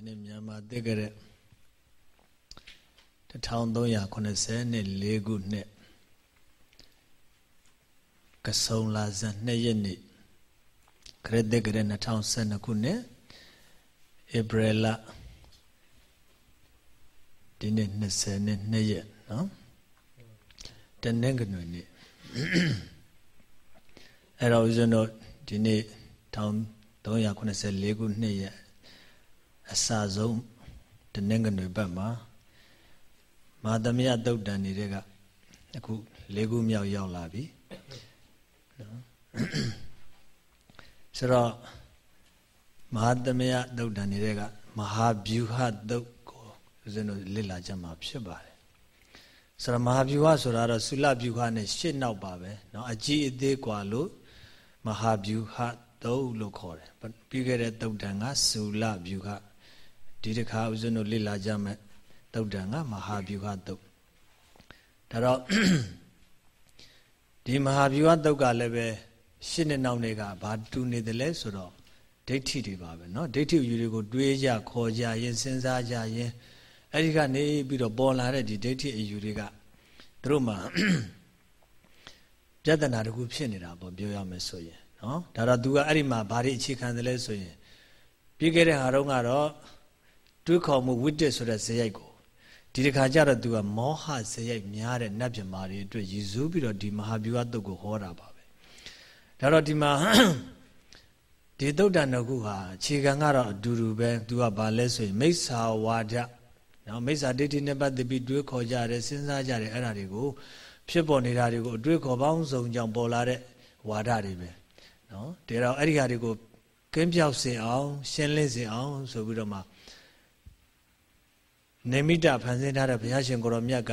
ဒီနေ့မြန်မာသိကြတဲ့1380နှစ်၄ခုနှစ်ကဆုံလာဇန်2ရက်နေ့ခရစ်သစ်ကတဲ့2012ခုနှစ်ဧပြီလဒီနေ့20နှစ်2ရက်နော်တနင်္ဂနွေနေ့အဲ့တော့ဦးဇင်းတို့ဒီနေ့1384ခုနှစ်ရက် အစဆုံးတနင်္ဂနွေဘက်မှာမာသမယသုတ်တန်နေတဲ့ကအခု၄ခုမြောက်ရောက်လာပြီနော်ဆိုတော့မဟာသမယသုတ်တန်နေတဲ့ကမဟာဗျူဟသုတ်ကိုဦးဇင်းတို့လေ့လာကြမှာဖြစ်ပါတယ်ဆိုတော့မဟာဗျူဟဆိုတာတော့သုလဗျူဟနဲ့ရှစ်နောက်ပါပဲเนาะအကြီးအသေးกว่าလို့မဟာဗျူဟသုတ်လို့ခေါ်တယ်ပြီးခဲ့တဲ့သုတ်တန်ကသုလဗျူဟ ဒီတစ်ခါဦးဇင်းတို့လေ့လာကြမယ်သုတ်တံကမဟာဗျူဟာသုတ်ဒါတော့ဒီမဟာဗျူဟာသုတ်ကလည်းပဲရှင်းတဲ့နောက်တွေကဘာတူနေတယ်လဲဆိုတော့ဒိဋ္ဌိတွေပါပဲเนาะဒိဋ္ဌိယူတွေကိုတွေးကြခေါ်ကြရင်စဉ်းစားကြရင်အဲ့ဒီကနေပြီးတော့ပေါ်လာတဲ့ဒီဒိဋ္ဌိအယူတွေကသူတို့မှာပြဿနာတခုဖြစ်နေတာပေါ့ပြောရမယ်ဆိုရင်เนาะဒါတော့ तू ကအဲ့ဒီမှာဘာတွေအခြေခံတယ်လဲဆိုရင်ပြီးခဲ့တဲ့ဟာတော့ကတော့ တွေးခေါ်မှုဝိတ္တဆိုတဲ့ဇယိုက်ကိုဒီတစ်ခါကျတော့သူကမောဟဇယိုက်များတဲ့နတ်ပြမာတွေအတွက်ရည်စူးပြီးတော့ဒီမဟာဗျူဟာတုတ်ကိုဟောတာပါပဲဒါတော့ဒီမှာဒီတုတ်တန်တော်ခုဟာအခြေခံကတော့အတူတူပဲသူကဘာလဲဆိုရင်မိစ္ဆာဝါဒနော်မိစ္ဆာဒိဋ္ဌိနဲ့ပတ်သက်ပြီးတွေးခေါ်ကြတယ်စဉ်းစားကြတယ်အဲ့ဒါတွေကိုဖြစ်ပေါ်နေတာတွေကိုအတွေးခေါ်ပေါင်းစုံကြောင့်ပေါ်လာတဲ့ဝါဒတွေပဲနော်ဒါတော့အဲ့ဒီဟာတွေကိုကင်းပြောက်စေအောင်ရှင်းလင်းစေအောင်ဆိုပြီးတော့မှ နေမိတဖန်ဆင်းထားတဲ့ဘုရားရှင်ကိုရောမြတ်က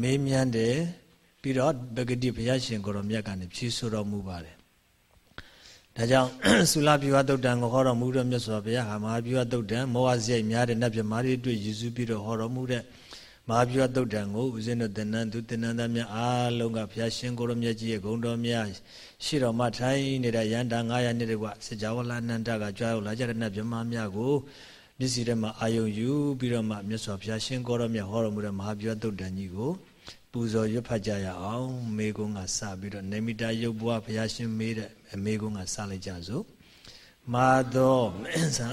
မေးမြန်းတယ်ပြီးတော့ပဂတိဘုရားရှင်ကိုရောမြတ်ကနေဖြေဆိုတော်မူပါတယ်ဒါကြောင့်သုလပြဝတုတ်တံကိုဟောတော်မူတဲ့မြတ်စွာဘုရားဟာမဟာပြဝတုတ်တံမောဟစရိုက်များတဲ့နတ်ပြမာတွေတွေ့ရည်စူးပြီးတော့ဟောတော်မူတဲ့မဟာပြဝတုတ်တံကိုဦးဇင်းတို့တဏ္ဍသူတဏ္ဍသားများအားလုံးကဘုရားရှင်ကိုရောမြတ်ကြီးရဲ့ဂုဏ်တော်များရှိတော်မှာထိုင်နေတဲ့ရန်တာ900နှစ်တကွစကြဝဠာနန္ဒကကြွားရောက်လာကြတဲ့နတ်ပြမာများကို မျက်စိထဲမှာအာယုံယူပြီးတော့မှမြတ်စွာဘုရားရှင်ကိုရောမြတ်ဟောတော်မူတဲ့မဟာဗျူသုတ်တန်ကြီးကိုပူဇော်ရွတ်ဖတ်ကြရအောင်မေကုန်းကစပြီးတော့နေမိတာရုပ်ဘွားဘုရားရှင်မေးတဲ့အမေကုန်းကစလိုက်ကြစို့မာသောမင်းစာ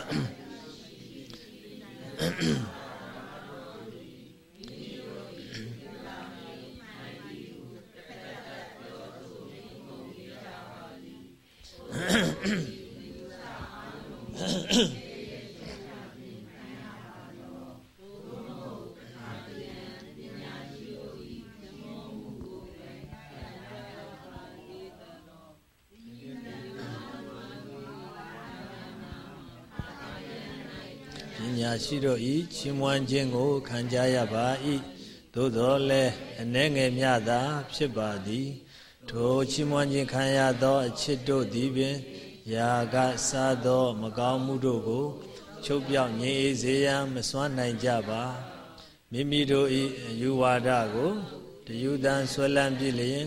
ညာရှိတို့ဤချီးမွမ်းခြင်းကိုခံကြရပါ၏သို့တော်လည်းအနှဲငယ်မြသာဖြစ်ပါသည်ထိုချီးမွမ်းခြင်းခံရသောအချစ်တို့သည်ပင်ယာကစားသော မကောင်းမှုတို့ကို ချုပ်ပြောက်ငြိမ်းအေးစေရန်မစွမ်းနိုင်ကြပါမိမိတို့ဤယူဝါဒကိုတယူတန်ဆွဲလန်းပြလျင်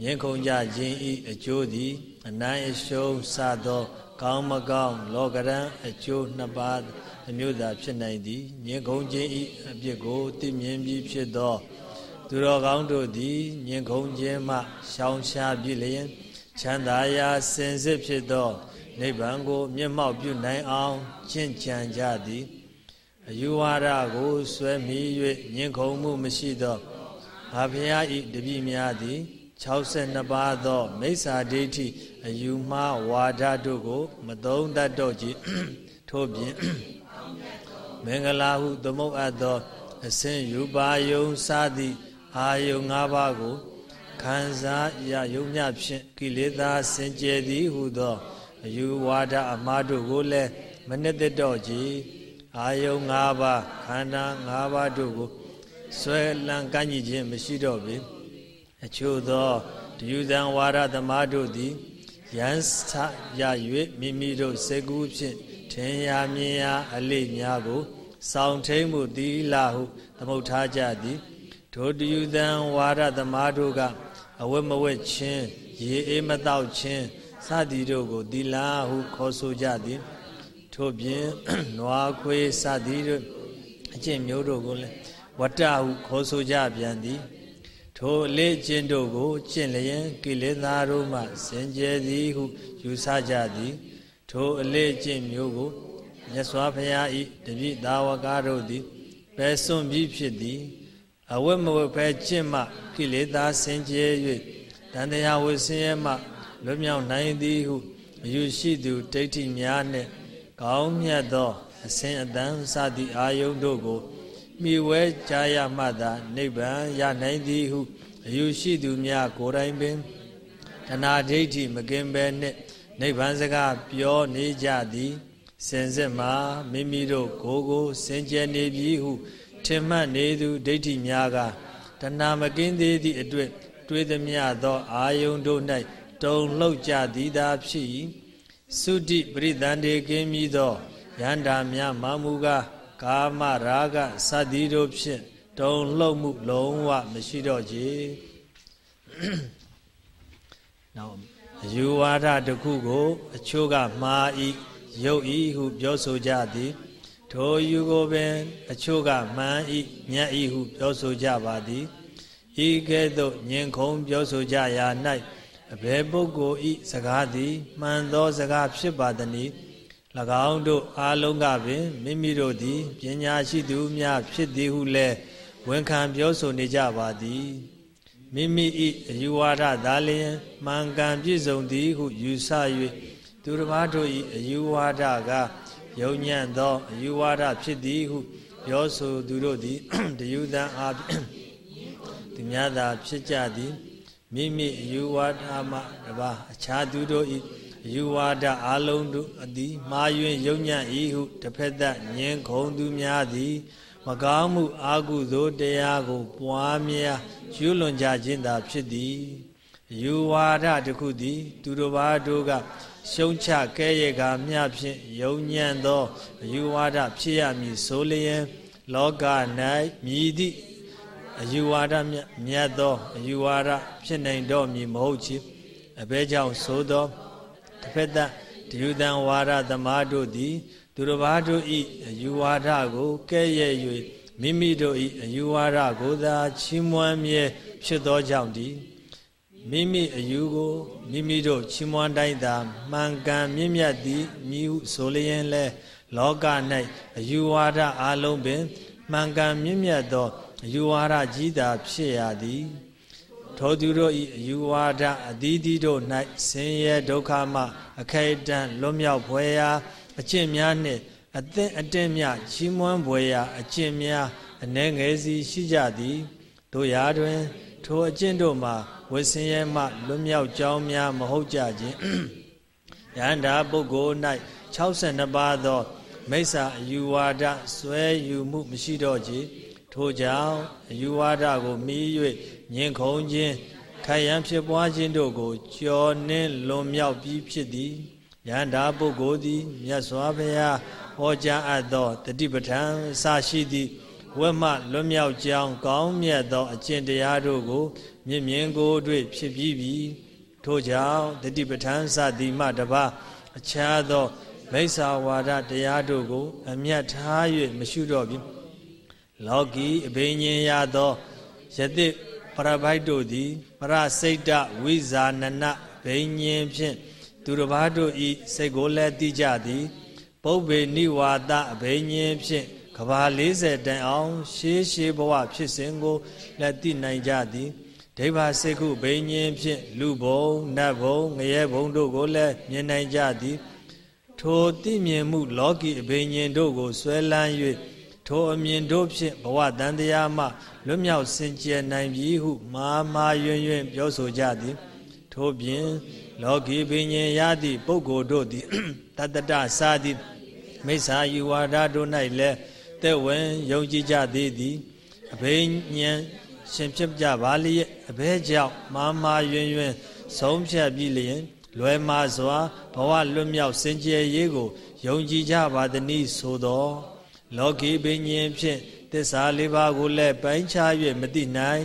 ငင်းခုန်ကြခြင်းဤအကျိုးသည် အနိုင်အရှုံးစသော ကောင်းမကောင်းလောကရန်အကျိုးနှစ်ပါး အမျိုးသားဖြစ်နိုင်သည်ညင်ခုံခြင်းဤအပြစ်ကိုသိမြင်ပြီးဖြစ်သော သူတော်ကောင်းတို့သည်ညင်ခုံခြင်းမှရှောင်ရှားပြီလျင်ချမ်းသာရာစင်စစ်ဖြစ်သောနိဗ္ဗာန်ကို မျက်မှောက်ပြုနိုင်အောင်ကျင့်ကြံကြသည်အယူဝါဒကိုဆွဲမိ၍ညင်ခုံမှုမရှိသောဘာဖျားဤတပိများသည်62ပါးသော မိစ္ဆာဒိဋ္ဌိအယူမှားဝါဒတို့ကို မသုံးတတ်တော့ကြထို့ပြင် မင်္ဂလာဟုသမုတ်အပ်သောအစဉ်ယူပါယုံစသည်အာယုံ၅ပါးကိုခံစားရယုံမြဖြင့်ကိလေသာစင်ကြယ်သည်ဟုသောအယူဝါဒအမှားတို့ကိုလည်းမနှစ်သက်တော့ကြည်အာယုံ၅ပါးခန္ဓာ၅ပါးတို့ကိုဆွဲလန်းကန့်ညီခြင်းမရှိတော့ပေအချို့သောတယူဇံဝါဒသမားတို့သည်ယန်းဆရ၍မိမိတို့စေကူးဖြင့် ထင်ရမြင်ရအလေးများကိုစောင့်ထိန်မှုသီလဟုသမုတ်ထားကြသည်ထိုတယူသံဝါဒသမားတို့ကအဝတ်မဝတ်ခြင်းရေအေးမတော့ခြင်းစသည်တို့ကိုသီလဟုခေါ်ဆိုကြသည်ထို့ပြင်နွားခွေးစသည်တို့အကျင့်မျိုးတို့ကိုလည်းဝတ္တဟုခေါ်ဆိုကြပြန်သည်ထိုအလေးကျင့်တို့ကိုကျင့်လျင်ကိလေသာတို့မှစင်ကြယ်သည်ဟုယူဆကြသည် ထိုအလေးကျင့်မျိုးကိုမြတ်စွာဘုရားဤတပိသာဝကတို့သည်ပယ်စွန့်ပြီးဖြစ်သည်အဝတ်မဝတ်ပဲကျင့်မှကိလေသာစင်ကြယ်၍တန်တရားဝဆင်းရဲမှလွတ်မြောက်နိုင်သည်ဟုအယူရှိသူဒိဋ္ဌိများနှင့်ကောင်းမြတ်သောအစဉ်အတန်းစသည့်အာယုန်တို့ကိုမိဝဲကြားရမှသာနိဗ္ဗာန်ရနိုင်သည်ဟုအယူရှိသူများကိုယ်တိုင်ပင်တဏှာဒိဋ္ဌိမကင်ပဲနှင့် နိဗ္ဗာန်စကားပြောနေကြသည်စင်စစ်မှာမိမိတို့ကိုယ်ကိုစင်ကြယ်နေပြီဟုထင်မှတ်နေသူဒိဋ္ဌိများကတဏှာမကင်းသေးသည့်အတွက်တွေးသည်မြသောအာယုန်တို့၌တုံလှုပ်ကြသည်သာဖြစ်၏သုတိပရိသန္တေကင်းမိသောယန္တာများမမူကားကာမရာဂစသည်တို့ဖြင့်တုံလှုပ်မှုလုံးဝမရှိတော့ကြနောက် အယူဝါဒတစ်ခုကို အချို့ကမှားဤရုပ်ဤဟုပြောဆိုကြသည်ထိုယူကိုပင်အချို့ကမှန်ဤမြတ်ဤဟုပြောဆိုကြပါသည်ဤကဲ့သို့ညင်ခုံပြောဆိုကြရာ၌အဘယ်ပုဂ္ဂိုလ်ဤစကားသည်မှန်သောစကားဖြစ်ပါသည်၎င်းတို့အားလုံးကပင်မိမိတို့သည်ပညာရှိသူများဖြစ်သည်ဟုလည်းဝန်ခံပြောဆိုနေကြပါသည် မိမိ၏အယူဝါဒသာလျင်မှန်ကန်ပြည့်စုံသည်ဟုယူဆ၍သူတစ်ပါးတို့၏အယူဝါဒကယုံညံ့သောအယူဝါဒဖြစ်သည်ဟုပြောဆိုသူတို့သည်တယူသံအားသူများသာဖြစ်ကြသည်မိမိအယူဝါဒမှတပါအခြားသူတို့၏အယူဝါဒအလုံးတို့အသည်မာယွင်ယုံညံ့၏ဟုတစ်ဖက်သက်ညင်ခုံသူများသည် မကောင်းမှုအာကုသိုလ်တရားကိုပွားများကျူးလွန်ကြခြင်းသာဖြစ်သည်အယူဝါဒတစ်ခုသည် သူတို့ဘာတို့ကရှုံးချကဲရဲ့ကမြဖြင့်ယုံညံ့သောအယူဝါဒဖြစ်ရမည်ဆိုလျင်လောက၌မြည်သည့်အယူဝါဒမြတ်သောအယူဝါဒဖြစ်နိုင်တော့မည်မဟုတ်ချေအဘဲကြောင့်သို့သောတစ်ဖက်သက်ဒီယူတံဝါဒသမားတို့သည် သူတစ်ပါးတို့ဤအယူဝါဒကိုကဲ့ရဲ့၍မိမိတို့ဤအယူဝါဒကိုသာချီးမွမ်းမြဲဖြစ်သောကြောင့်ဒီမိမိအယူကိုမိမိတို့ချီးမွမ်းတိုင်းသာမှန်ကန်မြင့်မြတ်သည်မြည်ဟုဆိုလျင်လဲလောက၌အယူဝါဒအလုံးပင်မှန်ကန်မြင့်မြတ်သောအယူဝါဒကြီးသာဖြစ်ရသည်ထိုသူတို့၏အယူဝါဒအသီးသီးတို့၌ဆင်းရဲဒုက္ခမှအခိုက်အတန့်လွတ်မြောက်ဖွယ်ရာ အကျင့်များနှင့်အသင့်အတင့်မြချီးမွမ်းဖွယ်ရာအကျင့်များအ ਨੇ ငယ်စီရှိကြသည်တို့ရာတွင် ထိုအကျင့်တို့မှာဝဆင်းရဲမှလွတ်မြောက်ကြောင်းများမဟုတ်ကြခြင်းယန္တာပုဂ္ဂိုလ်၌62ပါးသော မိစ္ဆာအယူဝါဒဆွဲယူမှုမရှိတော့ကြထိုကြောင့်အယူဝါဒကိုမီး၍ညင်ခုံခြင်းခိုင်ရန်ဖြစ်ပွားခြင်းတို့ကို ကြော်နှင်းလွန်မြောက်ပြီးဖြစ်သည် ယန္တာပုဂ္ဂိုလ်သည်မြတ်စွာဘုရားဟောကြားအပ်သောတတိပဋ္ဌာန်အစရှိသည့်ဝက်မှလွတ်မြောက်ကြောင်းကောင်းမြတ်သောအကျင့်တရားတို့ကို မြင့်မြင်ကိုတွေ့ဖြစ်ပြီးပြီထို့ကြောင့်တတိပဋ္ဌာန်စသည်မှတပါအခြားသောမိစ္ဆာဝါဒတရားတို့ကို အမျက်ထား၍မရှိတော့ပြီလောကီအဘိညာဉ်ရသောယတိပရပိုက်တို့သည် ပရစိတ်တဝိဇာနနဘိညာဉ်ဖြင့် သူတစ်ပါးတို့ဤစိတ်ကိုလည်းသိကြသည်ပုပ္ပေနိဝါဒအဘိညာဉ်ဖြင့်ကဘာ40တန်အောင် ရှေးရှေးဘဝဖြစ်စဉ်ကိုလည်းသိနိုင်ကြသည်ဒိဗ္ဗစေကုဘိညာဉ်ဖြင့်လူဘုံနတ်ဘုံငရဲဘုံတို့ကိုလည်းမြင်နိုင်ကြသည် ထိုသိမြင်မှု လောကီအဘိညာဉ်တို့ကိုဆွဲလန်း၍ထိုအမြင်တို့ဖြင့်ဘဝတန်တရားမှလွတ်မြောက်စင်ကြယ်နိုင်ပြီဟုမာမာယွင်ယွင်ပြောဆိုကြသည် ထို့ပြင်လောကီပင်ញင်ရသည့်ပုဂ္ဂိုလ်တို့သည်တတတစာသည်မိစ္ဆာယူဝါဒတို့၌လည်းတဲ့ဝင်ယုံကြည်ကြသေးသည်အဘိညာဉ်ရှင်ဖြစ်ကြပါလျက်အဘဲကြောင့်မာမာယွင်ယွင်ဆုံးဖြတ်ပြီးလျင်လွယ်မာစွာဘဝလွတ်မြောက်စင်ကြယ်ရေးကိုယုံကြည်ကြပါသည်နည်းဆိုသောလောကီပင်ញင်ဖြင့်သစ္စာလေးပါးကိုလည်းပိုင်းခြား၍မသိနိုင်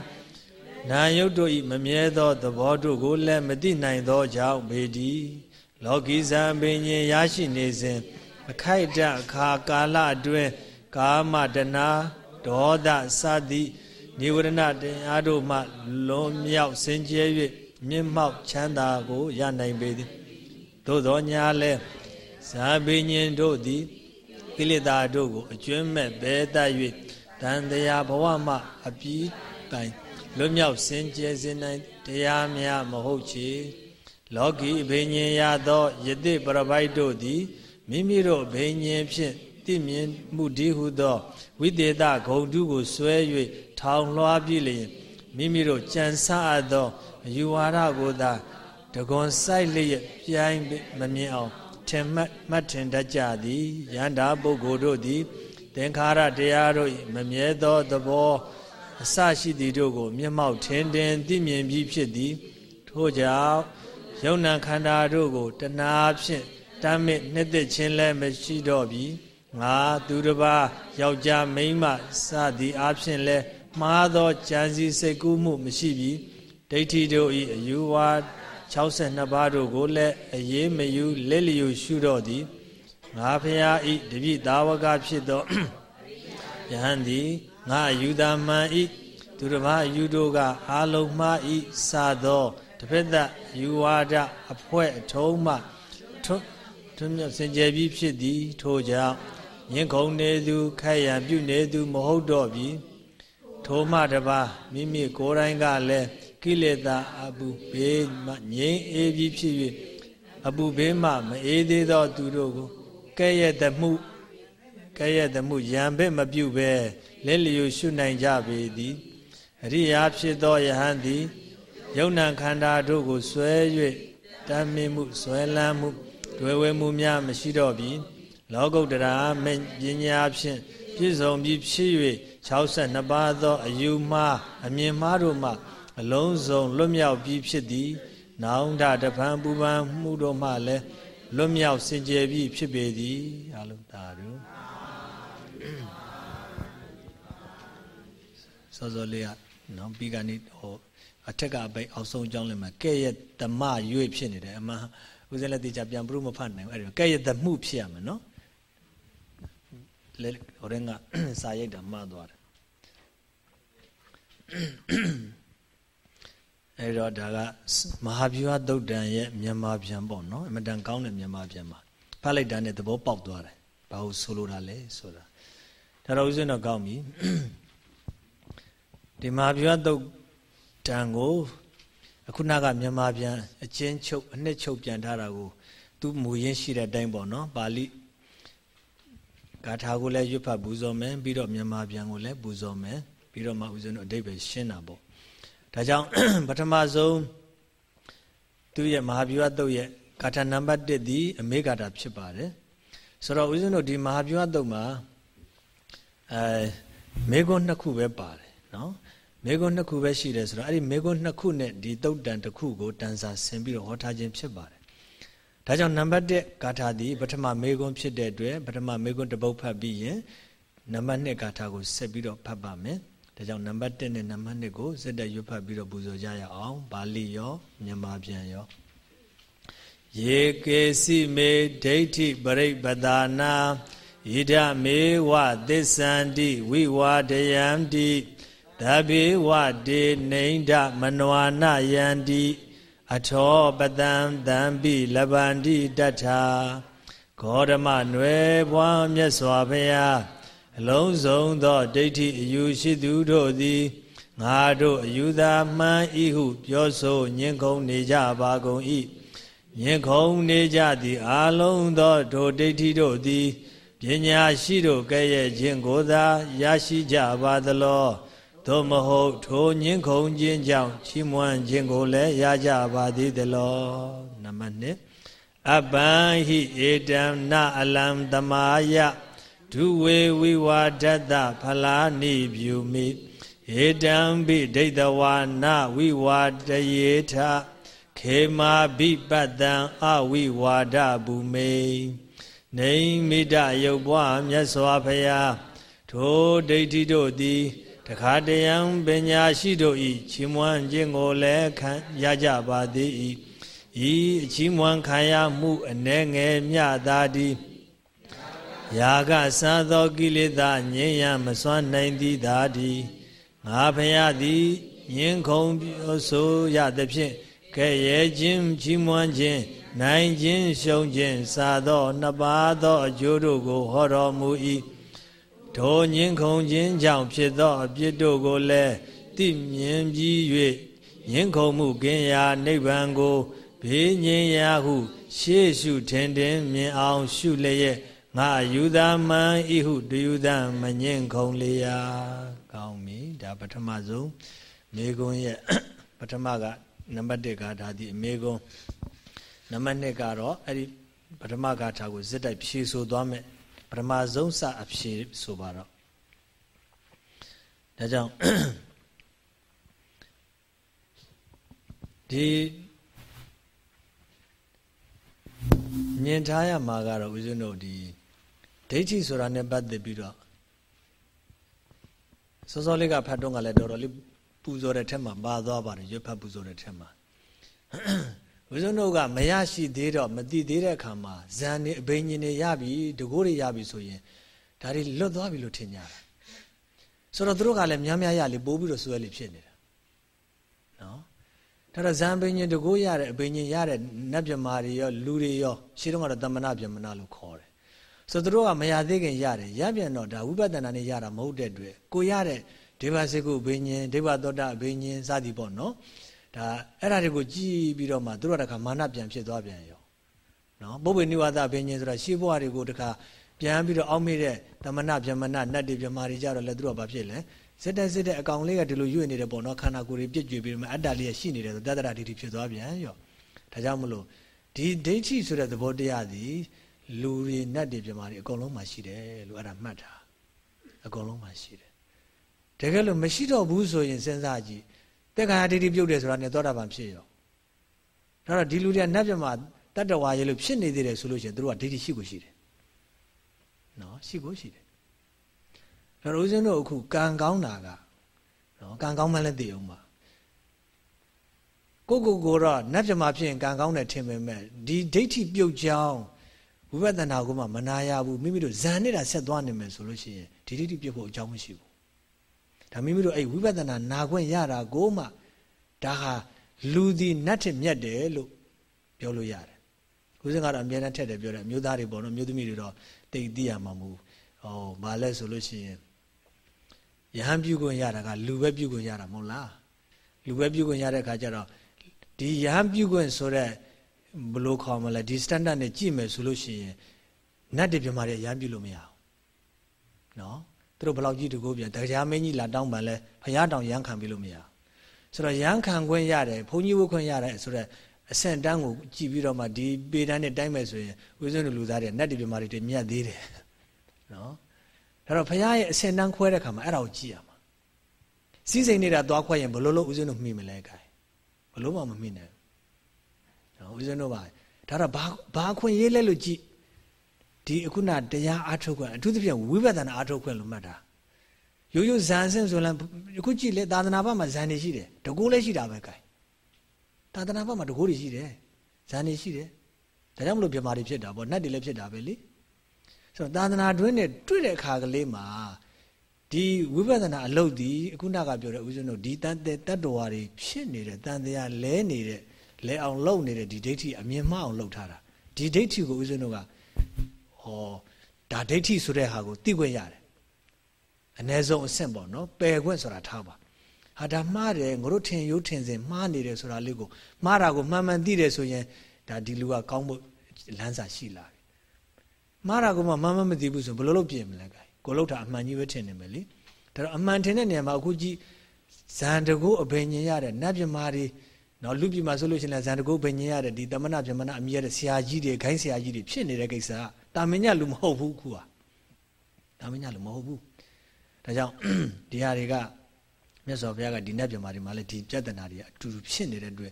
နာယုတ်တို့ဤမမြဲသောသဘောတို့ကိုလည်းမသိနိုင်သောကြောင့်ပေတည်လောကီဇံပင်ញင်ရရှိနေစဉ်အခိုက်တအခါကာလအတွင်းကာမတနာဒေါသစသည်နိဝရဏတရားတို့မှလွန်မြောက်စင်ကြဲ၍မြင့်မောက်ချမ်းသာကိုရနိုင်ပေသည်သို့သောညာလဲဇာဘိညင်တို့သည်ကိလေသာတို့ကိုအကျွမ်းမဲ့ဘဲတတ်၍တန်တရားဘဝမှအပြီးတိုင် လွတ်မြောက်စင်ကြယ်စေနိုင်တရားများမဟုတ်ချေလောကီဘိညင်ရသောယတိပရပိုက်တို့သည်မိမိတို့ဘိညင်ဖြင့်တည်မြင်မှုဒီဟုသောဝိသေသဂုံတုကိုဆွဲ၍ထောင်လွှားပြီးလျင်မိမိတို့ကြံစအပ်သောအယူဝါဒကိုသာတကွန်ဆိုင်လျက်ပြိုင်မမြင်အောင်ထင်မှတ်မှတ်ထင်တတ်ကြသည်ယန္တာပုဂ္ဂိုလ်တို့သည်သင်္ခါရတရားတို့မမြဲသောသဘော အစရှိသည်တို့ကို မျက်မှောက်ထင်ထင်သိမြင်ပြီးဖြစ်သည် ထို့ကြောင့်ယုံနာခန္ဓာတို့ကိုတဏှာဖြင့်တမ်းမြင့်နှစ်သက်ခြင်းလည်းမရှိတော့ပြီငါသူတစ်ပါးယောက်ျားမိန်းမစသည်အဖြစ်လဲမှားသောကြံစည်စိတ်ကူးမှုမရှိပြီဒိဋ္ဌိတို့၏အယူဝါ62ပါးတို့ကိုလည်းအရေးမယူလက်လျူရှုတော့သည်ငါဖရာဤတပိသာဝကဖြစ်သောယဟန်သည် ငါအယူသာမှန်ဤသူတစ်ပါးအယူတို့ကအာလုံးမှားဤစသောတစ်ဖက်သက်ယူဝါဒအဖွဲအထုံးမှထွန်းထွန်းမြတ်စင်ကြယ်ပြီးဖြစ်သည်ထို့ကြောင့်ညင်ခုံနေသူခိုက်ရန်ပြုနေသူမဟုတ်တော့ပြီထိုမှတပါမိမိကိုယ်တိုင်ကလည်းကိလေသာအပူဘေးမှငြိမ်းအေးပြီးဖြစ်၍အပူဘေးမှမအေးသေးသောသူတို့ကိုကဲ့ရဲ့တမှု ကဲ့ရဲ့တမှုရံဘက်မပြုဘဲလက်လျူရှုနိုင်ကြပေသည်အရိယာဖြစ်သောယဟန်သည်ယုံ nant ခန္ဓာတို့ကိုဆွဲ၍တမ်းမြမှုဆွဲလန်းမှုတွေ့ဝဲမှုများမရှိတော့ပြီလောကုတ္တရာမပညာဖြင့်ပြည့်စုံပြီးဖြစ်၍62ပါးသော အယူမှားအမြင်မှားတို့မှအလုံးစုံလွတ်မြောက်ပြီးဖြစ်သည် နောင်တတပံပူပန်မှုတို့မှလည်းလွတ်မြောက်စင်ကြယ်ပြီးဖြစ်ပေသည်အလုံးသာတို့ စောစောလေးကနော်ပြီးကနေဟိုအထက်ကအပိတ်အောက်ဆုံးကြောင်းလည်းမှာကဲ့ရဲ့တမရွေ့ဖြစ်နေတယ်အမှန်ဦးဇင်းလည်းတေချာပြန်ပြလို့မဖတ်နိုင်ဘူးအဲ့ဒီကဲ့ရဲ့တမှုဖြစ်ရမယ်နော်လေဟိုရင်ကစာရိုက်တာမှားသွားတယ်အဲ့တော့ဒါကမဟာဗျူဟာသုတ်တန်ရဲ့မြန်မာပြန်ပေါ့နော်အမတန်ကောင်းတဲ့မြန်မာပြန်ပါဖတ်လိုက်တာနဲ့သဘောပေါက်သွားတယ်ဘာလို့ဆိုလိုတာလဲဆိုတာဒါတော့ဦးဇင်းတော့ကောင်းပြီ ဒီမဟာဗျူဟာသုတ်တန်ကိုအခုနကမြန်မာပြန်အချင်းချုပ်အနှစ်ချုပ်ပြန်ထားတာကိုသူမူရင်းရှိတဲ့အတိုင်းပေါ့နော်ပါဠိဂါထာကိုလည်းရွတ်ဖတ်ပူဇော်မယ်ပြီးတော့မြန်မာပြန်ကိုလည်းပူဇော်မယ်ပြီးတော့မှဦးဇင်းတို့အတိတ်ပဲရှင်းတာပေါ့ဒါကြောင့်ပထမဆုံးသူရဲ့မဟာဗျူဟာတုတ်ရဲ့ဂါထာနံပါတ်1ဒီအမေဂါထာဖြစ်ပါတယ်ဆိုတော့ဦးဇင်းတို့ဒီမဟာဗျူဟာတုတ်မှာအဲမေခွန်းနှစ်ခုပဲပါတယ်နော် မေခွန်းနှစ်ခုပဲရှိတယ်ဆိုတော့အဲ့ဒီမေခွန်းနှစ်ခုနဲ့ဒီတုတ်တန်တစ်ခုကိုတန်စာဆင်ပြီးတော့ဟောထားခြင်းဖြစ်ပါတယ်ဒါကြောင့်နံပါတ်1ဂါထာဒီပထမမေခွန်းဖြစ်တဲ့အတွက်ပထမမေခွန်းတစ်ပုဒ်ဖတ်ပြီးရင်နံပါတ်2ဂါထာကိုဆက်ပြီးတော့ဖတ်ပါမယ်ဒါကြောင့်နံပါတ်1နဲ့နံပါတ်2ကိုစက်တက်ရွတ်ဖတ်ပြီးတော့ပူဇော်ကြရအောင်ပါဠိရောမြန်မာပြန်ရောယေကေစီမေဒိဋ္ဌိပရိပဒါနာဣဒမေဝသစ္ဆန္တိဝိဝါဒယံတိ သဗေဝတေနိန္ဒမနဝနာယန္တိအထောပတံတံပိလဗန္တိတထာဂေါရမနွယ်ဘွားမြတ်စွာဘုရားအလုံးစုံသောဒိဋ္ဌိအယူရှိသူတို့သည်ငါတို့အယူသာမှန်ဤဟု ပြောဆိုညင်ခုံနေကြပါကုန်၏ညင်ခုံနေကြသည်အလုံးသောတို့ဒိဋ္ဌိတို့သည်ပညာရှိတို့ကဲ့ရဲ့ခြင်းကိုသာရရှိကြပါသလော သို့မဟုတ်ထိုညင်ခုံခြင်းကြောင့်ချီးမွမ်းခြင်းကိုလည်းရကြပါသေးသလောနံပါတ်1အပံဟိဧတံနအလံသမာယဒုဝေဝိဝါဒတဖလာနိဖြူမိဧတံဘိဒိဋ္ဌဝါနဝိဝါတယေထခေမာဘိပတံအဝိဝါဒဘူမေနေမိတယုတ်ဘွားမြတ်စွာဘုရားထိုဒိဋ္ဌိတို့သည် တခါတယံပညာရှိတို့ဤချီးမွမ်းခြင်းကိုလည်းခံရကြပါသည်ဤဤချီးမွမ်းခံရမှုအ ਨੇ ငယ်မြတာသည်ယာကစားသောကိလေသာငြိမ်းရမစွမ်းနိုင်သည်သာဒီငါဖရာသည်ညင်ခုံပြောဆိုရသဖြင့်ကဲ့ရဲ့ခြင်းကြီးမွမ်းခြင်းနိုင်ခြင်းရှုံးခြင်းစာသောနှစ်ပါးသောအကျိုးတို့ကိုဟောတော်မူ၏ ထိုညင်ခုံခြင်းကြောင့်ဖြစ်သောအပြစ်တို့ကိုလည်းသိမြင်ပြီး၍ညင်ခုံမှုကင်းရာနိဗ္ဗာန်ကိုဘေးငြိမ်းရာဟု ရှေ့ရှုထင်ထင်မြင်အောင်ရှုလျက်ငါယူသာမန်ဤဟုတယူသာမညင်ခုံလျာကောင်းပြီဒါပထမဆုံးမေကွန်းရဲ့ပထမကနံပါတ်1ကဒါဒီအမေကွန်းနံပါတ်2ကတော့အဲ့ဒီပထမဂါထာကိုဇစ်တိုက်ဖြေဆိုသွားမယ် ပထမဆုံးစအဖြေဆိုပါတော့ဒါကြောင့်ဒီမြင်ထားရမှာကတော့ဦးဇင်းတို့ဒီဒိဋ္ဌိဆိုတာနဲ့ပတ်သက်ပြီးတော့စောစောလေးကဖတ်တော့ကလည်းတော်တော်လေးပူဇော်တဲ့ထက်မှာပါသွားပါတယ်ရွတ်ဖတ်ပူဇော်တဲ့ထက်မှာ ဝိဇ္ဇုတို့ကမရရှိသေးတော့မသိသေးတဲ့အခါမှာဇန်နေအဘိညာဉ်တွေရပြီတကိုးတွေရပြီဆိုရင်ဒါတွေလွတ်သွားပြီလို့ထင်ကြတာဆိုတော့သူတို့ကလည်းများများရလေပိုးပြီးတော့ဆွဲလေဖြစ်နေတာနော်ဒါတော့ဇန်ဘိညာဉ်တကိုးရတဲ့အဘိညာဉ်ရတဲ့နတ်မြမာတွေရောလူတွေရောရှင်းတော့ကတော့တမနာပြမနာလို့ခေါ်တယ်ဆိုတော့သူတို့ကမရသေးခင်ရတယ်ရပြန်တော့ဒါဝိပဿနာနဲ့ရတာမဟုတ်တဲ့အတွက်ကိုရတဲ့ဒေဝစေကုဘိညာဉ်ဒေဝသောတာဘိညာဉ်စသည်ပေါ့နော် ဒါအဲ့ဒါတွေကိုကြည်ပြီးတော့မှသူတို့ကတခါမာနပြန်ဖြစ်သွားပြန်ရောနော်ပုပ္ပေနိဝါဒဘိညာဉ်ဆိုတာရှေးဘဝတွေကိုတခါပြန်ပြီးတော့အောက်မေ့တဲ့တမနာဗျမနာနတ်တွေဗျမာတွေကြတော့လည်းသူတို့ကဘာဖြစ်လဲစစ်တဲ့စစ်တဲ့အကောင်လေးကဒီလိုရွေ့နေတယ်ပေါ့နော်ခန္ဓာကိုယ်တွေပြည့်ကြွပြီးတော့အတ္တလေးရှိနေတယ်ဆိုတတ္တရာဒိဋ္ဌိဖြစ်သွားပြန်ရောဒါကြောင့်မလို့ဒီဒိဋ္ဌိဆိုတဲ့သဘောတရားသည်လူတွေနတ်တွေဗျမာတွေအကုန်လုံးမှာရှိတယ်လို့အဲ့ဒါမှတ်တာအကုန်လုံးမှာရှိတယ်တကယ်လို့မရှိတော့ဘူးဆိုရင်စဉ်းစားကြည့် တက်ခါဒိဋ္ဌိပြုတ်တယ်ဆိုတာနဲ့သောတာပန်ဖြစ်ရောဒါတော့ဒီလူတွေကနတ်ပြမှာတတ္တဝါရေလို့ဖြစ်နေသေးတယ်ဆိုလို့ရှိရင်တို့ကဒိဋ္ဌိရှိကိုရှိတယ်နော်ရှိကိုရှိတယ်ဒါတော့ဦးဇင်းတို့အခုကံကောင်းတာကနော်ကံကောင်းမှလည်းသိအောင်ပါကိုကိုကိုတော့နတ်ပြမှာဖြစ်ရင်ကံကောင်းတယ်ထင်ပေမဲ့ဒီဒိဋ္ဌိပြုတ်ကြောင်းဝိပဿနာကိုမှမနာရဘူးမိမိတို့ဇန်နေတာဆက်သွားနေမယ်ဆိုလို့ရှိရင်ဒီဒိဋ္ဌိပြုတ်ဖို့အကြောင်းမရှိဘူး ဒါမိမိတို့အဲ့ဝိပဿနာနာခွင့်ရတာကိုမှဒါဟာလူသည်နတ်ထမြတ်တယ်လို့ပြောလို့ရတယ်ကိုစင်ကတော့အမြဲတမ်းထက်တယ်ပြောတယ်မျိုးသားတွေပေါ့နော်မျိုးသမီးတွေတော့တိတ်သိရမှာမဟုတ်ဟောဘာလဲဆိုလို့ရှိရင်ယဟန်ပြုခွင့်ရတာကလူပဲပြုခွင့်ရတာမဟုတ်လားလူပဲပြုခွင့်ရတဲ့ခါကျတော့ဒီယဟန်ပြုခွင့်ဆိုတဲ့ဘလို့ခေါ်မလဲဒီ standard နဲ့ကြည့်မယ်ဆိုလို့ရှိရင်နတ်တွေပြမာတွေရဟန်ပြုလို့မရအောင်နော် သူတို့ဘလောက်ကြီးတကူပြန်တရားမင်းကြီးလာတောင်းပန်လဲဖရာတောင်ရမ်းခံပြီးလို့မရဆိုတော့ရမ်းခံခွင့်ရတယ်ဘုန်းကြီးဝတ်ခွင့်ရတယ်ဆိုတော့အဆင့်တန်းကိုကြည့်ပြီးတော့မှဒီပေတန်းနဲ့တိုင်းမယ်ဆိုရင်ဝိဇ္ဇုလူသားတွေနတ်တွေပြမာတွေမြတ်သေးတယ်နော်ဒါတော့ဖရာရဲ့အဆင့်တန်းခွဲတဲ့ခါမှာအဲ့ဒါကိုကြည့်ရမှာစီးစိမ်နေတာသွားခွဲရင်ဘလို့လို့ဥစဉ်တို့မှီမလဲခိုင်ဘလို့မှမမှီနိုင်ဘူးနော်ဥစဉ်တို့ပါဒါတော့ဘာဘာခွင့်ရေးလဲလို့ကြည့် ဒီအခုနတရားအားထုတ်ခွင့်အထူးသဖြင့်ဝိပဿနာအားထုတ်ခွင့်လို့မှတ်တာရိုးရိုးဇန်ဆင့်ဆိုရင်အခုကြည့်လေသာသနာ့ဘက်မှာဇန်တွေရှိတယ်တကူလည်းရှိတာပဲ gain သာသနာ့ဘက်မှာတကူတွေရှိတယ်ဇန်တွေရှိတယ်ဒါကြောင့်မလို့ပြမာတွေဖြစ်တာပေါ့နတ်တွေလည်းဖြစ်တာပဲလေဆိုတော့သာသနာတွင်းနဲ့တွေ့တဲ့အခါကလေးမှာဒီဝိပဿနာအလုပ်ဒီအခုနကပြောတဲ့ဦးဇင်းတို့ဒီတန်တဲ့တတ္တဝါတွေဖြစ်နေတဲ့တန်တရားလဲနေတဲ့လဲအောင်လုပ်နေတဲ့ဒီဒိဋ္ဌိအမြင်မှအောင်လုပ်ထားတာဒီဒိဋ္ဌိကိုဦးဇင်းတို့က ဟောဒါဒိဋ္ဌိဆိုတဲ့ဟာကိုသိခွင့်ရတယ်အ ਨੇ ဆုံးအဆင့်ပေါ့နော်ပယ်ခွင့်ဆိုတာထားပါဟာဒါမှားတယ်ငါတို့ထင်ရိုးထင်စင်မှားနေတယ်ဆိုတာလေးကိုမှားတာကိုမှန်မှန်သိတယ်ဆိုရင်ဒါဒီလူကကောင်းဖို့လမ်းစာရှိလာပြီမှားတာကိုမှမှန်မှန်မသိဘူးဆိုဘယ်လိုလုပ်ပြင်မလဲကိုကိုလောက်တာအမှန်ကြီးပဲထင်နေမယ်လေဒါတော့အမှန်ထင်တဲ့နေရာမှာအခုကြီးဇန်တကုအဘိညာဉ်ရတဲ့နတ်ပြမာတွေနော်လူပြည်မှာဆိုလို့ရှိရင်ဇန်တကုဘိညာဉ်ရတဲ့ဒီတမနာပြမနာအမြဲတဲ့ဆရာကြီးတွေခိုင်းဆရာကြီးတွေဖြစ်နေတဲ့ကိစ္စက တာမင်ညလူမဟုတ်ဘူးခုဟာတာမင်ညလူမဟုတ်ဘူးဒါကြောင့်ဒီဟာတွေကမြတ်စွာဘုရားကဒီနတ်ပြမာတွေမှာလည်းဒီပြဿနာတွေအတူတူဖြစ်နေတဲ့အတွက်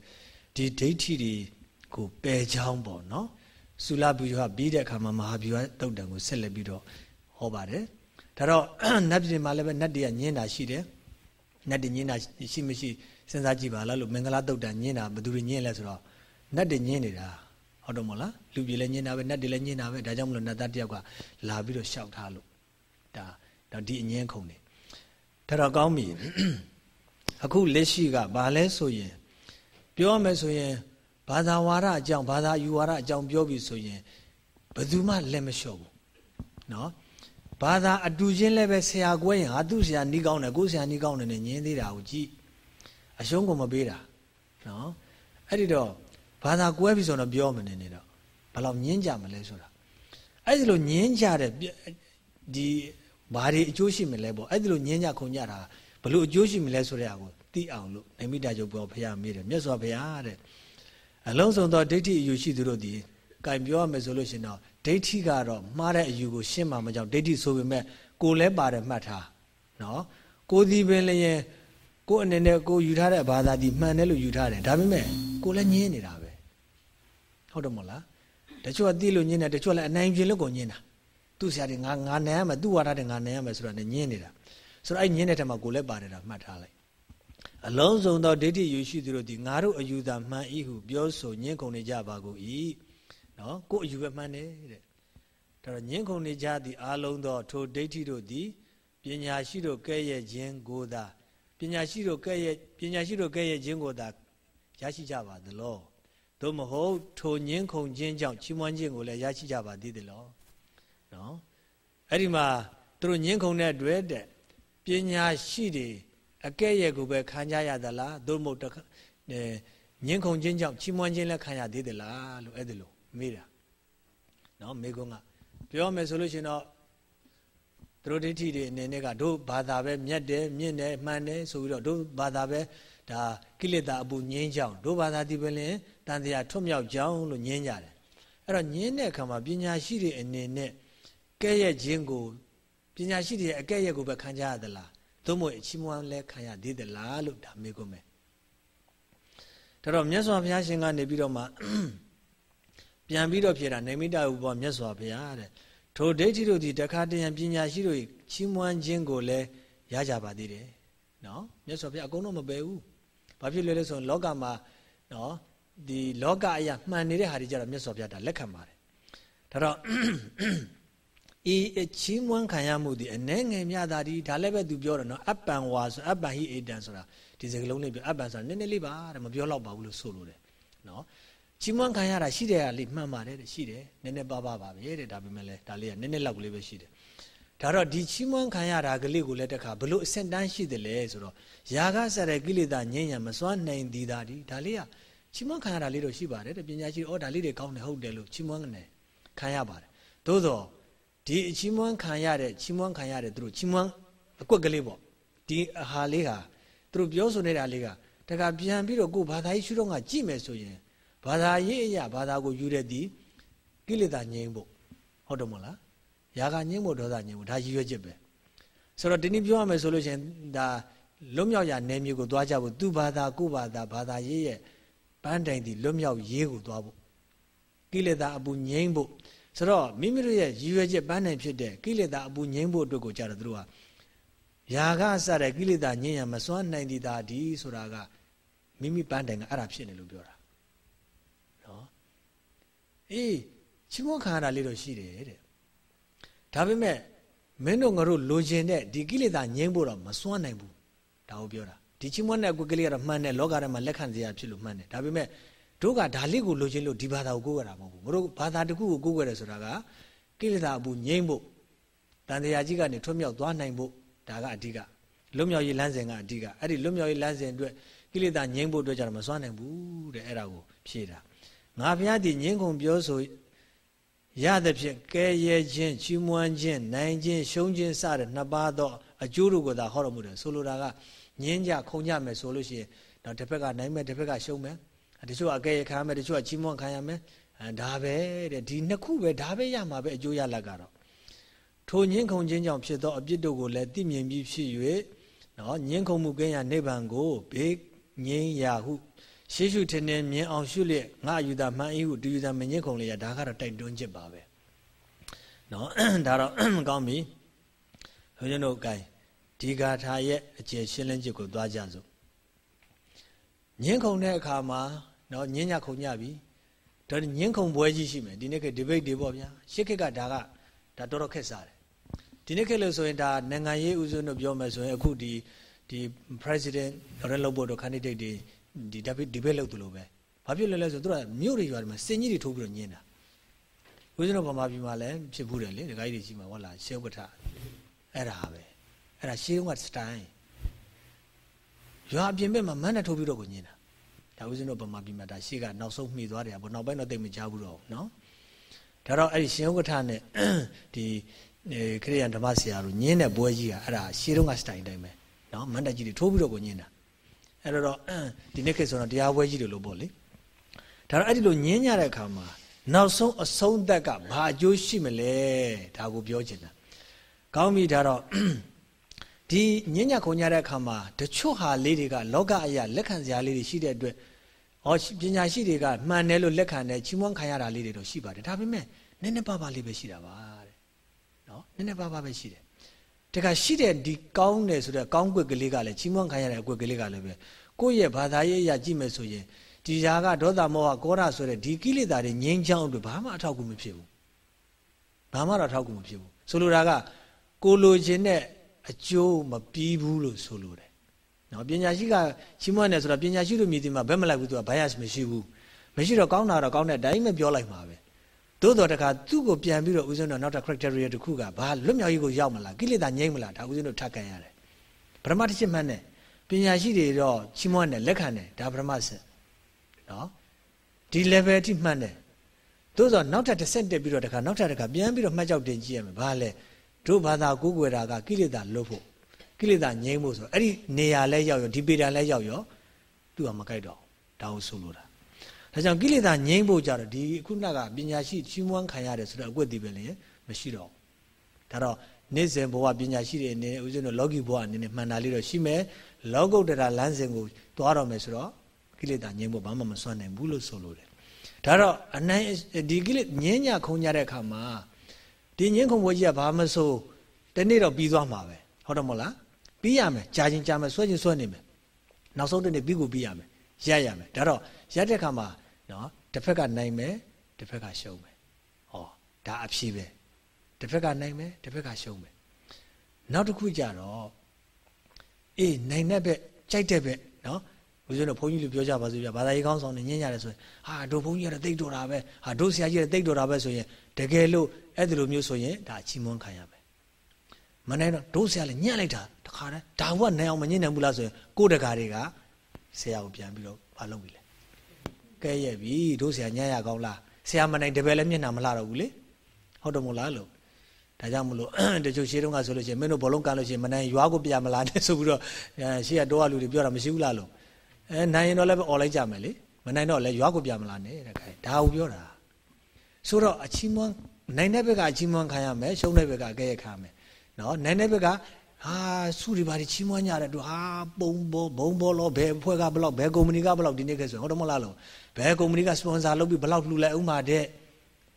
ဒီဒိဋ္ဌိတွေကိုပယ်ချောင်းပေါ့နော်သုလဘုရားပြီးတဲ့အခါမှာမဟာဘုရားတုတ်တံကိုဆက်လက်ပြီးတော့ဟောပါတယ်ဒါတော့နတ်ပြည်မှာလည်းပဲနတ်တွေကညင်းတာရှိတယ်နတ်တွေညင်းတာရှိမရှိစဉ်းစားကြည့်ပါလားလို့မင်္ဂလာတုတ်တံညင်းတာဘယ်သူတွေညင်းလဲဆိုတော့နတ်တွေညင်းနေတာ ဟုတ်တော့မလားလူပြည်လည်းညင်တာပဲနတ်တွေလည်းညင်တာပဲဒါကြောင့်မလို့နတ်သားတယောက်ကလာပြီးတော့ရှောက်ထားလို့ဒါတော့ဒီအငင်းခုံနေဒါတော့ကောင်းပြီအခုလက်ရှိကဘာလဲဆိုရင် ပြောရမယ်ဆိုရင်ဘာသာဝါဒအကြောင်းဘာသာယူဝါဒအကြောင်းပြောပြီဆိုရင်ဘယ်သူမှလက်မလျှော့ဘူးနော်ဘာသာအတူချင်းလည်းပဲဆရာကွဲရင်ဟာသူ့ဆရာနီးကောင်းတယ်ကိုယ်ဆရာနီးကောင်းတယ်နဲ့ညင်းသေးတာကိုကြည့်အရှုံးကိုမပေးတာနော်အဲ့ဒီတော့ ဘာသာကွဲပြီဆိုတော့ပြောမနေနဲ့တော့ဘယ်လောက်ညင်းကြမလဲဆိုတာအဲ့ဒီလိုညင်းကြတဲ့ဒီဘာတွေအကျိုးရှိမလဲပေါ့အဲ့ဒီလိုညင်းကြခုန်ကြတာဘလို့အကျိုးရှိမလဲဆိုတဲ့အကိုသိအောင်လို့နိမိတကျုပ်ပြောဖရာမေးတယ်မြတ်စွာဘုရားတဲ့အလုံးစုံသောဒိဋ္ဌိအယူရှိသူတို့ဒီကင်ပြောရမယ်ဆိုလို့ရှင်တော့ဒိဋ္ဌိကတော့မှားတဲ့အယူကိုရှင်းမှာမကြောက်ဒိဋ္ဌိဆိုပေမဲ့ကိုလည်းပါတယ်မှတ်ထားနော်ကိုဒီပင်လည်းကိုအနေနဲ့ကိုယူထားတဲ့ဘာသာဒီမှန်တယ်လို့ယူထားတယ်ဒါပေမဲ့ကိုလည်းညင်းနေတာပဲ ဟုတ်တယ်မဟုတ်လားတချို့ကသိလို့ညင်းတယ်တချို့လည်းအနိုင်ပြင်လို့ကိုညင်းတာသူ့ဆရာတွေငါငါနိုင်ရမယ်သူ့ဝါဒတွေငါနိုင်ရမယ်ဆိုတာနဲ့ညင်းနေတာဆိုတော့အဲ့ညင်းတဲ့ထက်မှာကိုလည်းပါတယ်တာမှတ်ထားလိုက်အလုံးစုံသောဒိဋ္ဌိယူရှိသူတို့ဒီငါတို့အယူသာမှန်၏ဟုပြောဆိုညင်းကုန်နေကြပါကုန်၏နော်ကိုအယူပဲမှန်တယ်တဲ့ဒါတော့ညင်းကုန်နေကြသည်အာလုံးသောထိုဒိဋ္ဌိတို့သည်ပညာရှိတို့ကဲ့ရဲ့ခြင်းကိုသာပညာရှိတို့ကဲ့ရဲ့ပညာရှိတို့ကဲ့ရဲ့ခြင်းကိုသာရရှိကြပါသလော သို့မဟုတ်ထိုညင်းခုန်ခြင်းကြောင့်ချီးမွမ်းခြင်းကိုလည်းရရှိကြပါသေးတယ်လို့နော်အဲ့ဒီမှာသူတို့ညင်းခုန်တဲ့အတွက်တဲ့ပညာရှိတွေအကဲ့ရဲ့ကိုပဲခံကြရသလားသို့မဟုတ်ညင်းခုန်ခြင်းကြောင့်ချီးမွမ်းခြင်းလည်းခံရသေးသလားလို့အဲ့ဒါလို့မေးတာနော်မေကုန်းကပြောမယ်ဆိုလို့ရှိရင်တော့သူတို့ဒိဋ္ဌိတွေအနေနဲ့ကတို့ဘာသာပဲမြတ်တယ်မြင့်တယ်မှန်တယ်ဆိုပြီးတော့တို့ဘာသာပဲ ဒါကိလေသာအပူငြင်းကြောင်းတို့ဘာသာဒီပလင်တန်တရားထွတ်မြောက်ကြောင်းလို့ငြင်းကြတယ်အဲ့တော့ငြင်းတဲ့အခါမှာပညာရှိတွေအနေနဲ့ကဲ့ရဲ့ခြင်းကိုပညာရှိတွေအကဲ့ရဲ့ကိုပဲခံကြရသလားသို့မဟုတ်အချီးမွမ်းလဲခံရသေးသလားလို့ဒါမေးကုန်မယ်ဒါတော့မြတ်စွာဘုရားရှင်ကနေပြီးတော့မှပြန်ပြီးတော့ဖြေတာနေမိတဥပ္ပမြတ်စွာဘုရားတဲ့ထိုဒိဋ္ဌိတို့သည်တခါတရံပညာရှိတို့ချီးမွမ်းခြင်းကိုလည်းရကြပါသေးတယ်နော်မြတ်စွာဘုရားအကုန်လုံးမပယ်ဘူး ဘာဖြစ်လဲလဲဆိုရင်လောကမှာနော်ဒီလောကအရာမှန်နေတဲ့ဟာတွေကြတော့မြတ်စွာဘုရားဒါလက်ခံပါတယ်ဒါတော့ဤချီးမွမ်းခံရမှုဒီအနေငယ်မြတာဒီဒါလည်းပဲသူပြောတယ်နော်အပ္ပံဝါဆိုအပ္ပံဟိအေတံဆိုတာဒီစကားလုံးလေးပြောအပ္ပံဆိုတာနည်းနည်းလေးပါတဲ့မပြောတော့ပါဘူးလို့ဆိုလို့တယ်နော်ချီးမွမ်းခံရတာရှိတယ်ကလေးမှန်ပါတယ်တဲ့ရှိတယ်နည်းနည်းပါးပါးပါပဲတဲ့ဒါပေမဲ့လည်းဒါလေးကနည်းနည်းလောက်ကလေးပဲရှိတယ် ဒါတော့ဒီချီးမွမ်းခံရတာကလေးကိုလည်းတခါဘလို့အဆင့်တန်းရှိတယ်လဲဆိုတော့ယာကဆက်တဲ့ကိလေသာငြိမ်းရမစွမ်းနိုင်သည်သာဒီဒါလေးကချီးမွမ်းခံရတာလေးတော့ရှိပါတယ်တဲ့ပညာရှိဩဒါလေးတွေကောင်းတယ်ဟုတ်တယ်လို့ချီးမွမ်းနေခံရပါတယ်သို့တော့ဒီချီးမွမ်းခံရတဲ့ချီးမွမ်းခံရတဲ့သူတို့ချီးမွမ်းအကွက်ကလေးပေါ့ဒီအဟာလေးဟာသူတို့ပြောဆိုနေတာလေးကတခါပြန်ပြီးတော့ကိုဘာသာရေးရှုတော့ကကြည့်မယ်ဆိုရင်ဘာသာရေးအရာဘာသာကိုယူတဲ့ဒီကိလေသာငြိမ်းဖို့ဟုတ်တယ်မဟုတ်လား ယာကငြိမ်းဖို့ဒေါသငြိမ်းဖို့ဒါရည်ရွယ်ချက်ပဲဆိုတော့ဒီနေ့ပြောရမယ်ဆိုလို့ရှိရင်ဒါလွတ်မြောက်ရာနယ်မြေကိုသွားကြဖို့သူဘာသာကိုဘာသာဘာသာရေးရဲ့ပန်းတိုင်ဒီလွတ်မြောက်ရေးကိုသွားဖို့ကိလေသာအပူငြိမ်းဖို့ဆိုတော့မိမိတို့ရဲ့ရည်ရွယ်ချက်ပန်းတိုင်ဖြစ်တဲ့ကိလေသာအပူငြိမ်းဖို့အတွက်ကိုကြတော့သူတို့ကယာကစတဲ့ကိလေသာငြိမ်းရမစွမ်းနိုင်သည်သာဒီဆိုတာကမိမိပန်းတိုင်ကအဲ့ဒါဖြစ်နေလို့ပြောတာအေးချီးမွမ်းခံရတာလေးတော့ရှိတယ်တဲ့ ဒါပေမဲ့မင်းတို့ငါတို့လိုချင်တဲ့ဒီကိလေသာငြိမ်းဖို့တော့မစွမ်းနိုင်ဘူးဒါကိုပြောတာဒီချီးမွမ်းတဲ့ကွက်ကလေးကတော့မှန်တယ်လောကထဲမှာလက်ခံစရာဖြစ်လို့မှန်တယ်ဒါပေမဲ့တို့ကဒါလေးကိုလိုချင်လို့ဒီဘာသာကိုကိုးရတာမဟုတ်ဘူးငါတို့ဘာသာတစ်ခုကိုကိုးရတယ်ဆိုတာကကိလေသာအပူငြိမ်းဖို့တန်တရားကြီးကနေထွတ်မြောက်သွားနိုင်ဖို့ဒါကအဓိကလွတ်မြောက်ရေးလမ်းစဉ်ကအဓိကအဲ့ဒီလွတ်မြောက်ရေးလမ်းစဉ်အတွက်ကိလေသာငြိမ်းဖို့အတွက်ကြတော့မစွမ်းနိုင်ဘူးတဲ့အဲ့ဒါကိုဖြေတာငါဘုရားဒီငင်းကုန်ပြောဆို ရသဖြင့်ကဲရဲခြင်းချီးမွမ်းခြင်းနိုင်ခြင်းရှုံးခြင်းစတဲ့နှစ်ပါးသောအကျိုးတို့ကိုသာဟောတော်မူတယ်ဆိုလိုတာကငင်းကြခုံကြမယ်ဆိုလို့ရှိရင်တော့တစ်ဖက်ကနိုင်မယ်တစ်ဖက်ကရှုံးမယ်တချို့အကဲရခံမယ်တချို့ကချီးမွမ်းခံရမယ်အဲဒါပဲတဲ့ဒီနှစ်ခုပဲဒါပဲရမှာပဲအကျိုးရလတ်ကတော့ထိုညင်းခုံခြင်းကြောင့်ဖြစ်သောအပြစ်တို့ကိုလည်းသိမြင်ပြီးဖြစ်၍နော်ညင်းခုံမှုကင်းရာနိဗ္ဗာန်ကိုဘေးငြိမ်းရာဟု ရှေးရှုထင်းထင်းမြင်အောင်ရှုလျက်ငါအယူသာမှန်၏ဟုဒီယူသာမငင်းခုံလေရဒါကတော့တိုက်တွန်းချက်ပါပဲနော်ဒါတော့မကောင်းပြီဘုန်းကြီးတို့ကဲဒီဂါထာရဲ့အကျေရှင်းလင်းချက်ကိုသွားကြစို့ညင်းခုံတဲ့အခါမှာနော်ညင်းညခုံညပြီဒါညင်းခုံပွဲကြီးရှိမယ်ဒီနေ့က debate တွေပေါ့ဗျာရှစ်ခေတ်ကဒါကဒါတော်တော်ခက်စားတယ်ဒီနေ့ခေတ်လို့ဆိုရင်ဒါနိုင်ငံရေးဦးစွန်းတို့ပြောမယ်ဆိုရင်အခုဒီဒီ president ရဲလုပ်ဖို့တော့ candidate တွေ ဒီ debate လုပ်သလိုပဲဘာဖြစ်လဲလဲဆိုတော့သူကမြို့တွေရွာတွေမှာစင်ကြီးတွေထိုးပြီးတော့ညင်းတာဦးဇင်းတို့ဗမာပြည်မှာလည်းဖြစ်ဘူးတယ်လေဒကာကြီးတွေရှိမှာဟုတ်လားရှေးဥက္ကဋ္ဌအဲ့ဒါပဲအဲ့ဒါရှေးဥက္ကဋ္ဌစတိုင်ရွာအပြင်ဘက်မှာမန်းနဲ့ထိုးပြီးတော့ကိုညင်းတာဒါဦးဇင်းတို့ဗမာပြည်မှာဒါရှေးကနောက်ဆုံးမှီသွားတယ်ပေါ့နောက်ပိုင်းတော့သိမကြဘူးတော့နော်ဒါတော့အဲ့ဒီရှင်ဥက္ကဋ္ဌနဲ့ဒီခရိယန်ဓမ္မဆရာတို့ညင်းတဲ့ပွဲကြီးကအဲ့ဒါရှေးတုန်းကစတိုင်တိုင်းပဲနော်မန်းတက်ကြီးတွေထိုးပြီးတော့ကိုညင်းတာ အဲ့တော့ဒီနေ့ခေတ်ဆိုတော့တရားပွဲကြီးတွေလို့ပေါ့လေဒါတော့အဲ့ဒီလိုညင်းညတဲ့အခါမှာနောက်ဆုံးအဆုံးသက်ကဘာအကျိုးရှိမလဲဒါကိုပြောချင်တာကောင်းပြီဒါတော့ဒီညဉ့်ညခုံညတဲ့အခါမှာတချို့ဟာလေးတွေကလောကအရာလက်ခံစရာလေးတွေရှိတဲ့အတွက်ဟောပညာရှိတွေကမှန်တယ်လို့လက်ခံတယ်ချီးမွမ်းခံရတာလေးတွေတော့ရှိပါတယ်ဒါပေမဲ့နည်းနည်းပါးပါးလေးပဲရှိတာပါတဲ့နော်နည်းနည်းပါးပါးပဲရှိတယ် တခါရှိတဲ့ဒီကောင်းတယ်ဆိုတဲ့ကောင်းကွက်ကလေးကလည်းချီးမွမ်းခံရတဲ့အကွက်ကလေးကလည်းပဲကိုယ့်ရဲ့ဘာသာရေးအရာကြည့်မယ်ဆိုရင်ဒီຢာကဒေါသမောဟကောရဆိုတဲ့ဒီကိလေသာတွေငြိမ်းချမ်းအတွက်ဘာမှအထောက်အကူမဖြစ်ဘူးဘာမှတော့အထောက်အကူမဖြစ်ဘူးဆိုလိုတာကကိုလိုချင်တဲ့အကျိုးမပြီးဘူးလို့ဆိုလိုတယ်နော်ပညာရှိကရှင်းမနဲ့ဆိုတော့ပညာရှိတို့မြည်တယ်မှာဘယ်မလိုက်ဘူးသူက bias မရှိဘူးမရှိတော့ကောင်းတာတော့ကောင်းတဲ့အတိုင်းပဲပြောလိုက်မှာပဲ သို့တော်တခါသူ့ကိုပြန်ပြီးတော့ဦးဇင်းတို့နောက်တစ် criteria တစ်ခုကဘာလွတ်မြောက်ရေးကိုရောက်မလားကိလေသာငြိမ်းမလားဒါဦးဇင်းတို့ထပ်ကန်ရတယ်ပထမတစ်ချက်မှန်းတယ်ပညာရှိတွေတော့ချီးမွမ်းတယ်လက်ခံတယ်ဒါပထမဆက်နော်ဒီ level အထိမှတ်တယ်သို့သောနောက်ထပ်တစ်ဆက်တက်ပြီးတော့တခါနောက်ထပ်တခါပြန်ပြီးတော့မှတ်ကြောက်တင်ကြည့်ရမယ်ဘာလဲတို့ဘာသာကိုးကွယ်တာကကိလေသာလွတ်ဖို့ကိလေသာငြိမ်းဖို့ဆိုအဲ့ဒီနေရာလဲရောက်ရောဒီပေတာလဲရောက်ရောသူကမကြိုက်တော့ဒါကိုဆိုလိုတာ ဒါကြောင့်ကိလေသာငြိမ်းဖို့ကြတော့ဒီခုနကပညာရှိချီးမွမ်းခံရတယ်ဆိုတော့အကွက်ဒီပဲလေမရှိတော့ဒါတော့နေ့စဉ်ဘဝပညာရှိတဲ့အနေနဲ့ဦးဇင်းတို့လောကီဘဝအနေနဲ့မှန်တာလေးတော့ရှိမယ်လောကုတ္တရာလမ်းစဉ်ကိုသွားတော့မယ်ဆိုတော့ကိလေသာငြိမ်းဖို့ဘာမှမစွန့်နိုင်ဘူးလို့ဆိုလိုတယ်ဒါတော့အနိုင်ဒီကိလေငြင်းညာခုံကြတဲ့အခါမှာဒီငြင်းခုံဘွယ်ကြီးကဘာမဆိုတနေ့တော့ပြီးသွားမှာပဲဟုတ်တယ်မဟုတ်လားပြီးရမယ်ကြာချင်းကြာမယ်ဆွဲချင်းဆွဲနေမယ်နောက်ဆုံးတနေ့ပြီးကိုပြီးရမယ်ရက်ရမယ်ဒါတော့ရက်တဲ့အခါမှာ နော်တစ်ဖက်ကနိုင်မယ်တစ်ဖက်ကရှုံးမယ်ဟောဒါအဖြေပဲတစ်ဖက်ကနိုင်မယ်တစ်ဖက်ကရှုံးမယ်နောက်တစ်ခုကြတော့အေးနိုင်တဲ့ဘက်ကြိုက်တဲ့ဘက်နော်ဦးဇင်းတို့ဘုန်းကြီးလူပြောကြပါစို့ပြဘာသာရေးကောင်းဆောင်နေညင်ရတယ်ဆိုရင်ဟာတို့ဘုန်းကြီးကတော့တိတ်တော်တာပဲဟာတို့ဆရာကြီးကတိတ်တော်တာပဲဆိုရင်တကယ်လို့အဲ့ဒီလိုမျိုးဆိုရင်ဒါချီးမွမ်းခံရမယ်မနိုင်တော့တို့ဆရာလည်းညံ့လိုက်တာတခါတည်းဒါဘုကနိုင်အောင်မညင်နိုင်ဘူးလားဆိုရင်ကိုယ်တကာတွေကဆရာကိုပြန်ပြီးတော့မလုပ်ပြီလေ ကဲရဲ့ပြီတို့ဆရာညံ့ရကောင်းလားဆရာမနိုင်တပည့်လည်းမျက်နှာမလှတော့ဘူးလေဟုတ်တယ်မို့လားလို့ဒါကြောင့်မလို့တချို့ရှေးတုန်းကဆိုလို့ရှိရင်မင်းတို့ဘောလုံးကန်လို့ရှိရင်မနိုင်ရွာကိုပြမလာနဲ့ဆိုပြီးတော့ရှေးကတော့လူတွေပြောတာမရှိဘူးလားလို့အဲနိုင်ရင်တော့လည်းអော်လိုက်ကြမယ်လေမနိုင်တော့လည်းရွာကိုပြမလာနဲ့တဲ့ခိုင်ဒါကိုပြောတာဆိုတော့အချီးမွမ်းနိုင်တဲ့ဘက်ကအချီးမွမ်းခံရမယ်ရှုံးတဲ့ဘက်ကကဲရခံမယ်နော်နိုင်တဲ့ဘက်က ဟာစုတွေပါချီးမွမ်းကြတဲ့သူဟာပုံဘောဘုံဘောလောဘယ်အဖွဲ့ကဘလောက်ဘယ်ကုမ္ပဏီကဘလောက်ဒီနေ့ကဆိုဟုတ်တယ်မဟုတ်လားလို့ဘယ်ကုမ္ပဏီကစပွန်ဆာလုပ်ပြီးဘလောက်လှူလိုက်အောင်ပါတဲ့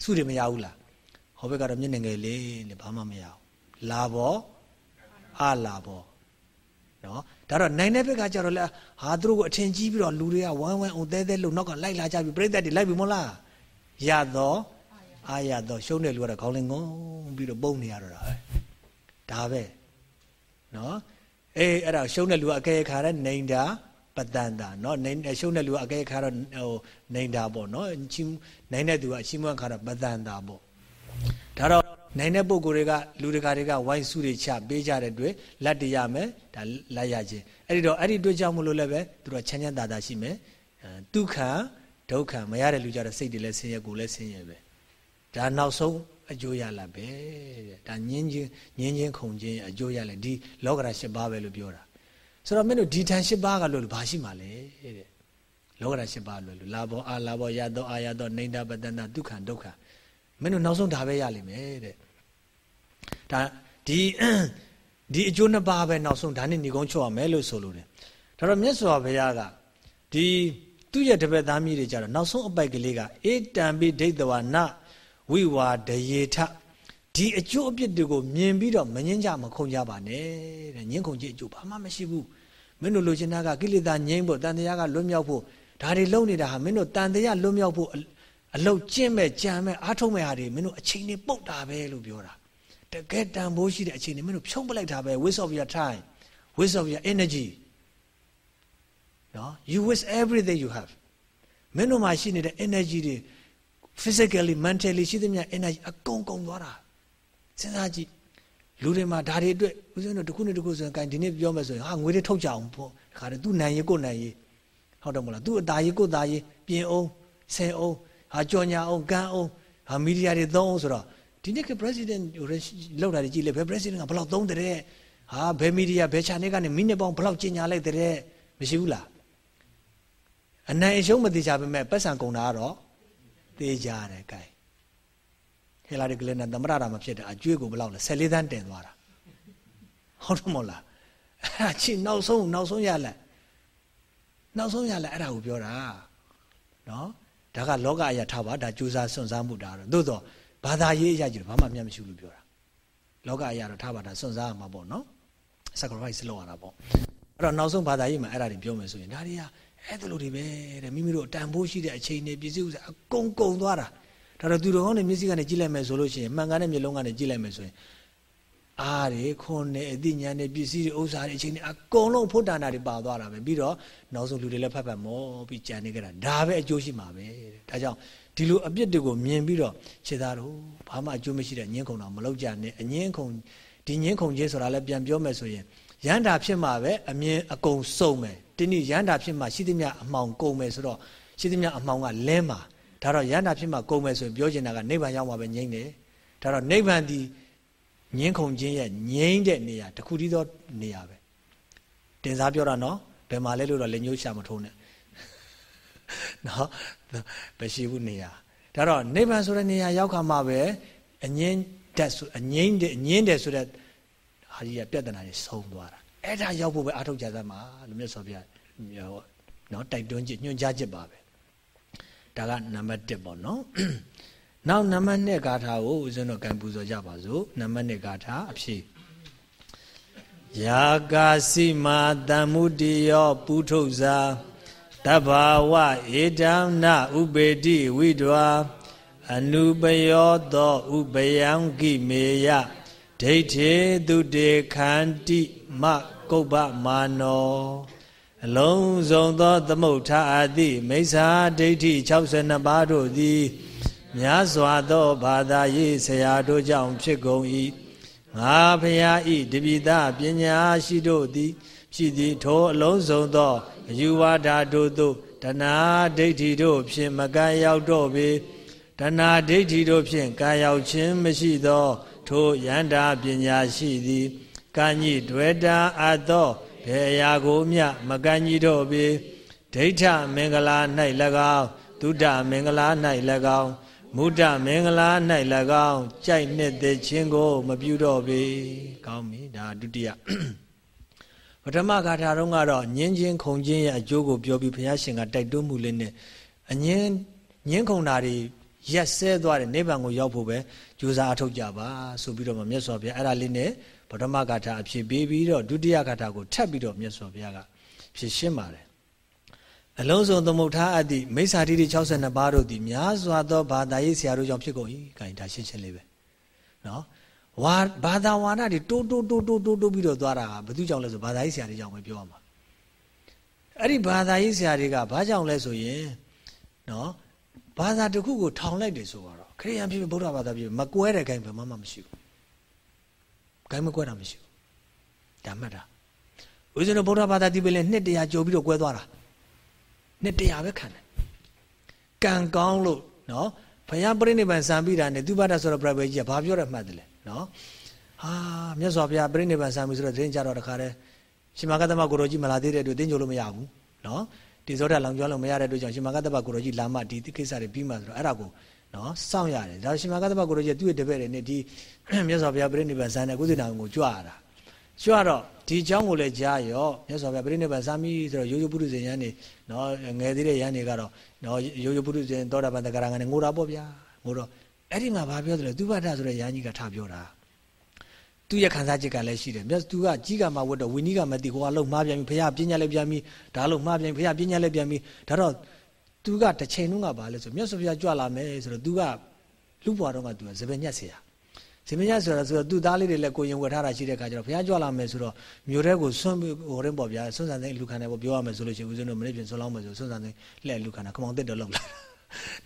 စုတွေမရဘူးလားဟောဘက်ကတော့မျက်နှာငယ်လေးနဲ့ဘာမှမရဘူးလာဘောအလာဘောနော်ဒါတော့နိုင်တဲ့ဘက်ကကြတော့လေဟာသူတို့ကိုအထင်ကြီးပြီးတော့လူတွေကဝမ်းဝမ်းအောင်တဲတဲလို့နောက်ကလိုက်လာကြပြီပြိဿတွေလိုက်ပြီမလားရတော့အာရတော့ရှုံးတဲ့လူကတော့ခေါင်းလေးငုံပြီးတော့ပုံနေရတော့တာပဲဒါပဲ နော်အေးအဲ့ဒါရှုံးတဲ့လူကအကဲခါတဲ့နေတာပတန်တာနော်နေရှုံးတဲ့လူကအကဲခါတော့ဟိုနေတာပေါ့နော်ချင်းနိုင်တဲ့သူကအချင်းမွန်းခါတော့ပတန်တာပေါ့ဒါတော့နိုင်တဲ့ပုံကိုယ်တွေကလူတကာတွေကဝိုင်းစုတွေချပေးကြတဲ့အတွက်လက်တရမယ်ဒါလက်ရခြင်းအဲ့ဒီတော့အဲ့ဒီအတွက်ကြောင့်မလို့လည်းပဲသူတို့ချမ်းချမ်းသာသာရှိမယ်ဒုက္ခဒုက္ခမရတဲ့လူကြတော့စိတ်တွေလည်းဆင်းရဲကိုယ်လည်းဆင်းရဲပဲဒါနောက်ဆုံး အကျိုးရလာပဲတဲ့ဒါညင်းချင်းညင်းချင်းခုန်ချင်းအကျိုးရလဲဒီလောကဓာတ်၈ပါးပဲလို့ပြောတာဆိုတော့မင်းတို့ဒီထန်၈ပါးကလို့ဘာရှိမှလဲတဲ့လောကဓာတ်၈ပါးလို့လာဘောအာလာဘောရသောအာရသောနေတပတနာဒုက္ခဒုက္ခမင်းတို့နောက်ဆုံးဒါပဲရလိမ့်မယ်တဲ့ဒါဒီဒီအကျိုးနှစ်ပါးပဲနောက်ဆုံးဒါနဲ့ညီကုန်းချုပ်ရမယ်လို့ဆိုလိုတယ်ဒါတော့မြတ်စွာဘုရားကဒီသူ့ရဲ့တပည့်သားမီးတွေကြတော့နောက်ဆုံးအပိုက်ကလေးကအေတံပိဒိဋ္ဌဝန ဝိဝါဒယေထဒီအကျိုးအပြစ်တွေကိုမြင်ပြီးတော့မငင်းကြမခုံကြပါနဲ့တဲ့ငင်းခုံခြင်းအကျိုးဘာမှမရှိဘူးမင်းတို့လိုချင်တာကကိလေသာငြိမ်းဖို့တန်တရားကလွတ်မြောက်ဖို့ဒါတွေလုံနေတာဟာမင်းတို့တန်တရားလွတ်မြောက်ဖို့အလုတ်ကျင့်မဲ့ကြံမဲ့အားထုတ်မဲ့ဟာတွေမင်းတို့အချိန်နေပုတ်တာပဲလို့ပြောတာတကယ်တန်ဖိုးရှိတဲ့အချိန်တွေမင်းတို့ဖြုံးပလိုက်တာပဲ waste of your time waste of your energy နော် you waste everything you have မင်းတို့မှာရှိနေတဲ့ energy တွေ physically mentally ရှိသမျှ energy အကုန်ကုန်သွားတာစဉ်းစားကြည့်လူတွေမှာဒါတွေအတွက်ဦးဇင်းတို့တစ်ခုနဲ့တစ်ခုဆိုရင် gain ဒီနေ့ပြောမယ်ဆိုရင်ဟာငွေတွေထုတ်ကြအောင်ပေါ့ခါတယ်သူနိုင်ရကိုနိုင်ရဟုတ်တယ်မလားသူအသားရကိုသားရပြင်အောင်ဆယ်အောင်ဟာကြော်ညာအောင်ကန်းအောင်ဟာမီဒီယာတွေသုံးအောင်ဆိုတော့ဒီနေ့က president လောက်တာတွေကြည့်လေဘယ် president ကဘယ်လောက်သုံးတဲ့ဟာဘယ်မီဒီယာဘယ် channel ကနေမိနစ်ပေါင်းဘယ်လောက်ကျင်ညာလိုက်တဲ့မရှိဘူးလားအနိုင်အရှုံးမသေးချပါပဲပတ်စံကုန်တာကတော့ သေးကြတယ်ကဲဟေလာဒီကလင်နဲ့သမရတာမဖြစ်တာအကျွေးကိုဘယ်လောက်လဲ14သန်းတင်သွားတာဟုတ်တယ်မဟုတ်လားအဲ့ဒါချင်းနောက်ဆုံးနောက်ဆုံးရလက်နောက်ဆုံးရလက်အဲ့ဒါကိုပြောတာနော်ဒါကလောကအရာထားပါဒါကြိုးစားစွန့်စားမှုတာတော့သို့တော့ဘာသာရေးအရာကြီးဘာမှမျက်မရှိလို့ပြောတာလောကအရာတော့ထားပါဒါစွန့်စားရမှာပေါ့နော် sacrifice လုပ်ရတာပေါ့အဲ့တော့နောက်ဆုံးဘာသာရေးမှာအဲ့ဒါတွေပြောမယ်ဆိုရင်ဒါတွေက အဲ့ဒါလိုတွေပဲတဲ့မိမိတို့တန်ဖိုးရှိတဲ့အချိန်တွေပစ္စည်းဥစ္စာအကုန်ကုန်သွားတာဒါတော့သူတော်ကောင်းတွေမျက်စိကနေကြည့်လိုက်မယ်ဆိုလို့ရှိရင်မှန်ကန်တဲ့မျက်လုံးကနေကြည့်လိုက်မယ်ဆိုရင်အားတွေခွန်တွေအသိဉာဏ်တွေပစ္စည်းတွေဥစ္စာတွေအချိန်တွေအကုန်လုံးဖို့တန်တာတွေပါသွားတာပဲပြီးတော့နောက်ဆုံးလူတွေလည်းဖတ်ဖတ်မောပြီးကြံနေကြတာဒါပဲအကျိုးရှိမှာပဲဒါကြောင့်ဒီလိုအပြစ်တွေကိုမြင်ပြီးတော့ခြေသားတို့ဘာမှအကျိုးမရှိတဲ့ညင်းခုန်တော့မလောက်ကြနဲ့အငင်းခုန်ဒီညင်းခုန်ခြင်းဆိုတာလည်းပြန်ပြောမယ်ဆိုရင်ရန်တာဖြစ်မှာပဲအမြင်အကုန်စုံမယ် ဒီနေ့ရန်တာဖြစ်မှာရှိသမျှအမှောင်ကုန်မယ်ဆိုတော့ရှိသမျှအမှောင်ကလဲမှာဒါတော့ရန်တာဖြစ်မှာကုန်မယ်ဆိုရင်ပြောချင်တာကနိဗ္ဗာန်ရောက်မှာပဲငြိမ့်တယ်ဒါတော့နိဗ္ဗာန်ဒီငင်းခုန်ခြင်းရဲ့ငြိမ့်တဲ့နေရာတခုတည်းသောနေရာပဲတင်စားပြောတာနော်ဘယ်မှာလဲလို့တော့လက်ညှိုးရှာမထိုးနဲ့နော်မရှိဘူးနေရာဒါတော့နိဗ္ဗာန်ဆိုတဲ့နေရာရောက်ခါမှပဲအငင်းတက်ဆိုအငိမ့်တဲ့အငင်းတယ်ဆိုတဲ့ဟာကြီးကပြဿနာတွေဆုံးသွားတာ အဲ့ဒါရောက်ဖို့ပဲအထောက်ကြသမှာလို့မြတ်စွာဘုရားနော်တိုက်တွန်းကြညွှန်ကြားချက်ပါပဲဒါကနံပါတ်1ပေါ့နော်နောက်နံပါတ်2ဂါထာကိုဦးဇင်းတို့ကံပူဇော်ကြပါစို့နံပါတ်2ဂါထာအဖြစ်ယာကာစီမာတမ္မုတိယောပုထုဇာတဘာဝဧတံနဥပေတိဝိဒွာအနုပယောသောဥပယံကိမေယဒိဋ္ဌေသူတေခန္တိ မကုပ္ပမာနောအလုံးစုံသောသမုဋ္ဌာအတိမိစ္ဆာဒိဋ္ဌိ62ပါးတို့သည်များစွာသောဘာသာရေးဆရာတို့ကြောင့်ဖြစ်ကုန်၏ငါဖရာဤတပိသပညာရှိတို့သည်ဖြစ်သည်ထိုအလုံးစုံသောအယူဝါဒတို့သို့တဏှာဒိဋ္ဌိတို့ဖြင့်မကံရောက်တော့ပေတဏှာဒိဋ္ဌိတို့ဖြင့်ကံရောက်ခြင်းမရှိသော ထိုယန္တာပညာရှိသည် ကံကြီးတွေ့တာအပ်သောဘယ်အရာကိုမျှမကံကြီးတော့ပေဒိဋ္ဌမင်္ဂလာ၌၎င်းသုဒ္ဓမင်္ဂလာ၌၎င်းမုဒ္ဒမင်္ဂလာ၌၎င်းကြိုက်နှစ်သက်ခြင်းကို မပြုတော့ပေကောင်းပြီဒါဒုတိယပထမဂါထာတော့ကတော့ညင်းချင်းခုံချင်းရဲ့အကျိုးကိုပြောပြီးဘုရားရှင်ကတိုက်တွန်းမှုလေးနဲ့အငင်းညင်းခုံတာတွေရက်ဆဲသွားတဲ့နိဗ္ဗာန်ကိုရောက်ဖို့ပဲကြိုးစားအထောက်ကြပါဆိုပြီးတော့မှမြတ်စွာဘုရားအဲ့ဒါလေးနဲ့ ပထမဂါထာအဖြစ်ပေးပြီးတော့ဒုတိယဂါထာကိုထပ်ပြီးတော့မြတ်စွာဘုရားကဖြည့်ရှင်းပါတယ်အလုံးစုံသမုဋ္ဌာအတ္တိမိစ္ဆာတိတိ62ပါးတို့သည်များစွာသောဘာသာရေးဆရာတို့ကြောင့်ဖြစ်ကုန်၏။ခိုင်ဒါရှင်းရှင်းလေးပဲ။နော်။ဝါဘာသာဝါဒတွေတိုးတိုးတိုးတိုးတိုးတိုးပြီးတော့သွားတာဘယ်သူကြောင့်လဲဆိုဘာသာရေးဆရာတွေကြောင့်ပဲပြောရမှာ။အဲ့ဒီဘာသာရေးဆရာတွေကဘာကြောင့်လဲဆိုရင်နော်ဘာသာတစ်ခုကိုထောင်လိုက်တယ်ဆိုတော့ခရိယန်ဖြစ်ဖြစ်ဗုဒ္ဓဘာသာဖြစ်ဖြစ်မကွဲတဲ့ခိုင်ဘယ်မှမရှိဘူး။ ခိုင်မကွဲတာမရှိဘူး။ဒါမှတ်တာ။ဦးဇင်းတို့ဗုဒ္ဓဘာသာဒီပဲလေနှစ်တရာကျော်ပြီးတော့ကွဲသွားတာ။နှစ်တရာပဲခံတယ်ကံကောင်းလို့နော်ဘုရားပြိဋိဘံစံပြီးတာနဲ့သူဘာတာဆိုတော့ private ကြီးကဘာပြောရမှတ်တယ်လဲနော်ဟာမြတ်စွာဘုရားပြိဋိဘံစံပြီးဆိုတော့တင်းကြတော့တခါတည်းရှင်မကတ္တမကိုရောကြီးမလာသေးတဲ့အတွက်တင်းကြလို့မရဘူးနော်ဒီဇောတာလောင်ကျွမ်းလို့မရတဲ့အတွက်ကြောင့်ရှင်မကတ္တမကိုရောကြီးလာမှဒီကိစ္စတွေပြီးမှဆိုတော့အဲ့ဒါကို နော်စောင့်ရတယ်ဒါရှင်မကသဗ္ဗကိုရကျသူ့ရဲ့တပည့်တွေနဲ့ဒီမြတ်စွာဘုရားပြိဋိနိဗ္ဗာန်ဇာန်နဲ့ကုသေနာကိုကြွရတာကြွတော့ဒီအကြောင်းကိုလည်းကြားရောမြတ်စွာဘုရားပြိဋိနိဗ္ဗာန်ဇာမိဆိုတော့ရိုးရိုးပုရိသေယန်နေနော်ငယ်သေးတဲ့ယန်တွေကတော့နော်ရိုးရိုးပုရိသေသောတာပန်တဂရငံနဲ့ငိုတာပေါ့ဗျာငိုတော့အဲ့ဒီမှာဘာပြောသလဲသူဘဒ္ဒဆိုတဲ့ယန်ကြီးကထပြောတာသူရဲ့ခံစားချက်ကလည်းရှိတယ်မြတ်သူကကြီးကမှဝတ်တော့ဝိနည်းကမသိဟိုကလုံးမှားပြန်ပြီဘုရားပညာလည်းပြန်ပြီဒါလုံးမှားပြန်ပြီဘုရားပညာလည်းပြန်ပြီဒါတော့ သူကတစ်ချိန်လုံးကဘာလဲဆိုမြတ်စွာဘုရားကြွလာမယ်ဆိုတော့သူကလူဘွားတော့ကသူကဇပညက်เสียဇပညက်ဆိုတာဆိုတော့သူ့သားလေးတွေလည်းကိုရင်ဝယ်ထားတာရှိတဲ့ခါကျတော့ဘုရားကြွလာမယ်ဆိုတော့မြို့ထဲကိုဆွန့်ဟိုရင်ပေါ့ဗျာဆွန့်ဆန်တဲ့လူခန္ဓာပေါ့ပြောရမယ်ဆိုလို့ရှိရင်ဦးဇင်းတို့မနေ့ပြင်ဆွန့်လောင်းမယ်ဆိုဆွန့်ဆန်တဲ့လက်လူခန္ဓာခမောင်တက်တော့လောက်လာ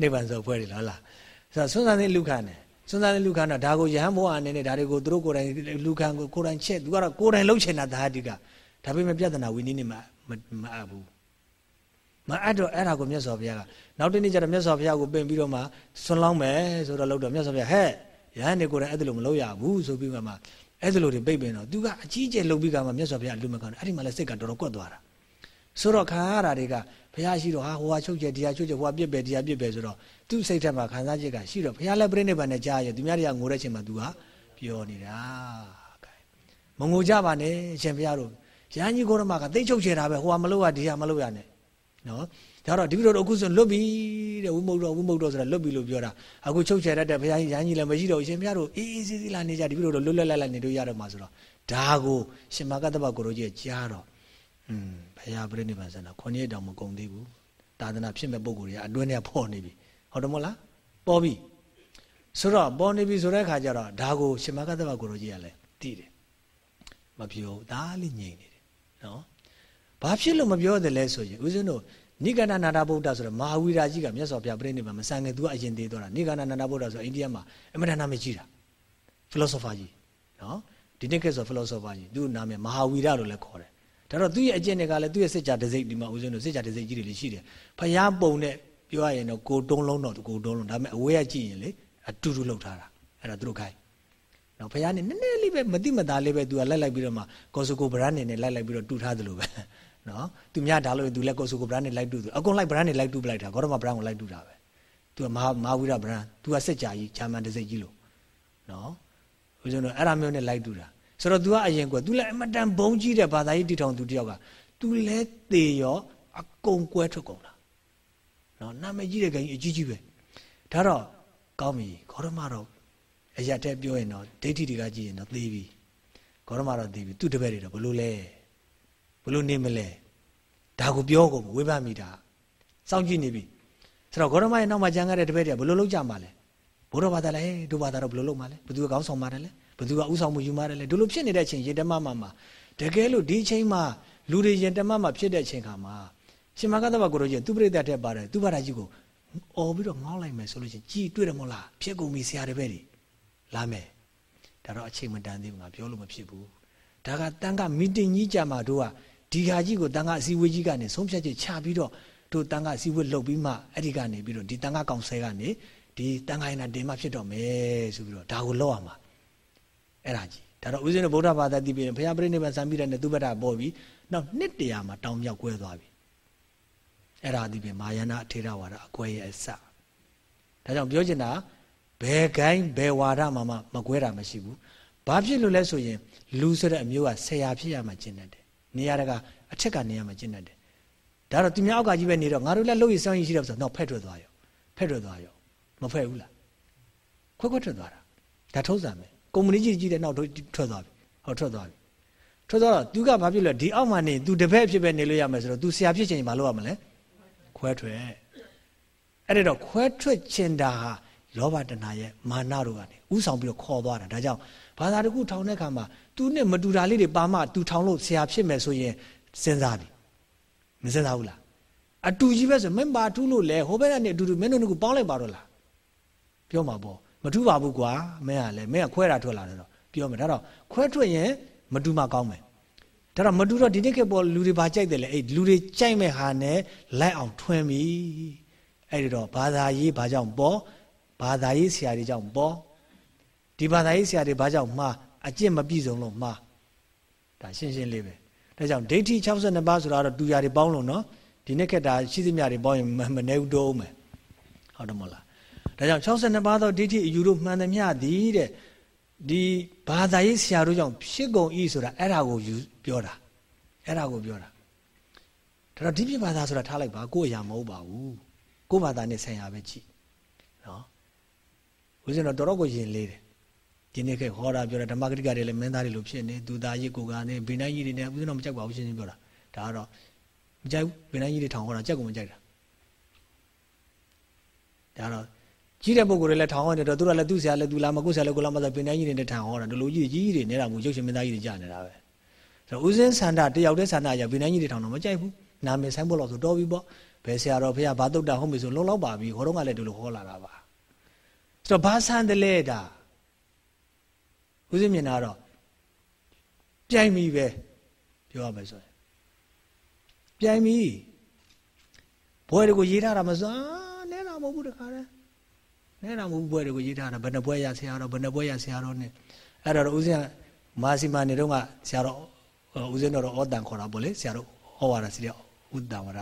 နိဗ္ဗာန်ဆိုဖွဲ့တယ်လားလားဆိုတော့ဆွန့်ဆန်တဲ့လူခန္ဓာဆွန့်ဆန်တဲ့လူခန္ဓာဒါကိုယဟန်ဘောအနေနဲ့ဒါတွေကိုသူတို့ကိုယ်တိုင်လူခန္ဓာကိုကိုယ်တိုင်ချက်သူကတော့ကိုယ်တိုင်လှုပ်ချင်တာဒါအတိကဒါပေမဲ့ပြဿနာဝိနည်းနဲ့မမအပ်ဘူး မအဲ့တော့အဲ့ဒါကိုမြတ်စွာဘုရားကနောက်တနေ့ကျတော့မြတ်စွာဘုရားကိုပင်ပြီးတော့မှဆွန်းလောင်းမယ်ဆိုတော့လို့တော့မြတ်စွာဘုရားဟဲ့ရဟန်းတွေကိုယ်တိုင်အဲ့ဒါလိုမလုပ်ရဘူးဆိုပြီးမှအဲ့ဒါလိုတွေပိတ်ပင်တော့သူကအကြီးကျယ်လုပ်ပြီးကမှမြတ်စွာဘုရားလူမကန်အဲ့ဒီမှာလည်းစိတ်ကတော်တော်ကွက်သွားတာဆိုတော့ခံရတာတွေကဘုရားရှိတော့ဟာဟိုဟာချုပ်ကျယ်တရားချုပ်ကျယ်ဟိုဟာပြစ်ပဲတရားပြစ်ပဲဆိုတော့သူ့စိတ်ထက်မှာခံစားချက်ကရှိတော့ဘုရားလည်းပြိဋိဘံနဲ့ကြားရသူများတွေကငိုတဲ့ချိန်မှာသူကပြောနေတာမငိုကြပါနဲ့အရှင်ဘုရားတို့ရဟန်းကြီးကိုရမကသိချုပ်ချယ်တာပဲဟိုဟာမလုပ်ရဒီဟာမလုပ်ရနဲ့ နော်ဒါတော့ဒီလိုတော့အခုဆိုလွတ်ပြီတဲ့ဝိမုတ်တော်ဝိမုတ်တော်ဆိုတာလွတ်ပြီလို့ပြောတာအခုချုပ်ချယ်တတ်တဲ့ဘုရားကြီးရဟန်းကြီးလည်းမရှိတော့အရှင်ဘုရားတို့အေးအေးဆေးဆေးလာနေကြဒီလိုတော့လွတ်လွတ်လပ်လပ်နေလို့ရတော့မှာဆိုတော့ဒါကိုရှင်မကတ္တဗကိုရိုကြီးကြားတော့อืมဘုရားပြိဋိဘံဆန္ဒခွန်ရက်တောင်မကုန်သေးဘူးသာသနာဖြစ်မဲ့ပုံကိုယ်တွေကအတွင်းထဲပေါ်နေပြီဟုတ်တယ်မဟုတ်လားပေါ်ပြီဆိုတော့ပေါ်နေပြီဆိုတဲ့အခါကျတော့ဒါကိုရှင်မကတ္တဗကိုရိုကြီးကလည်းသိတယ်မပြောဒါလေးငြိမ်နေတယ်နော် ဘာဖြစ်လို့မပြောတယ်လဲဆိုရင်ဦးဇင်းတို့နိဂန္ဓနာတာဗုဒ္ဓဆိုတော့မဟာဝီရာကြီးကမြတ်စွာဘုရားပြိဋိဘံမဆန်ခင်သူကအရင်သေးသွားတာနိဂန္ဓနာတာဗုဒ္ဓဆိုအိန္ဒိယမှာအမတနာမကြီးတာ philosopher ကြီးနော်ဒီနေ့ခေတ်ဆို philosopher ကြီးသူ့နာမည်မဟာဝီရလို့လည်းခေါ်တယ်ဒါတော့သူ့ရဲ့အကျင့်တွေကလည်းသူ့ရဲ့စစ်ကြတစိတ်ဒီမှာဦးဇင်းတို့စစ်ကြတစိတ်ကြီးတွေလည်းရှိတယ်ဖျားပုံနဲ့ပြောရရင်တော့ကိုတုံးလုံးတော့ကိုတုံးလုံးဒါပေမဲ့အဝေးကကြည့်ရင်လေအတူတူလောက်ထားတာအဲ့ဒါသူတို့ခိုင်းနော်ဖျားနေနည်းနည်းလေးပဲမတိမသားလေးပဲသူကလိုက်လိုက်ပြီးတော့မှကော်စကိုဗရန်နေနဲ့လိုက်လိုက်ပြီးတော့တူထားသလိုပဲ နော်သူများဒါလို့သူလည်းကော်စကိုဗရန်နေလိုက်တူသူအကုန်လိုက်ဗရန်နေလိုက်တူပလိုက်တာဂေါရမဗရန်ကိုလိုက်တူတာပဲသူကမဟာမဟာဝိရဗရန်သူကစစ်ကြကြီးဂျာမန်တစိတ်ကြီးလို့နော်ဦးဇင်းတို့အဲ့ဒါမျိုးနဲ့လိုက်တူတာဆိုတော့ तू ကအရင်က तू လည်းအမတန်ဘုံကြီးတဲ့ဘာသာရေးတည်ထောင်သူတယောက်က तू လည်းသေရောအကုန်ကွဲထွက်ကုန်တာနော်နာမည်ကြီးတဲ့ခင်အကြီးကြီးပဲဒါတော့ကောင်းပြီဂေါရမတော့အရက်တဲ့ပြောရင်တော့ဒိဋ္ဌိတွေကကြည့်ရင်တော့သေပြီဂေါရမတော့သေပြီသူ့တပည့်တွေတော့ဘလို့လဲ ဘလို့နေမလဲဒါကိုပြောကုန်ဝိပ္ပမိတာစောင့်ကြည့်နေပြီဆိုတော့ဂေါရမရဲ့နောက်မှာကြံခဲ့တဲ့တပည့်တွေကဘလို့လောက်ကြမှာလဲဘုရားဘာသာလဲဒုဘာသာတော့ဘလို့လောက်မှာလဲဘသူကကောင်းဆောင်မှာလဲဘသူကဥဆောင်မှုယူမှာလဲဒီလိုဖြစ်နေတဲ့အချိန်ရင်တမမှာမှာတကယ်လို့ဒီအချိန်မှာလူတွေရင်တမမှာဖြစ်တဲ့အချိန်ခါမှာရှင်မကသဗ္ဗကိုရောကြီးသူပြိတ္တတဲ့ပါတယ်သူဘာသာကြီးကိုអော်ပြီးတော့ငေါင်းလိုက်မယ်ဆိုလို့ချင်းကြည်တွေ့တယ်မို့လားဖြစ်ကုန်ပြီဆရာတပည့်တွေလာမယ်ဒါတော့အချိန်မတန်သေးဘူးငါပြောလို့မဖြစ်ဘူးဒါကတန်ကမီတင်ကြီးကြမှာတို့က ဒီဟာကြီးကိုတန်ကအစည်းအဝေးကြီးကနေဆုံးဖြတ်ချက်ချပြီးတော့တို့တန်ကအစည်းအဝေးလှုပ်ပြီးမှအဲ့ဒီကနေပြီးတော့ဒီတန်ကကောင်ဆယ်ကနေဒီတန်ခါရင်တင်မှဖြစ်တော့မယ်ဆိုပြီးတော့ဒါကိုလောက်ရမှာအဲ့ဒါကြီးဒါတော့ဦးဇင်းတို့ဗုဒ္ဓဘာသာသိပြီးရင်ဘုရားပြိဋိဘံစံပြီးတဲ့သူဗဒ္ဓပေါ်ပြီးနောက်နှစ်တရာမှာတောင်မြောက်ကွဲသွားပြီအဲ့ဒါဒီပြင်မာယနာအထေရဝါဒအကွဲရဲ့အစဒါကြောင့်ပြောချင်တာဘယ်ကိုင်းဘယ်ဝါဒမှမကွဲတာမရှိဘူးဘာဖြစ်လို့လဲဆိုရင်လူဆိုတဲ့အမျိုးကဆရာဖြစ်ရမှကျင့်တတ်တယ် နေရာတကအထက်ကနေရမှကျင့်တတ်တယ်ဒါတော့သူများအောက်ကကြီးပဲနေတော့ငါတို့လည်းလှုပ်ရစောင်းရရှိတယ်ဆိုတော့ဖက်ထွက်သွားရောဖက်ထွက်သွားရောမဖွဲ့ဘူးလားခွက်ခွက်ထွက်သွားတာဒါထုံးစံပဲကုမ္ပဏီကြီးကြီးတဲ့နောက်ထွက်သွားပြီဟောထွက်သွားပြီထွက်သွားတော့သူကဘာဖြစ်လဲဒီအောက်မှာနေသူတပည့်ဖြစ်ပဲနေလို့ရမယ်ဆိုတော့သူဆရာဖြစ်ချင်ရင်မလုပ်ရမလဲခွဲထွက်အဲ့ဒါတော့ခွဲထွက်ချင်တာဟာလောဘတဏှာရဲ့မာနတို့ကနေဥဆောင်ပြီးတော့ခေါ်သွားတာဒါကြောင့် ဘာသာတခုထောင်တဲ့အခါမှာသူနဲ့မတူတာလေးတွေပါမှသူထောင်လို့ဆရာဖြစ်မယ်ဆိုရင်စဉ်းစားပြီမစဉ်းစားဘူးလားအတူကြီးပဲဆိုမင်းပါထူးလို့လဲဟိုဘက်ကနေအတူတူမင်းတို့ကပေါင်းလိုက်ပါတော့လားပြောမှာပေါ့မထူးပါဘူးကွာမင်းကလည်းမင်းကခွဲတာထွက်လာတယ်တော့ပြောမယ်ဒါတော့ခွဲထွက်ရင်မတူမှကောင်းမယ်ဒါတော့မတူတော့ဒီနေ့ခေတ်ပေါ်လူတွေဘာကြိုက်တယ်လဲအဲ့လူတွေကြိုက်မဲ့ဟာနဲ့လိုက်အောင်ထွင်းပြီအဲ့ဒီတော့ဘာသာရေးဘာကြောင့်ပေါ်ဘာသာရေးဆရာတွေကြောင့်ပေါ် ဒီဘာသာရေးဆရာတွေဘာကြောင့်မှားအကျင့်မပြည့်စုံလို့မှားဒါရှင်းရှင်းလေးပဲဒါကြောင့်ဒိဋ္ဌိ62ပါးဆိုတာတော့တူရာတွေပေါင်းလို့နော်ဒီနေ့ခက်တာရှိသမျှတွေပေါင်းရင်မနေဘူးတော့မယ်ဟုတ်တယ်မဟုတ်လားဒါကြောင့်62ပါးသောဒိဋ္ဌိအယူတို့မှန်သမျှသည်တဲ့ဒီဘာသာရေးဆရာတို့ကြောင့်ဖြစ်ကုန်ဤဆိုတာအဲ့ဒါကိုယူပြောတာအဲ့ဒါကိုပြောတာဒါတော့ဒီပြဘာသာဆိုတာထားလိုက်ပါကိုယ့်အရာမဟုတ်ပါဘူးကိုယ့်ဘာသာနဲ့ဆင်ရပဲကြည့်နော်ဦးဇင်းတော့တော်တော်ကိုယဉ်လေးတယ် ဒီနေ့ခေတ်ဟောတာပြောတာဓမ္မဂရိကတွေလည်းမင်းသားတွေလိုဖြစ်နေသူသားရစ်ကိုကနေဘိနိုင်ကြီးတွေနဲ့ဦးဇင်းတော့မကြောက်ပါဘူးရှင်းရှင်းပြောတာဒါကတော့မကြိုက်ဘူးဘယ်နှကြီးတွေထောင်ဟောတာကြက်ကုန်မကြိုက်တာဒါတော့ကြီးတဲ့ပုဂ္ဂိုလ်တွေလည်းထောင်ဟောနေတော့သူတို့လည်းသူ့ဆရာလည်းသူလာမကိုဆရာလည်းကိုလာမဆိုပင်တိုင်းကြီးတွေနဲ့ထောင်ဟောတာဒီလိုကြီးကြီးတွေနေတာမဟုတ်ရုပ်ရှင်မင်းသားကြီးတွေကြာနေတာပဲဆိုတော့ဦးစင်းဆန္ဒတယောက်တည်းဆန္ဒရပင်တိုင်းကြီးတွေထောင်တော့မကြိုက်ဘူးနာမည်ဆိုင်ဖို့လို့ဆိုတော်ပြီပေါ့ဘယ်ဆရာတော်ဖေကဘာတုတ်တာဟုတ်ပြီဆိုလုံလောက်ပါပြီဟောတော့ကလည်းဒီလိုဟောလာတာပါဆိုတော့ဘာဆန်တယ်လဲဒါ ဦးစင်းမြင်တာတော့ပြိုင်ပြီပဲပြောရမယ်ဆိုရင်ပြိုင်ပြီဘွယ်တွေကိုရေးထားတာမစွမ်းနဲတာမဟုတ်ဘူးတခါတည်းနဲတာမဟုတ်ဘူးဘွယ်တွေကိုရေးထားတာဘယ်နှဘွယ်ရဆရာတော်ဘယ်နှဘွယ်ရဆရာတော်နဲ့အဲ့တော့ဦးစင်းမာစီမာနေတော့ကဆရာတော်ဦးစင်းတော်ဩတန်ခေါ်တာပေါ့လေဆရာတော်ဟောရတာစီရဥတ္တဝရ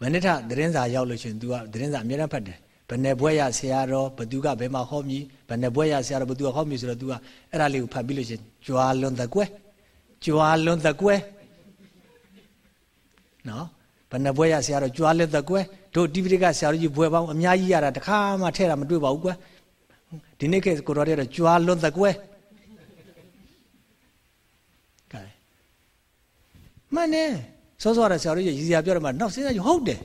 မနိထသတင်းစာရောက်လို့ရှိရင် तू ကသတင်းစာအများနဲ့ဖတ်တယ် ဘယ်နဲ့ဘွဲရဆရာတော်ဘသူကဘယ်မှာဟောမည်ဘယ်နဲ့ဘွဲရဆရာတော်ဘသူကဟောမည်ဆိုတော့ तू ကအဲ့ဒါလေးကိုဖတ်ပြီးလို့ရှိရင်ကြွာလွန်တကွဲကြွာလွန်တကွဲနော်ဘယ်နှဘွဲရဆရာတော်ကြွာလက်သက်ကွယ်တို့တိပိဋကဆရာတော်ကြီးဘွဲပေါင်းအများကြီးရတာတခါမှထဲတာမတွေ့ပါဘူးကွယ်ဒီနေ့ခေတ်ကိုတော်တဲ့ကြွာလွတ်သက်ကွယ်ကဲမနဲ့စောစောရဆရာတော်ကြီးရည်စရာပြောတယ်မှာနောက်စဉ်းစားကြည့်ဟုတ်တယ်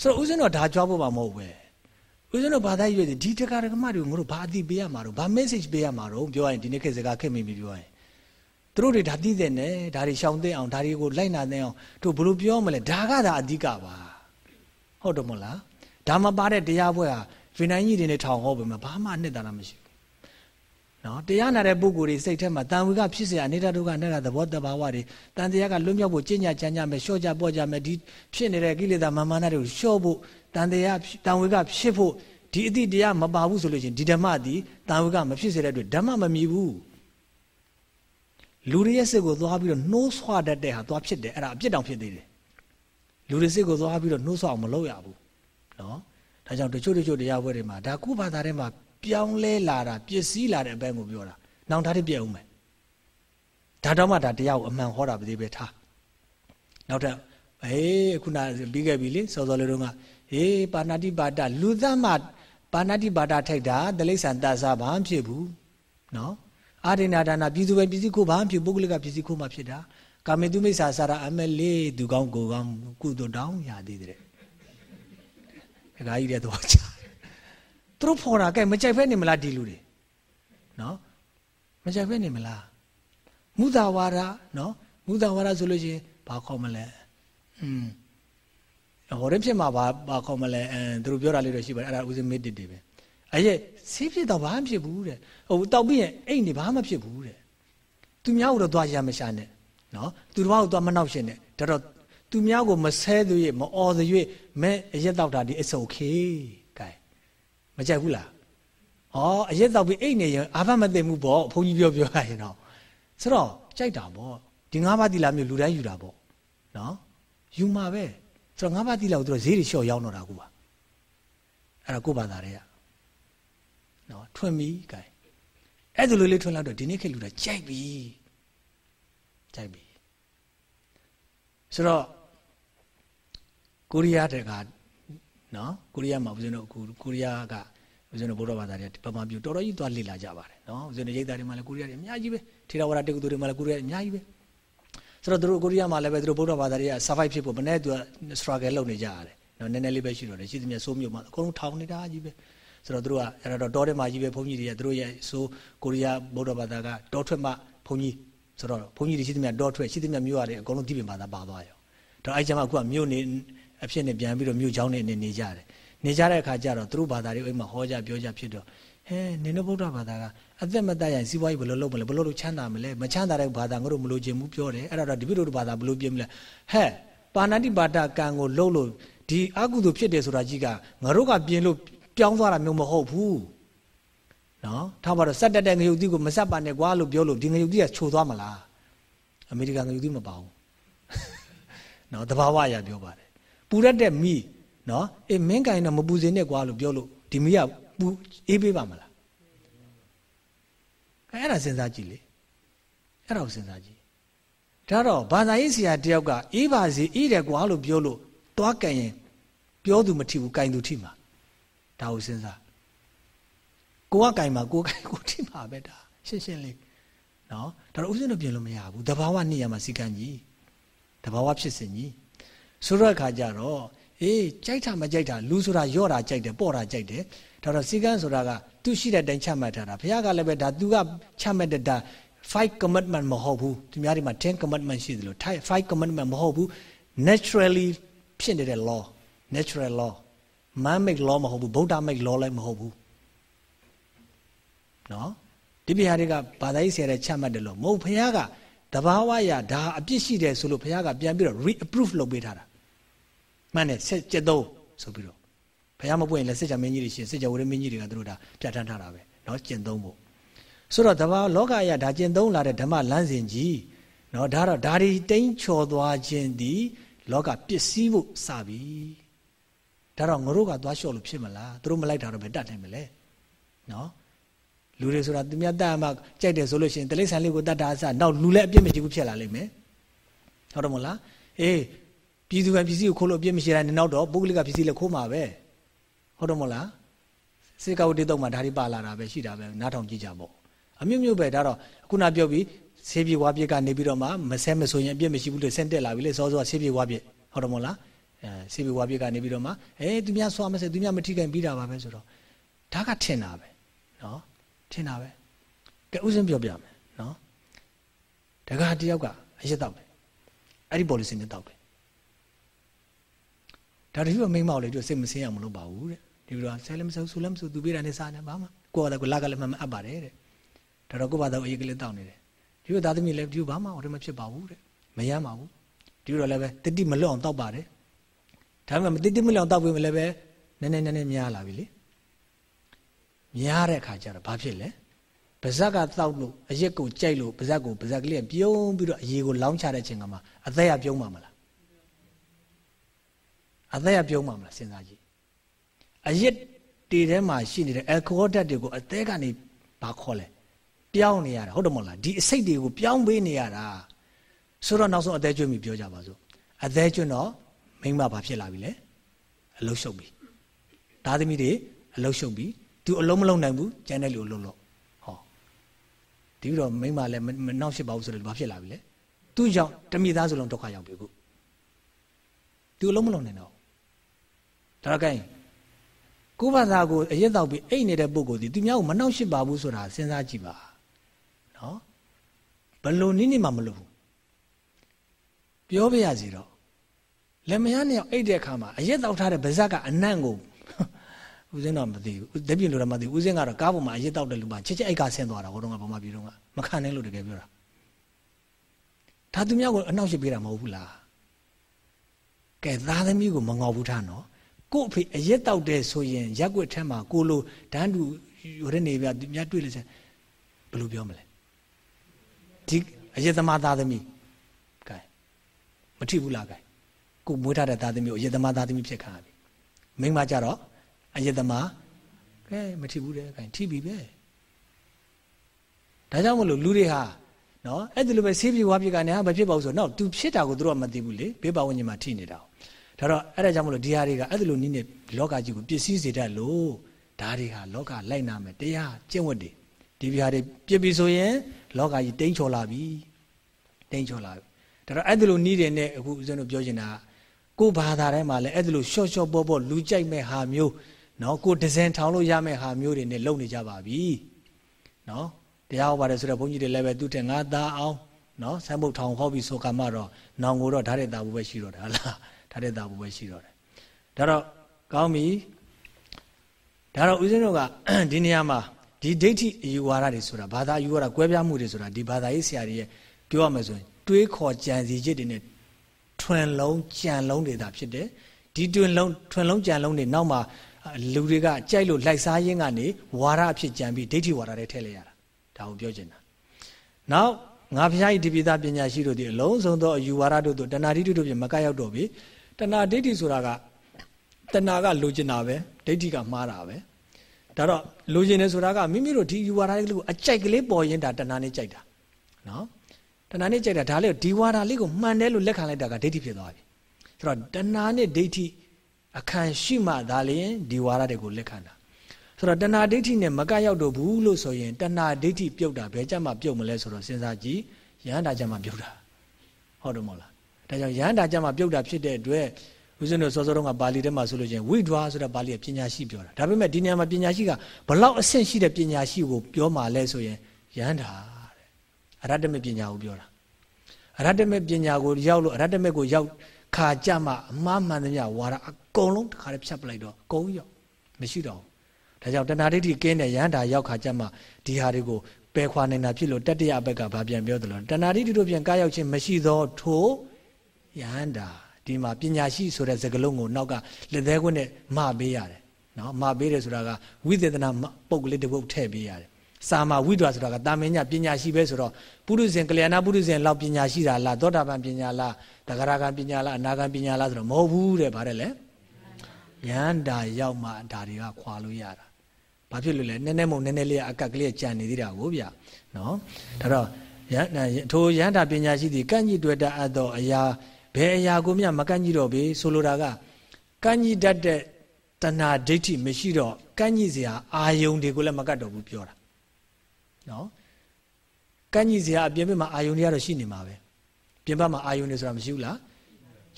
ဆိုတော့ဦးဇင်းတော်ဒါကြွားဖို့မှမဟုတ်ပဲဦးဇင်းတော်ဘာသာရွေးဒီတက္ကရာကမတွေကိုငါတို့ဘာအသိပေးရမှာတော့ဘာ message ပေးရမှာတော့ပြောရရင်ဒီနေ့ခေတ်စကားခက်မိပြီပြောရရင်သူတို့တွေဒါသိတဲ့နဲ့ဒါတွေရှောင်သိအောင်ဒါတွေကိုလိုက်နာသိအောင်တို့ဘလို့ပြောမလဲဒါကသာအဓိကပါဟုတ်တယ်မဟုတ်လားဒါမပါတဲ့တရားပွဲဟာဗီနိုင်ကြီးတွေနဲ့ထောင်ဟောပဲမှာဘာမှအနှစ်သာရမရှိဘူး နော်တရားနာတဲ့ပုဂ္ဂိုလ်တွေစိတ်ထဲမှာတန်ဝေကဖြစ်เสียအနေတဒုက္ခနဲ့ကသဘောတဘာဝတွေတန်တရားကလွတ်မြောက်ဖို့ကျင့်ကြံကြံကြမယ်လျှော့ကြပေါ့ကြမယ်ဒီဖြစ်နေတဲ့ကိလေသာမာမာနတွေကိုလျှော့ဖို့တန်တရားတန်ဝေကဖြစ်ဖို့ဒီအတိတရားမပါဘူးဆိုလို့ချင်းဒီဓမ္မသည်တန်ဝေကမဖြစ်စေတဲ့အတွက်ဓမ္မမမြည်ဘူးလူတွေရဲ့စိတ်ကိုသွားပြီးတော့နှိုးဆွတတ်တဲ့ဟာသွားဖြစ်တယ်အဲ့ဒါအပြစ်တောင်ဖြစ်သေးတယ်လူတွေစိတ်ကိုသွားပြီးတော့နှိုးဆွအောင်မလုပ်ရဘူးနော်ဒါကြောင့်တချို့တချို့တရားပွဲတွေမှာဒါကုဘာသာထဲမှာ ပြောင်းလဲလာတာပျက်စီးလာတဲ့အပိုင်းကိုပြောတာနောင်ထားတဲ့ပြည့်အောင်မယ်ဒါတော့မှဒါတရားကိုအမှန်ဟောတာပဲဒီပဲထားနောက်ထပ်အေးခုနပြီးခဲ့ပြီလေစောစောလေးတုန်းကဟေးပါဏာတိပါဒလူသားမှပါဏာတိပါဒထိုက်တာတလိ္ဆန်တသဘာမဖြစ်ဘူးနော်အာရိဏဒါနာပြည်သူပဲပြည်စည်းခိုးဘာမှဖြစ်ပုဂ္ဂလိကပြည်စည်းခိုးမှဖြစ်တာကာမေတုမိစ္ဆာစာရအမလေးသူကောင်းကိုကောင်းကုသိုလ်တောင်းရသေးတယ်ဒကာကြီးတဲ့တော့ချာ သူတို့ဖော်တာကဲမကြိုက်ဖဲနေမလားဒီလူတွေနော်မကြိုက်ဖဲနေမလားမုဒဝါဒနော်မုဒဝါဒဆိုလို့ရှိရင်ဘာခေါ်မလဲอืมဟောရင်ဖြစ်မှာဘာဘာခေါ်မလဲအဲသူတို့ပြောတာလေးတော့ရှိပါတယ်အဲ့ဒါဦးစင်းမေတ္တတွေပဲအဲ့ရဲ့ဆေးဖြစ်တော့ဘာမှဖြစ်ဘူးတဲ့ဟိုတောက်ပြီးရင်အိတ်နေဘာမှဖြစ်ဘူးတဲ့သူများကိုတော့သွားရမရှာနဲ့နော်သူတော်ကိုသွားမနှောက်ရှင်နဲ့ဒါတော့သူများကိုမဆဲသွေးမအော်သွေးမဲအရက်တောက်တာဒီအစုံခေကဲ မကြိုက်ဘူးလားဩအရက်တောက်ပြီးအိတ်နေရင်အာဘမသိမှုပေါ့ဘုန်းကြီးပြောပြောရရင်တော့ဆိုတော့ကြိုက်တာပေါ့ဒီငါးပါးတိလာမျိုးလူတိုင်းယူတာပေါ့နော်ယူမှာပဲဆိုတော့ငါးပါးတိလာကိုသူတို့ဈေးတွေလျှော့ရောင်းတော့တာကူပါအဲ့ဒါကိုပါသားတွေကနော်ထွင်ပြီကဲအဲ့ဒါလိုလေးထွင်လာတော့ဒီနေ့ခေတ်လူတာကြိုက်ပြီကြိုက်ပြီဆိုတော့ကိုရီးယားတက နော်ကိုရီးယားမှာဦးဇင်းတို့အခုကိုရီးယားကဦးဇင်းတို့ဗုဒ္ဓဘာသာတွေပမာပြူတော်တော်ကြီးသွားလေ့လာကြပါတယ်နော်ဦးဇင်းတို့ရိတ်သားတွေမှာလည်းကိုရီးယားတွေအများကြီးပဲထေရဝါဒတေကုသူတွေမှာလည်းကိုရီးယားအများကြီးပဲဆိုတော့တို့ကိုရီးယားမှာလည်းပဲတို့ဗုဒ္ဓဘာသာတွေက survive ဖြစ်ဖို့မနေ့သူက struggle လုပ်နေကြရတယ်နော်နည်းနည်းလေးပဲရှိတော့တယ်ရှိသမျှစိုးမျိုးမှာအကုန်လုံးထောင်နေတာကြီးပဲဆိုတော့တို့ကအဲ့တော့တောထဲမှာကြီးပဲဘုန်းကြီးတွေကတို့ရဲ့ဆိုကိုရီးယားဗုဒ္ဓဘာသာကတောထွက်မှဘုန်းကြီးဆိုတော့ဘုန်းကြီးတွေရှိသမျှတောထွက်ရှိသမျှမြို့ရတယ်အကုန်လုံးဒီပင်ဘာသာပါသွားရောတော့အဲ့ကျမှအခုကမြို့နေ အဖြစ်နဲ့ပြန်ပြီးတော့မြို့ချောင်းနေနေကြတယ်နေကြတဲ့အခါကျတော့သူတို့ဘာသာတွေအိမ်မှာဟောကြပြောကြဖြစ်တော့ဟဲနင်တို့ဗုဒ္ဓဘာသာကအသက်မတတ်ရင်စီးပွားရေးဘယ်လိုလုပ်မလဲဘယ်လိုလုပ်ချမ်းသာမလဲမချမ်းသာတဲ့ဘာသာငါတို့မလို့ခြင်းဘူးပြောတယ်အဲ့တော့ဒီပိဋကဘာသာဘယ်လိုပြင်းမလဲဟဲ့ပါဏာတိပါဒကံကိုလှုပ်လို့ဒီအကုသိုလ်ဖြစ်တယ်ဆိုတာကြီးကငါတို့ကပြင်းလို့ပြောင်းသွားတာမျိုးမဟုတ်ဘူးနော်ထားပါတော့စက်တက်တဲ့ငရုတ်သီးကိုမဆက်ပါနဲ့ကွာလို့ပြောလို့ဒီငရုတ်သီးကချိုသွားမလားအမေရိကန်ငရုတ်သီးမပါဘူးနော်တဘာဝအရာပြောပါတယ် ပူရက်တဲ့မိနော်အေးမင်းကင်တော့မပူစင်နဲ့ကွာလို့ပြောလို့ဒီမိကပူအေးပေးပါမလားအဲ့ဒါစဉ်းစားကြည့်လေအဲ့ဒါကိုစဉ်းစားကြည့်ဒါတော့ဘာသာရေးဆရာတယောက်ကအေးပါစေအေးတယ်ကွာလို့ပြောလို့သွားကြင်ရင်ပြောသူမထိဘူးကြင်သူထိမှာဒါကိုစဉ်းစားကိုကကင်မှာကိုကင်ကိုထိမှာပဲဒါရှင်းရှင်းလေးနော်ဒါတော့ဥစဉ်တော့ပြင်လို့မရဘူးတဘာဝနေရာမှာစီကံကြီးတဘာဝဖြစ်စဉ်ကြီး ဆိုတော့အခါကျတော့အေးကြိုက်တာမကြိုက်တာလူဆိုတာရော့တာကြိုက်တယ်ပေါ့တာကြိုက်တယ်ဒါတော့စီကန်းဆိုတာကသူရှိတဲ့တိုင်ချမှတ်ထားတာဘုရားကလည်းပဲဒါသူကချမှတ်တဲ့ဒါ5 commitment မဟုတ်ဘူးသူများတွေမှာ10 commitment ရှိတယ်လို့5 commitment မဟုတ်ဘူး naturally ဖြစ်နေတဲ့ law natural law man make law မဟုတ်ဘူးဗုဒ္ဓ make law လည်းမဟုတ်ဘူးနော်ဒီပြဟာတွေကဘာသာရေးဆရာတွေချမှတ်တယ်လို့မဟုတ်ဘုရားကတဘာဝရဒါအပြစ်ရှိတယ်ဆိုလို့ဘုရားကပြန်ပြီးတော့ re-approve လုပ်ပေးထားတာ မှန်တယ်ဆက်ကျက်သုံးဆိုပြီးတော့ဘုရားမပွင့်ရင်လည်းစစ်ကြမင်းကြီးတွေရှင်စစ်ကြဝရမင်းကြီးတွေကသူတို့ဒါပြဋ္ဌာန်းထားတာပဲเนาะကျင့်သုံးဖို့ဆိုတော့တဘာလောကရဒါကျင့်သုံးလာတဲ့ဓမ္မလမ်းစဉ်ကြီးเนาะဒါတော့ဒါဒီတိမ့်ချော်သွားခြင်းဒီလောကပစ္စည်းဖို့စပြီဒါတော့ငါတို့ကသွားလျှော့လို့ဖြစ်မလားသူတို့မလိုက်တာတော့ဘယ်တတ်နိုင်မလဲเนาะလူတွေဆိုတာသူများတတ်မှကြိုက်တယ်ဆိုလို့ရှိရင်တလိษံလေးကိုတတ်တာအစနောက်လူလည်းအပြစ်မရှိဘူးဖြစ်လာလိမ့်မယ်ဟုတ်တယ်မဟုတ်လားအေး ပြည်သူကပစ္စည်းကိုခိုးလို့အပြစ်မရှိတာနဲ့နောက်တော့ပုဂ္ဂလိကပစ္စည်းလည်းခိုးမှာပဲဟုတ်တယ်မဟုတ်လားစေကဝတိတော့မှဒါတွေပါလာတာပဲရှိတာပဲနားထောင်ကြည့်ကြပေါ့အမျိုးမျိုးပဲဒါတော့ခုနပြောပြီးဆေးပြေဝါပြစ်ကနေပြီးတော့မှမဆဲမဆိုရင်အပြစ်မရှိဘူးလို့ဆင့်တက်လာပြီလေစောစောဆေးပြေဝါပြစ်ဟုတ်တယ်မဟုတ်လားအဲဆေးပြေဝါပြစ်ကနေပြီးတော့မှအေးသူများဆွားမဆဲသူများမထိခိုင်ပြီးတာပါပဲဆိုတော့ဒါကထင်တာပဲနော်ထင်တာပဲကဲဥစဉ်ပြောပြမယ်နော်တကားတယောက်ကအရက်တောက်တယ်အဲ့ဒီ policy နဲ့တောက်တယ် ဒါတည်းကမိမောက်လေသူစိတ်မစင်းအောင်မလုပ်ပါဘူးတဲ့ဒီလိုဆဲလည်းမဆူဆူလည်းမဆူသူပေးတာနဲ့စားနေပါမှာကိုယ်ကလည်းကိုလက်ကလည်းမအပ်ပါတယ်တဲ့ဒါတော့ကိုယ့်ဘာသာအရေးကလေးတောက်နေတယ်ဒီလိုသားသမီးလည်းဒီလိုဘာမှဟိုတမဖြစ်ပါဘူးတဲ့မရမှာဘူးဒီလိုလည်းပဲတတိမလွတ်အောင်တောက်ပါတယ်ဒါပေမဲ့မတတိမလွတ်အောင်တောက်ပြီးမလည်းပဲနည်းနည်းနည်းနည်းများလာပြီလေများတဲ့အခါကျတော့ဘာဖြစ်လဲပါဇက်ကတောက်လို့အရက်ကိုကြိုက်လို့ပါဇက်ကိုပါဇက်ကလေးပြုံးပြီးတော့အရေကိုလောင်းချတဲ့ချိန်ကမှအသက်ရပြုံးမှာမလား အသက်ရပြုံးမှာမလားစဉ်းစားကြည့်အရက်တေထဲမှာရှိနေတဲ့ alcohol ဓာတ်တွေကိုအသက်ကနေဘာခေါ်လဲပြောင်းနေရတာဟုတ်တယ်မဟုတ်လားဒီအစိတ်တွေကိုပြောင်းပေးနေရတာဆိုတော့နောက်ဆုံးအသက်ကျွတ်ပြီပြောကြပါစို့အသက်ကျွတ်တော့မိမဘာဖြစ်လာပြီလဲအလုရှုပ်ပြီသားသမီးတွေအလုရှုပ်ပြီသူအလုံးမလုံးနိုင်ဘူးကျန်တဲ့လူအလုံးလို့ဟောဒီတော့မိမလည်းမနောက်ရှိပါဘူးဆိုတော့ဘာဖြစ်လာပြီလဲသူ့ကြောင့်တမိသားစုလုံးဒုက္ခရောက်ပြီခုသူအလုံးမလုံးနိုင်တော့ ဒါတော့ gain ကိုဘာသာကိုအရက်တော့ပြီးအိတ်နေတဲ့ပုဂ္ဂိုလ်ဒီသူများကိုမနှောက်ရှစ်ပါဘူးဆိုတာစဉ်းစားကြည့်ပါနော်ဘလို့နိနေမှမလို့ဘူးပြောပြရစီတော့လက်မယားနဲ့အိတ်တဲ့အခါမှာအရက်တော့ထားတဲ့ဗဇက်ကအနံ့ကိုဦးစင်းတော့မသိဘူးလက်ပြလို့တော့မသိဘူးဦးစင်းကတော့ကားပေါ်မှာအရက်တော့တဲ့လူမှချက်ချက်အိတ်ကဆင်းသွားတာဟိုတုန်းကဘာမှပြည်တော့ကမခံနိုင်လို့တကယ်ပြောတာဒါသူများကိုအနှောက်ရှစ်ပေးတာမဟုတ်ဘူးလားကဲသားသမီးကိုမငေါဘူးထားနော် ကို့အဖေအရက်တောက်တယ်ဆိုရင်ရက်ွက်ထဲမှာကိုလိုဒန်းတူရနေပြသူများတွေ့လို့ဆန်ဘယ်လိုပြောမလဲဒီအရက်သမားသားသမီးကဲမထိဘူးလားကဲကိုမွေးထားတဲ့သားသမီးကိုအရက်သမားသားသမီးဖြစ်ခါပြီမိန်းမကြတော့အရက်သမားကဲမထိဘူးတဲ့ကဲထိပြီပဲဒါကြောင့်မလို့လူတွေဟာနော်အဲ့ဒီလိုပဲဆေးပြေဝါပြေကနေဟာမဖြစ်ပါဘူးဆိုတော့ तू ဖြစ်တာကိုသူတို့ကမသိဘူးလေဘေးပါဝင်ညီမှာထိနေတာ ဒါတော့အဲ့ဒါကြောင့်မလို့ဒီဟာတွေကအဲ့ဒီလိုနည်းနဲ့လောကကြီးကိုပစ္စည်းစေတတ်လို့ဒါတွေဟာလောကလိုက်နာမယ်တရားကျင့်ဝတ်တွေဒီပြားတွေပြစ်ပြီဆိုရင်လောကကြီးတိမ့်ချော်လာပြီတိမ့်ချော်လာပြီဒါတော့အဲ့ဒီလိုနည်းတွေနဲ့အခုဦးဇင်းတို့ပြောချင်တာကိုဘာသာထဲမှာလည်းအဲ့ဒီလိုရှော့ရှော့ပေါ့ပေါ့လူကြိုက်မဲ့ဟာမျိုးနော်ကိုဒီဇိုင်းထောင်လို့ရမဲ့ဟာမျိုးတွေနဲ့လုပ်နေကြပါပြီနော်တရားဟောပါတယ်ဆိုတော့ဘုန်းကြီးတွေလည်းပဲသူတဲ့ငါသားအောင်နော်ဆမ်းပုတ်ထောင်ဟောပြီးဆိုကမှတော့နောင်ကိုတော့ဓာတ်တဲ့တာဘူးပဲရှိတော့တာလား ဓာတ်တဲ့တာဘူးပဲရှိတော့တယ်ဒါတော့ကောင်းပြီဒါတော့ဦးဇင်းတို့ကဒီနေရာမှာဒီဒိဋ္ဌိအယူဝါဒတွေဆိုတာဘာသာအယူဝါဒကွဲပြားမှုတွေဆိုတာဒီဘာသာရေးဆရာတွေရဲ့ပြောရမယ်ဆိုရင်တွေးခေါ်ကြံစီချက်တွေနဲ့ထွန်လုံးကြံလုံးတွေသာဖြစ်တယ်ဒီတွင်လုံးထွန်လုံးကြံလုံးတွေနောက်မှာလူတွေကကြိုက်လို့လိုက်စားရင်းကနေဝါဒအဖြစ်ကြံပြီးဒိဋ္ဌိဝါဒတွေထည့်လိုက်ရတာဒါကိုပြောချင်တာနောက်ငါဖျားဤဒီပိသားပညာရှိတို့ဒီအလုံးစုံသောအယူဝါဒတို့တို့တဏှာဓိဋ္ဌိတို့ဖြင့်မကရောက်တော့ပြီ တဏှာဒိဋ္ဌိဆိုတာကတဏှာကလိုချင်တာပဲဒိဋ္ဌိကမှားတာပဲဒါတော့လိုချင်တယ်ဆိုတာကမိမိတို့ဒီယူဝါဒလေးကိုအကြိုက်ကလေးပေါ်ရင်ဒါတဏှာနဲ့ကြိုက်တာနော်တဏှာနဲ့ကြိုက်တာဒါလေးဒီဝါဒလေးကိုမှန်တယ်လို့လက်ခံလိုက်တာကဒိဋ္ဌိဖြစ်သွားပြီဆိုတော့တဏှာနဲ့ဒိဋ္ဌိအခံရှိမှဒါလျင်ဒီဝါဒတွေကိုလက်ခံတာဆိုတော့တဏှာဒိဋ္ဌိနဲ့မကရောက်တော့ဘူးလို့ဆိုရင်တဏှာဒိဋ္ဌိပြုတ်တာဘယ်ကြမှာပြုတ်မလဲဆိုတော့စဉ်းစားကြည့်ရဟန္တာကြမှာပြုတ်တာဟုတ်တယ်မဟုတ်လား ဒါကြောင့်ရဟန္တာကြမှာပြုတ်တာဖြစ်တဲ့အတွက်ဦးဇင်းတို့စောစောတုန်းကပါဠိထဲမှာဆိုလို့ချင်းဝိဒွာဆိုတဲ့ပါဠိကပညာရှိပြောတာဒါပေမဲ့ဒီနေရာမှာပညာရှိကဘလောက်အဆင့်ရှိတဲ့ပညာရှိကိုပြောမှလဲဆိုရင်ယန္တာတဲ့အရတ္တမေပညာကိုပြောတာအရတ္တမေပညာကိုရောက်လို့အရတ္တမေကိုရောက်ခါကြမှာအမှားမှန်သမျှဝါဒအကုန်လုံးတစ်ခါတည်းဖြတ်ပလိုက်တော့ကုန်းရောက်မရှိတော့ဘူးဒါကြောင့်တဏှာဒိဋ္ဌိကင်းတဲ့ယန္တာရောက်ခါကြမှာဒီဟာတွေကိုပယ်ခွာနေတာဖြစ်လို့တတ္တရဘက်ကဘာပြန်ပြောသလဲတဏှာဒိဋ္ဌိတို့ပြန်ကားရောက်ခြင်းမရှိသောထို ယန္တာဒီမှာပညာရှိဆိုတဲ့စကားလုံးကိုနောက်ကလက်သေးခွန်းနဲ့မပေးရတယ်နော်မပေးတယ်ဆိုတာကဝိသေသနာပုတ်ကလေးတစ်ပုတ်ထည့်ပေးရတယ်စာမဝိဒ္ဓါဆိုတာကတာမင်ညပညာရှိပဲဆိုတော့ပုရုဇဉ်ကလျာဏပုရုဇဉ်လောက်ပညာရှိတာလားသောတာပန်ပညာလားတဂရကံပညာလားအနာကံပညာလားဆိုတော့မဟုတ်ဘူးတဲ့ဗါတယ်လေယန္တာရောက်မှဒါတွေကခွာလို့ရတာဘာဖြစ်လို့လဲနည်းနည်းမုံနည်းနည်းလေးအကက်ကလေးကြံနေသေးတာကိုဗျနော်ဒါတော့ယန္ထိုယန္တာပညာရှိသည်ကန့်ကြီးတွေ့တတ်သောအရာ ဘယ်အရာကိုမျှမကန့်ကြီးတော့ပြီဆိုလိုတာကကန့်ကြီးတတ်တဲ့တဏှာဒိဋ္ဌိမရှိတော့ကန့်ကြီးစရာအာယုန်တွေကိုလည်းမကတ်တော့ဘူးပြောတာနော်ကန့်ကြီးစရာအပြင်ဘက်မှာအာယုန်တွေကတော့ရှိနေမှာပဲပြင်ဘက်မှာအာယုန်တွေဆိုတာမရှိဘူးလား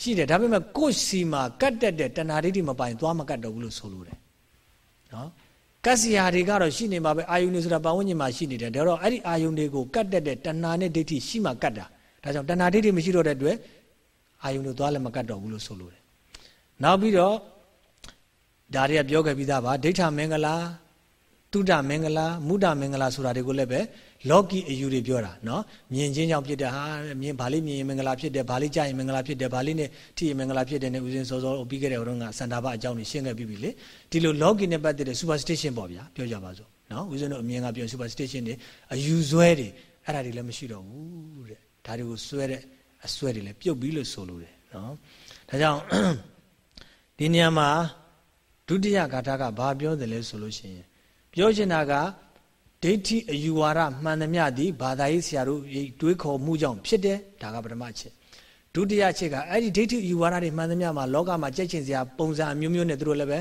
ရှိတယ်ဒါပေမဲ့ကိုယ်စီမှာကတ်တက်တဲ့တဏှာဒိဋ္ဌိမပိုင်သွားမကတ်တော့ဘူးလို့ဆိုလိုတယ်နော်ကတ်စီယာတွေကတော့ရှိနေမှာပဲအာယုန်တွေဆိုတာပတ်ဝန်းကျင်မှာရှိနေတယ်ဒါတော့အဲ့ဒီအာယုန်တွေကိုကတ်တက်တဲ့တဏှာနဲ့ဒိဋ္ဌိရှိမှကတ်တာဒါကြောင့်တဏှာဒိဋ္ဌိမရှိတော့တဲ့အတွက် အာယုန်တို့သွားလည်းမကတ်တော့ဘူးလို့ဆိုလိုတယ်နောက်ပြီးတော့ဒါတွေကပြောခဲ့ပြီးသားပါဒိဋ္ဌမင်္ဂလာတုဒ္ဓမင်္ဂလာမုဒ္ဒမင်္ဂလာဆိုတာတွေကိုလည်းပဲလောကီအယူတွေပြောတာနော်မြင်ချင်းကြောင့်ဖြစ်တဲ့ဟာမြင်ဘာလေးမြင်ရင်မင်္ဂလာဖြစ်တယ်ဘာလေးကြားရင်မင်္ဂလာဖြစ်တယ်ဘာလေးနဲ့ထိရင်မင်္ဂလာဖြစ်တယ်နဲ့ဦးဇင်းစောစောပြီးခဲ့တဲ့ဟိုတုန်းကစန္ဒာဘအကြောင်းကိုရှင်းခဲ့ပြီးပြီလေဒီလိုလောကီနဲ့ပတ်သက်တဲ့ superstition ပေါ့ဗျာပြောကြပါစို့နော်ဦးဇင်းတို့အမြင်ကပြော superstition တွေအယူဆွဲတွေအဲ့ဒါတွေလည်းမရှိတော့ဘူးတဲ့ဒါတွေကိုဆွဲတဲ့ အဆွဲတွေလည်းပြုတ်ပြီးလို့ဆိုလိုတယ်နော်ဒါကြောင့်ဒီနေရာမှာဒုတိယဂါထာကဘာပြောတယ်လဲဆိုလို့ရှိရင်ပြောချင်တာကဒိဋ္ဌိအယူဝါဒမှန်သမျှသည်ဘာသာရေးဆရာတို့တွေးခေါ်မှုကြောင့်ဖြစ်တယ်ဒါကပထမချက်ဒုတိယချက်ကအဲ့ဒီဒိဋ္ဌိအယူဝါဒတွေမှန်သမျှမှာလောကမှာကြက်ချင်စရာပုံစံအမျိုးမျိုးနဲ့သူတို့လည်းပဲ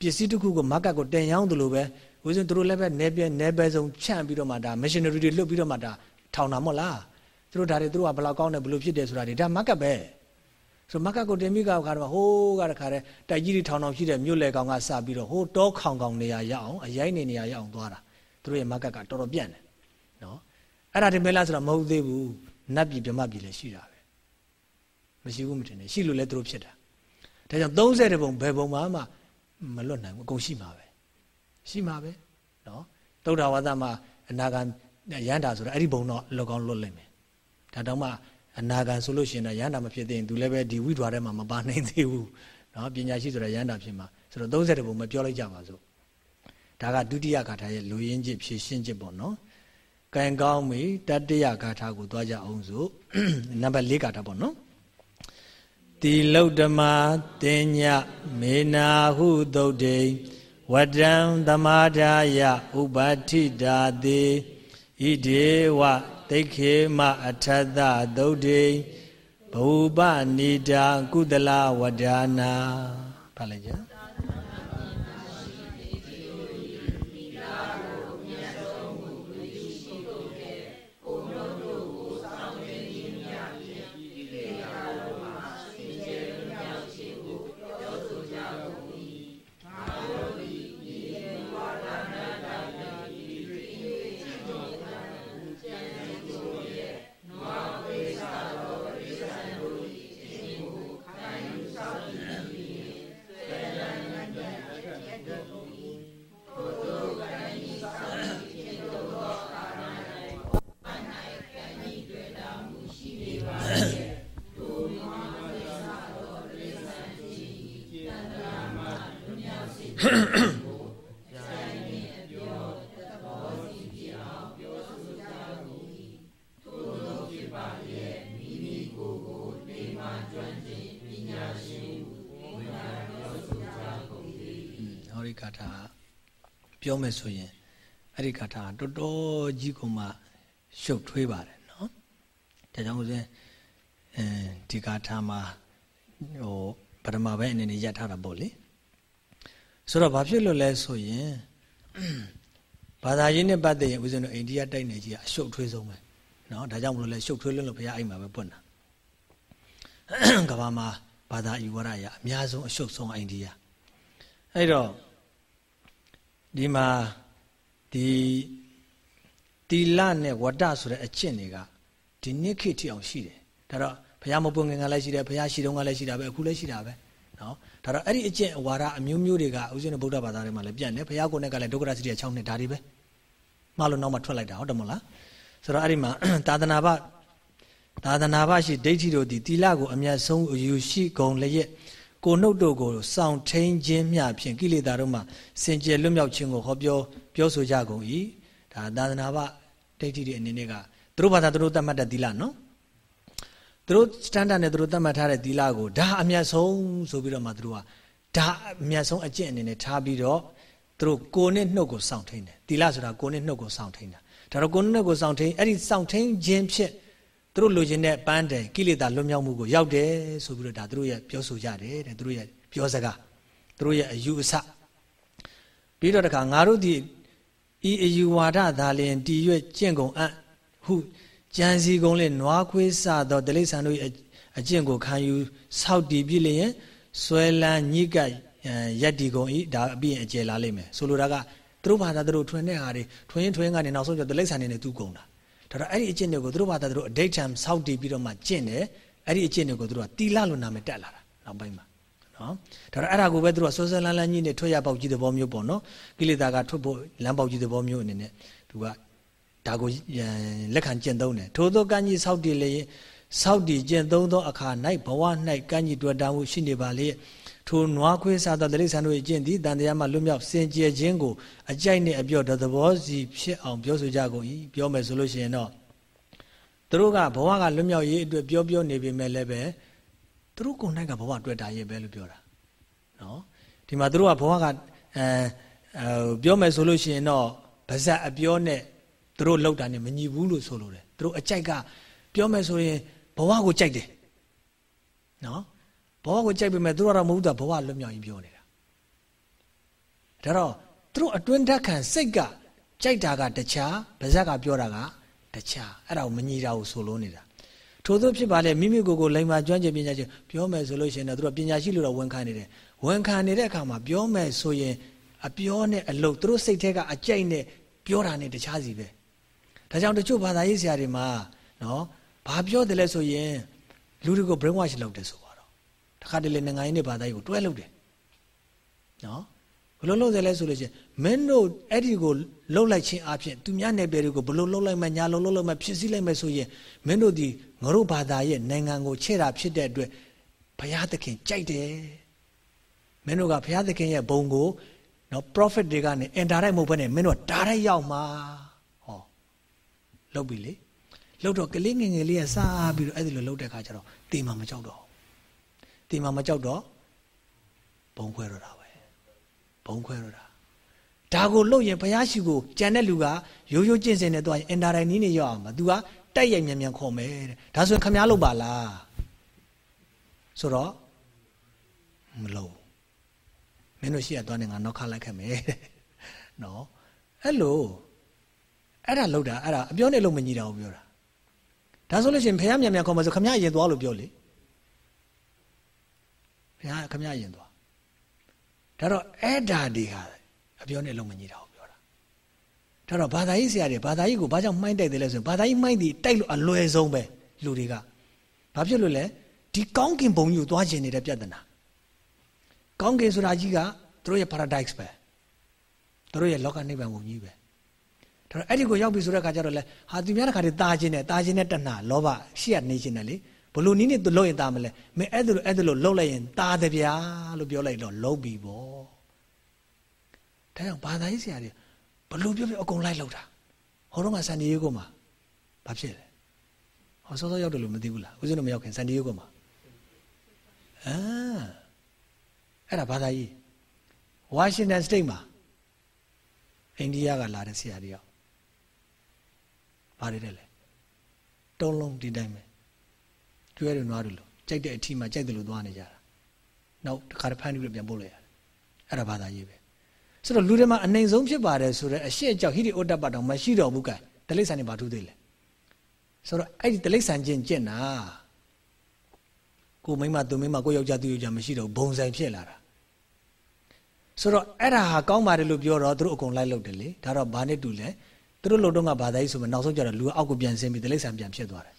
ပစ္စည်းတစ်ခုကိုမကတ်ကိုတင်ရောင်းသလိုပဲဦးဇင်းသူတို့လည်းပဲ내ပြဲ내ပဲဆုံးဖြန့်ပြီးတော့မှဒါ machinery တွေလွတ်ပြီးတော့မှဒါထောင်တာမဟုတ်လား သူတို့ဒါတွေသူတို့ကဘယ်လောက်ကောင်းတယ်ဘယ်လိုဖြစ်တယ်ဆိုတာတွေဒါမကတ်ပဲဆိုမကတ်ကိုတင်မိကကတော့ဟိုးကတခါတည်းတိုက်ကြီးတွေထောင်ထောင်ရှိတဲ့မြို့လေကောင်ကစပြီးတော့ဟိုးတောခေါင်ခေါင်နေရာရအောင်အရိုက်နေနေရာရအောင်သွားတာသူတို့ရဲ့မကတ်ကတော်တော်ပြန့်တယ်နော်အဲ့ဒါဒီမဲလားဆိုတော့မဟုတ်သေးဘူးနတ်ပြည်ဗြဟ္မပြည်လည်းရှိတာပဲမရှိဘူးမထင်နဲ့ရှိလို့လည်းသူတို့ဖြစ်တာဒါကြောင့်30ပုံဘယ်ပုံမှမမလွတ်နိုင်ဘူးအကုန်ရှိမှာပဲရှိမှာပဲနော်သုဒ္ဓဝါဒမှာအနာဂံရန်တာဆိုတာအဲ့ဒီဘုံတော့လောကောင်းလွတ်လိမ့်မယ် ဒါတောင်မှအနာဂံဆိုလို့ရှိရင်တော့ရန်တာမဖြစ်သေးရင်သူလည်းပဲဒီဝိဓွာထဲမှာမပါနိုင်သေးဘူးနော်ပညာရှိဆိုတာရန်တာဖြစ်မှာဆိုတော့30ဘုံမပြောလိုက်ကြပါစို့ဒါကဒုတိယဂါထာရဲ့လူရင်းချက်ဖြည့်ရှင်းချက်ပေါ့နော်ကံကောင်းပြီတတိယဂါထာကိုသွားကြအောင်စို့နံပါတ်၄ဂါထာပေါ့နော်တိလုတ်ဓမ္မာတင်ညမေနာဟုသုတ်တေဝတံသမာဒါယဥပတိတာတိဣဒေဝ သိခေမအထသသုတ်တေဘူပနိတာကုသလဝဒါနာဖတ်လိုက်ကြ ပြောမယ်ဆိုရင်အဲ့ဒီဂါထာတော်တော်ကြီးကမှရှုပ်ထွေးပါတယ်နော်ဒါကြောင့်ဦးဇင်းအဲဒီဂါထာမှာဟိုပထမပဲအနေနဲ့ရပ်ထားတာပေါ့လေဆိုတော့ဘာဖြစ်လို့လဲဆိုရင်ဘာသာရေးနဲ့ပတ်သက်ရင်ဦးဇင်းတို့အိန္ဒိယတိုက်နယ်ကြီးကအရှုပ်ထွေးဆုံးပဲနော်ဒါကြောင့်မလို့လဲရှုပ်ထွေးလွန်းလို့ဘုရားအိမ်မှာပဲပွင့်တာကဘာမှာဘာသာဤဝရရအများဆုံးအရှုပ်ဆုံးအိန္ဒိယအဲ့တော့ ဒီမှာဒီတီလနဲ့ဝတ္တဆိုတဲ့အကျင့်တွေကဒီနှစ်ခေတ်ထိအောင်ရှိတယ်ဒါတော့ဘုရားမပွင့်ငင်ကလည်းရှိတယ်ဘုရားရှိတုန်းကလည်းရှိတာပဲအခုလည်းရှိတာပဲနော်ဒါတော့အဲ့ဒီအကျင့်အဝါဒအမျိုးမျိုးတွေကဥစဉ်ဗုဒ္ဓဘာသာထဲမှာလည်းပြန့်တယ်ဘုရားကိုယ်နဲ့ကလည်းဒုက္ခရစီတဲ့6နှစ်ဒါတွေပဲမှလို့နောက်မှထွက်လိုက်တာဟုတ်တယ်မဟုတ်လားဆိုတော့အဲ့ဒီမှာသာသနာ့ဘသာသနာ့ဘရှိဒိဋ္ဌိတို့ဒီတီလကိုအမျက်ဆုံးယူရှိဂုံလျက် ကိုနှုတ်တို့ကိုစောင့်ထိန်ခြင်းမျှဖြင့်ကိလေသာတို့မှစင်ကြယ်လွတ်မြောက်ခြင်းကိုဟောပြောပြောဆိုကြကုန်၏ဒါသာသနာ့ဘဒိဋ္ဌိတွေအနေနဲ့ကသူတို့ဘာသာသူတို့သတ်မှတ်တဲ့သီလနော်သူတို့ standard နဲ့သူတို့သတ်မှတ်ထားတဲ့သီလကိုဒါအမျက်ဆုံးဆိုပြီးတော့မှသူတို့ကဒါအမျက်ဆုံးအကျင့်အနေနဲ့ထားပြီးတော့သူတို့ကိုယ်နဲ့နှုတ်ကိုစောင့်ထိန်တယ်သီလဆိုတာကိုယ်နဲ့နှုတ်ကိုစောင့်ထိန်တာဒါတော့ကိုယ်နဲ့နှုတ်ကိုစောင့်ထိန်အဲ့ဒီစောင့်ထိန်ခြင်းဖြစ် သူတို့လိုချင်တဲ့ပန်းတယ်ကိလေသာလွတ်မြောက်မှုကိုရောက်တယ်ဆိုပြီးတော့ဒါသူတို့ရဲ့ပြောဆိုကြတယ်တဲ့သူတို့ရဲ့ပြောစကားသူတို့ရဲ့အယူအဆပြီးတော့တခါငါတို့ဒီဤအယူဝါဒသာလျင်တည်၍ကျင့်ကုန်အံ့ဟုကြံစီကုန်လေနွားခွေးစသောတိရစ္ဆာန်တို့အကျင့်ကိုခံယူဆောက်တည်ပြည့်လျင်ဆွဲလန်းညိကပ်ရက်တီကုန်ဤဒါအပြည့်အကျယ်လာလိမ့်မယ်ဆိုလိုတာကသူတို့ဘာသာသူတို့ထွင်တဲ့ဟာတွေထွင်ရင်ထွင်ကနေနောက်ဆုံးကျတိရစ္ဆာန်တွေနဲ့သူကုန်တာ ဒါတော့အဲ့ဒီအကျင့်တွေကိုသူတို့ဘာသာသူတို့အဒိဋ္ဌံဆောက်တည်ပြီးတော့မှကျင့်တယ်အဲ့ဒီအကျင့်တွေကိုသူတို့ကတီလာလို့နာမည်တက်လာတာနောက်ပိုင်းမှာနော်ဒါတော့အဲ့ဒါကိုပဲသူတို့ကဆွဆွလန်းလန်းကြီးနဲ့ထွက်ရပေါက်ကြီးသဘောမျိုးပေါ့နော်ကိလေသာကထွက်ဖို့လမ်းပေါက်ကြီးသဘောမျိုးအနေနဲ့သူကဒါကိုလက်ခံကျင့်သုံးတယ်ထို့သောကံကြီးဆောက်တည်လေ ဆောက်တည်ကျင့်သုံးသောအခါ၌ဘဝ၌ကံကြီးတွေ့တာမှုရှိနေပါလေထိုနွားခွေးစားသောတိရစ္ဆာန်တို့၏ကျင့်သည်တန်တရားမှလွတ်မြောက်စင်ကြယ်ခြင်းကိုအကြိုက်နဲ့အပြော့သဘောစီဖြစ်အောင်ပြောဆိုကြကုန်၏ပြောမယ်ဆိုလို့ရှိရင်တော့သူတို့ကဘဝကလွတ်မြောက်ရေးအတွက်ပြောပြောနေပေမဲ့လည်းပဲသူတို့ကိုယ်၌ကဘဝတွေ့တာရဲ့ပဲလို့ပြောတာနော်ဒီမှာသူတို့ကဘဝကအဲပြောမယ်ဆိုလို့ရှိရင်တော့ဗဇက်အပြောနဲ့သူတို့လောက်တာနဲ့မညီဘူးလို့ဆိုလိုတယ်သူတို့အကြိုက်ကပြောမယ်ဆိုရင် ဘဝကိုကြိုက်တယ်နော်ဘဝကိုကြိုက်ပေမဲ့သူတို့ကတော့မဟုတ်တာဘဝလွတ်မြောက်ရင်ပြောနေတာဒါတော့သူတို့အတွင်းဓာတ်ခံစိတ်ကကြိုက်တာကတခြားဗဇက်ကပြောတာကတခြားအဲ့ဒါကိုမညီတာကိုဆိုလို့နေတာထို့သောဖြစ်ပါလေမိမိကိုယ်ကိုလိမ္မာကျွမ်းကျင်ပညာရှင်ပြောမယ်ဆိုလို့ရှိရင်တော့သူတို့ပညာရှိလို့တော့ဝန်ခံနေတယ်ဝန်ခံနေတဲ့အခါမှာပြောမယ်ဆိုရင်အပြောနဲ့အလုပ်သူတို့စိတ်ထဲကအကြိုက်နဲ့ပြောတာနဲ့တခြားစီပဲဒါကြောင့်တချို့ဘာသာရေးဆရာတွေမှာနော် ဘာပြောတယ်လဲဆိုရင်လူတွေကို brain wash လုပ်တယ်ဆိုပါတော့တခါတလေနိုင်ငံရေးနဲ့ဘာသာရေးကိုတွဲလုပ်တယ်နော်ဘလို့လုပ်တယ်လဲဆိုလို့ချင်းမင်းတို့အဲ့ဒီကိုလှုပ်လိုက်ခြင်းအပြင်သူများနယ်ပယ်တွေကိုဘလို့လှုပ်လိုက်မှညာလှုပ်လှုပ်လိုက်မှဖြစ်စည်းလိုက်မှဆိုရင်မင်းတို့ဒီငါတို့ဘာသာရဲ့နိုင်ငံကိုချဲ့တာဖြစ်တဲ့အတွက်ဘုရားသခင်ကြိုက်တယ်မင်းတို့ကဘုရားသခင်ရဲ့ဘုံကိုနော် prophet တွေကနေ indirect မဟုတ်ဘဲနဲ့မင်းတို့ direct ရောက်မှာဟောလှုပ်ပြီလေ လှုပ်တော့ကလေးငယ်ငယ်လေးကစားပြီးတော့အဲ့ဒီလိုလှုပ်တဲ့ခါကျတော့တေမာမကြောက်တော့တေမာမကြောက်တော့ဘုံခွဲတော့တာပဲဘုံခွဲတော့တာဒါကိုလှုပ်ရင်ဘုရားရှိခိုးကြံတဲ့လူကရိုးရိုးကျင့်စဉ်နဲ့တော့ indirect နီးနေရောက်အောင်မှာ तू ကတိုက်ရိုက်မြန်မြန်ခေါ်မယ်တဲ့ဒါဆိုရင်ခမားလုပ်ပါလားဆိုတော့မလုပ်မင်းတို့ရှိရသွားနေငါနောက်ခလိုက်ခဲ့မယ်နော်အဲ့လိုအဲ့ဒါလောက်တာအဲ့ဒါအပြောနဲ့လို့မညီတာကိုပြောတာ ဒါဆိုလို့ရှိရင်ဖះမြန်မြန်ခေါ်မယ်ဆိုခမရရင်သွားလို့ပြောလေဖះခမရရင်သွားဒါတော့အဲ့ဒါဒီဟာအပြောနဲ့လုံးမညီတာကိုပြောတာဒါတော့ဘာသာရေးဆရာတွေဘာသာရေးကိုဘာကြောင့်မှိုင်းတိုက်တယ်လဲဆိုရင်ဘာသာရေးမှိုင်းပြီးတိုက်လို့အလွယ်ဆုံးပဲလူတွေကဘာဖြစ်လို့လဲဒီကောင်းကင်ဘုံကြီးကိုသွားကျင်နေတဲ့ပြဿနာကောင်းကင်ဆိုတာကြီးကသူတို့ရဲ့ paradise ပဲသူတို့ရဲ့လောကနိဗ္ဗာန်ဘုံကြီးပဲ ဒါတော့အဲ့ဒီကိုရောက်ပြီဆိုတဲ့အခါကျတော့လေဟာသူများတစ်ခါတည်းတာခြင်းနဲ့တာခြင်းနဲ့တဏှာလောဘရှိရနေခြင်းနဲ့လေဘလို့နီးနေသူလို့ရင်တာမလဲမင်းအဲ့ဒါလိုအဲ့ဒါလိုလှုပ်လိုက်ရင်တာတယ်ဗျာလို့ပြောလိုက်တော့လှုပ်ပြီပေါ့ဒါကြောင့်ဘာသာရေးဆရာတွေဘလို့ပြောပြောအကုန်လိုက်လှုပ်တာဟောတော့ကဆန်ဒီယေဂိုမှာဘာဖြစ်လဲဟောစောစောရောက်တယ်လို့မသိဘူးလားဦးဇင်းတို့မရောက်ခင်ဆန်ဒီယေဂိုမှာအာအဲ့ဒါဘာသာရေးဝါရှင်တန်စတိတ်မှာအိန္ဒိယကလာတဲ့ဆရာတယောက် ဘာတွေလဲတုံးလုံးဒီတိုင်းပဲကျွဲတွေနွားတွေလို့ကြိုက်တဲ့အထီးမှာကြိုက်တယ်လို့သွားနေကြတာနောက်တစ်ခါတစ်ဖန်ပြီးတော့ပြန်ပို့လိုက်ရတယ်အဲ့ဒါဘာသာရေးပဲဆိုတော့လူတွေမှာအနေဆုံးဖြစ်ပါတယ်ဆိုတော့အရှိအကြောက်ဟိရိဩတ္တပတောင်မရှိတော့ဘူးကဲတလိษံနေဘာထူးသေးလဲဆိုတော့အဲ့ဒီတလိษံချင်းကျင့်တာကိုမိမသူမိမကိုယောက်ျားသူယောက်ျားမရှိတော့ဘုံဆိုင်ဖြစ်လာတာဆိုတော့အဲ့ဒါဟာကောင်းပါတယ်လို့ပြောတော့သူတို့အကုန်လိုက်လုပ်တယ်လေဒါတော့ဘာနဲ့တူလဲသူ တို့လုံတော့ကဘာသာရေးဆိုမှနောက်ဆုံးကျတော့လူကအောက်ကိုပြန်ဆင်းပြီးတိလိစ္ဆာန်ပြန်ဖြစ်သွားတယ်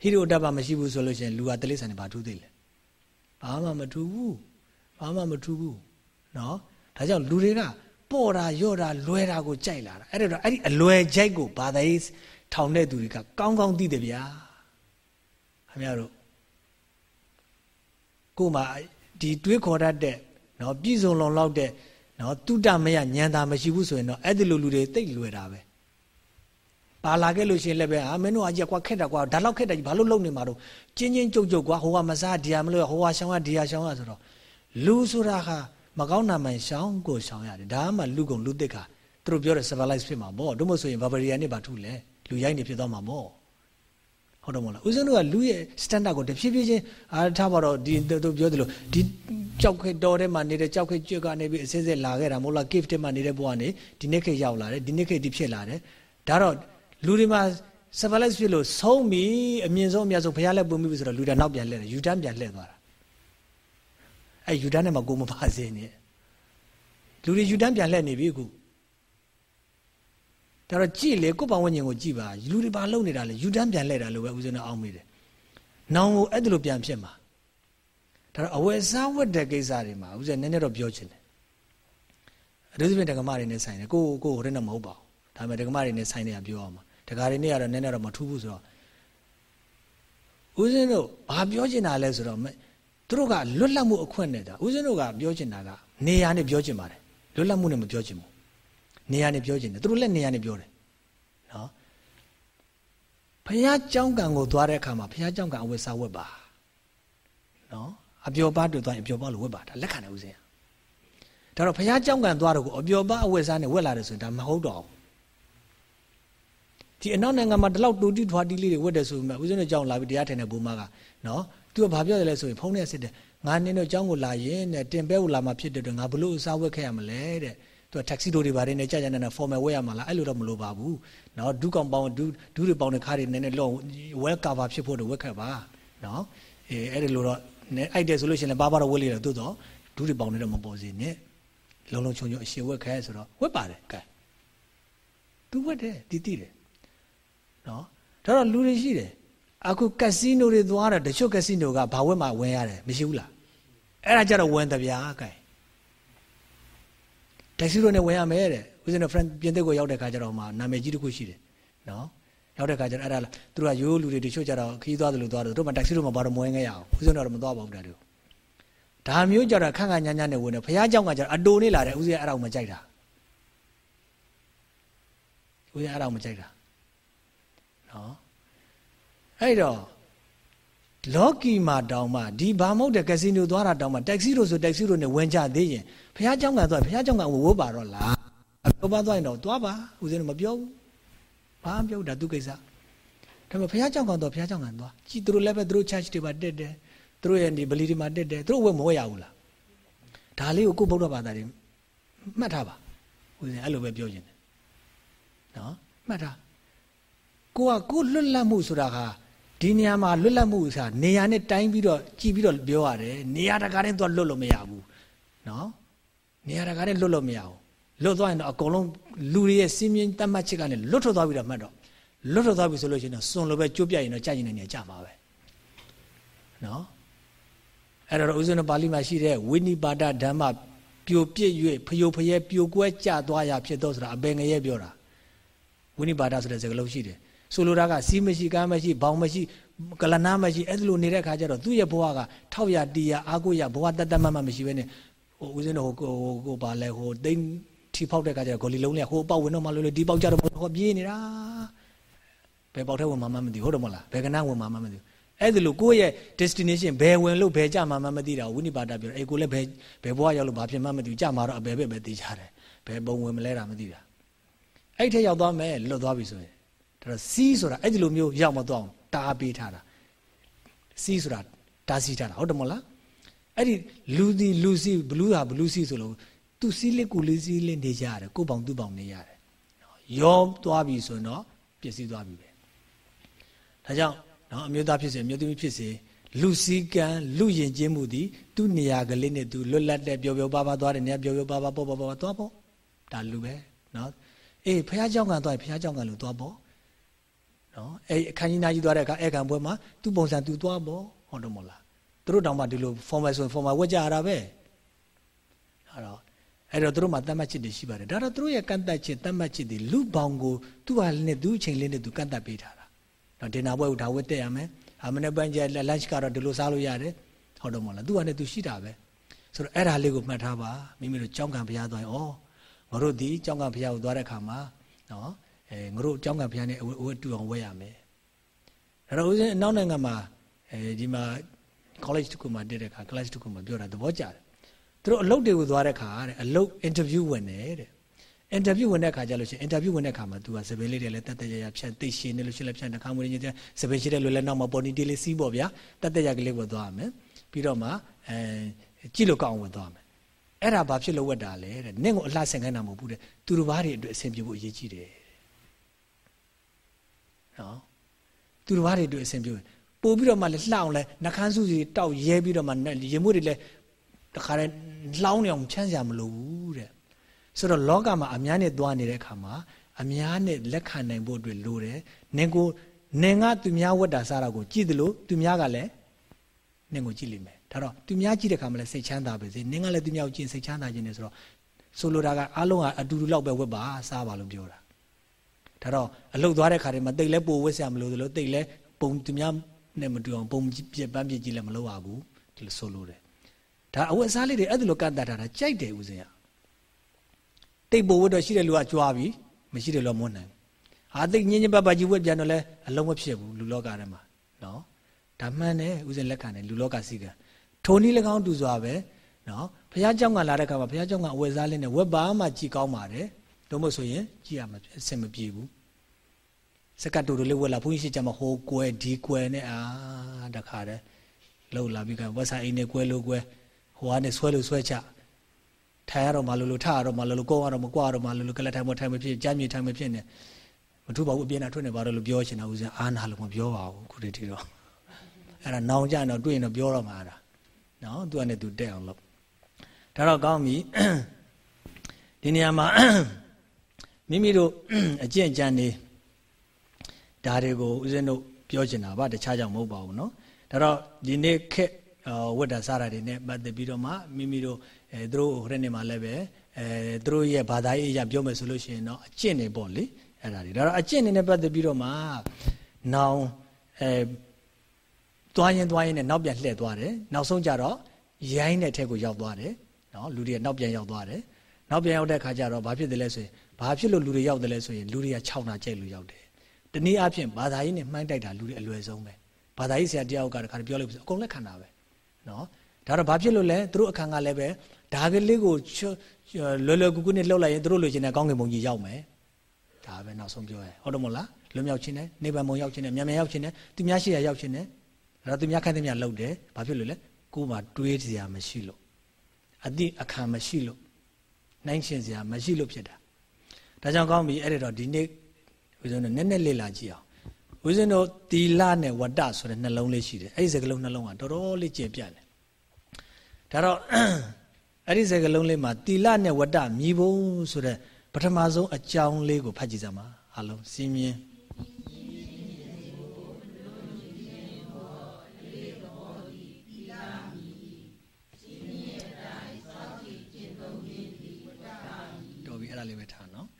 ဟီရိုတတ်ပါမရှိဘူးဆိုလို့ရှိရင်လူကတိလိစ္ဆာန်တွေဘာထူးသေးလဲဘာမှမထူးဘူးဘာမှမထူးဘူးเนาะဒါကြောင့်လူတွေကပေါ်တာရော့တာလွယ်တာကိုကြိုက်လာတာအဲ့ဒါတော့အဲ့ဒီအလွယ်ကြိုက်ကိုဘာသာရေးထောင်တဲ့သူတွေကကောင်းကောင်းသိတယ်ဗျာခင်ဗျားတို့ကိုမှဒီတွေးခေါ်တတ်တဲ့နော်ပြည်စုံလုံလောက်တဲ့နော်တုတမယညံတာမရှိဘူးဆိုရင်တော့အဲ့ဒီလိုလူတွေတိတ်လွယ်တာပဲ ပါလာခဲ့လို့ရှိရင်လည်းပဲအာမင်းတို့အကြီးကွာခက်တာကွာဒါလောက်ခက်တယ်ဘာလို့လုံနေမှာတော့ကျင်းချင်းကြုတ်ကြုတ်ကွာဟိုကမစားဒီဟာမလို့ဟိုကရှောင်းကဒီဟာရှောင်းကဆိုတော့လူဆိုတာဟာမကောင်းနာမှန်ရှောင်းကိုရှောင်းရတယ်ဒါမှလူကုန်လူတစ်ခါသူတို့ပြောတဲ့ civilize ဖြစ်မှာပေါ့တို့မို့ဆိုရင် barbarian နဲ့ဘာထုလဲလူရိုက်နေဖြစ်သွားမှာပေါ့ဟုတ်တယ်မဟုတ်လားဦးဇင်းတို့ကလူရဲ့ standard ကိုတဖြည်းဖြည်းချင်းအားထားပါတော့ဒီတို့ပြောသလိုဒီကြောက်ခေတော်ထဲမှာနေတဲ့ကြောက်ခေကျွတ်ကနေပြီးအစစ်စစ်လာခဲ့တာမဟုတ်လား cave ထဲမှာနေတဲ့ဘဝကနေဒီနေ့ခေရောက်လာတယ်ဒီနေ့ခေဒီဖြစ်လာတယ်ဒါတော့ လူတွေမှာ civilize ဖြစ်လို့ဆုံးပြီအမြင့်ဆုံးအမြတ်ဆုံးဘုရားလက်ပွင့်ပြီဆိုတော့လူတွေနောက်ပြန်လှည့်တယ်ယူတန်းပြန်လှည့်သွားတာအဲယူတန်းနဲ့မှကိုမပါစေနဲ့လူတွေယူတန်းပြန်လှည့်နေပြီအခုဒါတော့ကြည့်လေကိုယ့်ပတ်ဝန်းကျင်ကိုကြည့်ပါလူတွေဘာလုပ်နေတာလဲယူတန်းပြန်လှည့်တာလို့ပဲဦးဇင်းတို့အောင်းမိတယ်။နောင်ကိုအဲ့ဒါလိုပြန်ဖြစ်မှာဒါတော့အဝယ်စားဝတ်တဲ့ကိစ္စတွေမှာဦးဇင်းနည်းနည်းတော့ပြောချင်တယ်။အထူးသဖြင့်ဒကမတွေနဲ့ဆိုင်တယ်ကိုကိုဟိုတဲ့နဲ့မဟုတ်ပါဘူး။ဒါပေမဲ့ဒကမတွေနဲ့ဆိုင်နေတာပြောအောင်ပါ။ ဒကာတွေနဲ့ကတော့နည်းနည်းတော့မထူးဘူးဆိုတော့ဦးဇင်းတို့ဘာပြောချင်တာလဲဆိုတော့သူတို့ကလွတ်လပ်မှုအခွင့်နဲ့ဒါဦးဇင်းတို့ကပြောချင်တာကနေရာနဲ့ပြောချင်ပါတယ်လွတ်လပ်မှုနဲ့မပြောချင်ဘူးနေရာနဲ့ပြောချင်တယ်သူတို့လည်းနေရာနဲ့ပြောတယ်နော်ဘုရားကြောင်းကံကိုသွားတဲ့အခါမှာဘုရားကြောင်းကံအဝတ်စားဝတ်ပါနော်အပျော်ပါတွေ့သွားရင်အပျော်ပါလို့ဝတ်ပါဒါလက်ခံတယ်ဦးဇင်းဒါတော့ဘုရားကြောင်းကံသွားတော့ကိုအပျော်ပါအဝတ်စားနဲ့ဝတ်လာတယ်ဆိုရင်ဒါမဟုတ်တော့ဘူး ဒီအနောက်နိုင်ငံမှာဒီလောက်တူတီထွားတီလေးတွေဝတ်တယ်ဆိုပေမဲ့ဦးဇင်းတို့ကြောင်းလာပြီးတရားထိုင်တဲ့ဘုမကနော်သူကဘာပြောတယ်လဲဆိုရင်ဖုန်းနဲ့စစ်တယ်ငါနင်းတို့ကြောင်းကိုလာရင်တဲ့တင်ပဲကိုလာမှဖြစ်တဲ့အတွက်ငါဘလို့အစားဝတ်ခဲ့ရမလဲတဲ့သူကတက္ကစီတိုတွေပါတယ်နဲ့ကြာကြာနဲ့ formal ဝတ်ရမှာလားအဲ့လိုတော့မလိုပါဘူးနော်ဒူးကောင်ပေါင်းဒူးဒူးတွေပေါင်းတဲ့ခါတွေနည်းနည်းလော့ဝဲကာဗာဖြစ်ဖို့တော့ဝတ်ခဲ့ပါနော်အဲအဲ့ဒီလိုတော့အိုက်တယ်ဆိုလို့ရှိရင်လည်းဘာဘာတော့ဝတ်လိုက်တယ်သို့တော့ဒူးတွေပေါင်းနေတော့မပေါ်စေနဲ့လုံးလုံးချုံချုံအရှင်ဝတ်ခဲဆိုတော့ဝတ်ပါတယ်ကဲသူဝတ်တယ်တီးတီးတယ် เนาะဒါတော့လူတွေရှိတယ်အခုကက်စီနိုတွေသွားတာတချို့ကက်စီနိုကဘာဝက်မှဝင်ရတယ်မရှိဘူးလားအဲ့ဒါကြတော့ဝင်တယ်ဗျာကဲတက္ကစီတို့နဲ့ဝင်ရမယ်တဲ့ဦးဇင်းတို့ friend ပြင်သစ်ကိုရောက်တဲ့ခါကျတော့မှနာမည်ကြီးတစ်ခုရှိတယ်နော်ရောက်တဲ့ခါကျတော့အဲ့ဒါသူတို့ကရိုးလူတွေတချို့ကျတော့ခီးသွားတယ်လို့သွားတယ်တို့မှတက္ကစီတို့မှဘာတော့မဝင်ခဲ့ရအောင်ဦးဇင်းတို့တော့မသွားပါဘူးတဲ့တို့ဒါမျိုးကြတော့ခန့်ခန့်ညာညာနဲ့ဝင်တယ်ဘုရားเจ้าကကျတော့အတူနေလာတယ်ဦးဇင်းအဲ့ဒါကိုမကြိုက်တာဦးဇင်းအဲ့ဒါကိုမကြိုက်တာ နော်အဲ့တော့လောကီမှာတောင်မှဒီဘာမဟုတ်တဲ့ကက်စီနိုသွားတာတောင်မှတက်ဆီတို့ဆိုတက်ဆီတို့နဲ့ဝင်ကြသေးရင်ဘုရားကျောင်းကသွားဘုရားကျောင်းကဝဝပါတော့လားအပသွားရင်တော့သွားပါဦးဇင်းတို့မပြောဘူးဘာမပြောဒါသူကိစ္စဒါပေမဲ့ဘုရားကျောင်းကသွားဘုရားကျောင်းကသွားကြည်သူတို့လည်းပဲသူတို့ church တွေမှာတက်တယ်သူတို့ရဲ့ဒီဗလီတွေမှာတက်တယ်သူတို့ဝယ်မဝယ်ရဘူးလားဒါလေးကိုကိုဗုဒ္ဓဘာသာတွေမှတ်ထားပါဦးဇင်းအဲ့လိုပဲပြောခြင်းတယ်နော်မှတ်ထား ကိုကကိုလွတ်လပ်မှုဆိုတာဟာဒီနေရာမှာလွတ်လပ်မှုဆိုတာနေရာနဲ့တိုင်းပြီးတော့ကြည်ပြီးတော့ပြောရတယ်နေရာတကာနဲ့တော့လွတ်လို့မရဘူးနော်နေရာတကာနဲ့လွတ်လို့မရဘူးလွတ်သွားရင်တော့အကုန်လုံးလူတွေရဲ့စီးမြင်တတ်မှတ်ချက်ကနေလွတ်ထွက်သွားပြီးတော့မှတ်တော့လွတ်ထွက်သွားပြီဆိုလို့ရှိရင်တော့စွန်လိုပဲကျိုးပြရင်တော့ကြာရင်နေနေကြမှာပဲနော်အဲ့တော့ဦးဇင်းတော်ပါဠိမှာရှိတဲ့ဝိနိပါဒဓမ္မပြိုပြစ်၍ဖယိုဖယဲပြိုကွဲကြသွားရဖြစ်တော့ဆိုတာအဘယ်ငရဲပြောတာဝိနိပါဒဆိုတဲ့စကားလုံးရှိတယ် ဆိုလိုတာကစီးမရှိကားမရှိဘောင်မရှိကလနာမရှိအဲ့လိုနေတဲ့ခါကျတော့သူ့ရဲ့ဘဝကထောက်ရတီးရအားကိုးရဘဝတတ်တတ်မှတ်မှမရှိဘဲနဲ့ဟိုဦးဇင်းတို့ဟိုဟိုပါလဲဟိုတိန်ထီဖောက်တဲ့ခါကျတော့ဂိုလီလုံးလေးဟိုပေါက်ဝင်တော့မှလို့လို့ဒီပေါက်ကြတော့ဟောပြေးနေတာဘယ်ပေါက်ထဲဝင်မှမမသိဟုတ်တယ်မဟုတ်လားဘယ်ကနဝင်မှမမသိအဲ့ဒါလို့ကိုယ့်ရဲ့ destination ဘယ်ဝင်လို့ဘယ်ကြမှမမသိတာဝိနိပါဒပြောတယ်အေးကိုလည်းဘယ်ဘယ်ဘဝရောက်လို့ဘာဖြစ်မှမသိဘူးကြမှာတော့အဘယ်ပဲပဲသိကြတယ်ဘယ်ပုံဝင်မလဲတာမသိတာအဲ့ထက်ရောက်သွားမယ်လွတ်သွားပြီဆိုရင် ဒါတော့စီးဆိုတာအဲ့ဒီလိုမျိုးရောက်မသွားအောင်တားပေးထားတာစီးဆိုတာတားစီးထားတာဟုတ်တယ်မဟုတ်လားအဲ့ဒီလူဒီလူစီဘလူးဟာဘလူးစီဆိုလို့သူစီးလက်ကိုလေးစီးလက်နေကြရတယ်ကိုပေါင်သူ့ပေါင်နေရတယ်ရောသွားပြီဆိုတော့ပျက်စီးသွားပြီပဲဒါကြောင့်နော်အမျိုးသားဖြစ်စေအမျိုးသမီးဖြစ်စေ လူစည်းကံလူယဉ်ကျေးမှုသည်သူ့နေရာကလေးနဲ့သူလွတ်လပ်တဲ့ပျော်ပျော်ပါပါသွားတယ်နေရာပျော်ပျော်ပါပါပေါ့ပေါ့ပေါ့သွားပေါ့ဒါလူပဲနော်အေးဖះเจ้าကံသွားရင်ဖះเจ้าကံလို့သွားပေါ့ နော်အဲအခန်းကြီးနာကြီးသွားတဲ့အခါအဲကံပွဲမှာသူ့ပုံစံသူသွားပေါ့ဟုတ်တယ်မဟုတ်လားသူတို့တောင်မှဒီလို formal ဆိုရင် formal ဝတ်ကြရတာပဲအဲ့တော့အဲ့တော့သူတို့မှာတတ်မှတ်ချက်တွေရှိပါတယ်ဒါတော့သူတို့ရဲ့ကန့်တတ်ချက်တတ်မှတ်ချက်တွေလူပေါင်းကိုသူ့ဟာနဲ့သူ့အချိန်လေးနဲ့သူကန့်တတ်ပေးထားတာနော်ဒင်နာပွဲကိုဒါဝတ်တက်ရမယ်အမနေ့ပိုင်းကျ lunch ကတော့ဒီလိုစားလို့ရတယ်ဟုတ်တော့မဟုတ်လားသူ့ဟာနဲ့သူရှိတာပဲဆိုတော့အဲ့ဒါလေးကိုမှတ်ထားပါမိမိတို့ကြောင်းကံဘုရားသွားရင်ဩငါတို့ဒီကြောင်းကံဘုရားကိုသွားတဲ့အခါမှာနော် အဲငါတို့ကြောင်းကံဘုရားနဲ့အဝတ်တူအောင်ဝတ်ရမယ်ဒါတော့ဦးဇင်းအနောက်နိုင်ငံမှာအဲဒီမှာ college တခုမှာတက်တဲ့အခါ class တခုမှာပြောတာသဘောကျတယ်သူတို့အလုပ်တွေကိုသွားတဲ့အခါတဲ့အလုပ် interview ဝင်တယ်တဲ့ interview ဝင်တဲ့အခါကျလို့ရှိရင် interview ဝင်တဲ့အခါမှာ तू ကစပယ်လေးတွေလည်းတက်တက်ရရဖြတ်သိရှင်နေလို့ရှိရင်လည်းဖြတ်နှခါမွေးနေတယ်စပယ်ရှိတဲ့လွယ်လည်းနောက်မှာပေါ်နီတေးလေးစီးပေါ့ဗျာတက်တက်ရကလေးဝတ်သွားရမယ်ပြီးတော့မှအဲကြည့်လို့ကောင်းဝတ်သွားမယ်အဲ့ဒါဘာဖြစ်လို့ဝတ်တာလဲတဲ့နင့်ကိုအလှဆင်ခိုင်းတာမဟုတ်ဘူးတဲ့သူတို့ဘာတွေအတွက်အဆင်ပြေဖို့အရေးကြီးတယ် နော်သူတို့ဘာတွေအတွက်အဆင်ပြေပို့ပြီးတော့မှလည်းလှအောင်လဲနှခမ်းစုစီတောက်ရဲပြီးတော့မှရေမွေးတွေလည်းတခါတည်းလှောင်းနေအောင်ချမ်းစရာမလိုဘူးတဲ့ဆိုတော့လောကမှာအများနဲ့သွားနေတဲ့အခါမှာအများနဲ့လက်ခံနိုင်ဖို့အတွက်လိုတယ်နင်ကိုနင်ကသူများဝတ်တာစားတာကိုကြည့်တယ်လို့သူများကလည်းနင်ကိုကြည့်လိမ့်မယ်ဒါတော့သူများကြည့်တဲ့အခါမှာလည်းစိတ်ချမ်းသာပါစေနင်ကလည်းသူများကိုကြည့်စိတ်ချမ်းသာခြင်းနဲ့ဆိုတော့ဆိုလိုတာကအားလုံးကအတူတူလောက်ပဲဝတ်ပါစားပါလို့ပြောတာ ဒါတော့အလုတ်သွားတဲ့ခါတွေမှာတိတ်လဲပိုဝစ်ဆရာမလို့သလိုတိတ်လဲပုံသူများနဲ့မတူအောင်ပုံပြပန်းပြကြီးလည်းမလုပ်ရဘူးဒီလိုဆိုလို့တယ်ဒါအဝတ်အစားလေးတွေအဲ့ဒါလိုကန့်တတ်တာကြိုက်တယ်ဦးစင်ကတိတ်ပိုဝတ်တော့ရှိတဲ့လူကကြွားပြီမရှိတဲ့လူကမွတ်နိုင်ဟာတိတ်ညင်းညင်းပပကြီးဝတ်ပြန်တော့လဲအလုံးမဖြစ်ဘူးလူလောကထဲမှာနော်ဒါမှန်တယ်ဦးစင်လက်ခံတယ်လူလောကစီကံထိုနည်း၎င်းတူစွာပဲနော်ဘုရားကြောင့်ကလာတဲ့ခါမှာဘုရားကြောင့်ကအဝယ်စားလေးနဲ့ဝက်ပါမှကြည်ကောင်းပါတယ် တော့မဆိုရင်ကြည်ရမှာအဆင်မပြေဘူးစကတ်တူတူလေးဝက်လာဘုန်းကြီးရှိကြမှာဟိုကွဲဒီကွဲနဲ့အာတခါတည်းလှုပ်လာပြီးကဝက်စားအိမ်နဲ့ကွဲလို့ကွဲဟိုကနေဆွဲလို့ဆွဲချထိုင်ရတော့မလို့လို့ထရတော့မလို့လို့ကိုရတော့မကွာတော့မလို့လို့ကလထိုင်မထိုင်မဖြစ်ကြမ်းမြေထိုင်မဖြစ်နဲ့မထူပါဘူးအပြင်နာထွက်နေပါတော့လို့ပြောချင်တာဦးဇင်းအာနာလို့မပြောပါဘူးခုတည်းတည်းတော့အဲ့ဒါနောင်ကြတော့တွေ့ရင်တော့ပြောတော့မှာဒါနော်သူကလည်းသူတက်အောင်လုပ်ဒါတော့ကောင်းပြီဒီနေရာမှာ မိမိတို့အကျင့်ကြံနေဒါတွေကိုဦးဇင်းတို့ပြောချင်တာပါတခြားကြောင့်မဟုတ်ပါဘူးเนาะဒါတော့ဒီနေ့ခက်ဝတ်တာစားတာတွေနဲ့ပတ်သက်ပြီးတော့မှမိမိတို့အဲသူတို့ဟိုနေ့မှာလည်းပဲအဲသူတို့ရဲ့ဘာသာရေးအရာပြောမယ်ဆိုလို့ရှိရင်တော့အကျင့်တွေပေါ့လေအဲ့ဒါတွေဒါတော့အကျင့်တွေနဲ့ပတ်သက်ပြီးတော့မှနောင်အဲသွားရင်သွားရင်နဲ့နောက်ပြန်လှည့်သွားတယ်နောက်ဆုံးကြတော့ရိုင်းတဲ့ထက်ကိုရောက်သွားတယ်နော်လူတွေကနောက်ပြန်ရောက်သွားတယ်နောက်ပြန်ရောက်တဲ့ခါကျတော့ဘာဖြစ်တယ်လဲဆိုရင် ဘာဖြစ်လို့လူတွေရောက်တယ်လဲဆိုရင်လူတွေက6နာကြိတ်လူရောက်တယ်တနည်းအားဖြင့်ဘာသာရေးနဲ့မှန်းတိုက်တာလူတွေအလွယ်ဆုံးပဲဘာသာရေးဆရာတယောက်ကတခါပြောလို့အကုန်လက်ခံတာပဲနော်ဒါတော့ဘာဖြစ်လို့လဲသူတို့အခန်းကလည်းပဲဒါကလေးကိုလွယ်လွယ်ကူကူနဲ့လှုပ်လိုက်ရင်သူတို့လိုချင်တဲ့ကောင်းကင်ဘုံကြီးရောက်မယ်ဒါပဲနောက်ဆုံးပြောရဟုတ်တယ်မို့လားလွတ်မြောက်ခြင်းနဲ့နိဗ္ဗာန်ဘုံရောက်ခြင်းနဲ့မြန်မြန်ရောက်ခြင်းနဲ့သူများရှိရရောက်ခြင်းနဲ့ဒါတော့သူများခိုင်းတဲ့များလှုပ်တယ်ဘာဖြစ်လို့လဲကိုယ်မှာတွေးစရာမရှိလို့အတိအခါမရှိလို့နိုင်ရှင်စရာမရှိလို့ဖြစ်တာ ဒါကြောင့်ကောင်းပြီအဲ့ဒါတော့ဒီနေ့ဦးဇင်းတို့နည်းနည်းလေ့လာကြည့်အောင်ဦးဇင်းတို့တီလနဲ့ဝတ္တဆိုတဲ့နှလုံးလေးရှိတယ်အဲ့ဒီစကလုံးနှလုံးကတော်တော်လေးကျယ်ပြန့်တယ်ဒါတော့အဲ့ဒီစကလုံးလေးမှာတီလနဲ့ဝတ္တမြည်ဖို့ဆိုတဲ့ပထမဆုံးအကြောင်းလေးကိုဖတ်ကြည့်စမ်းပါအားလုံးစီးမြင်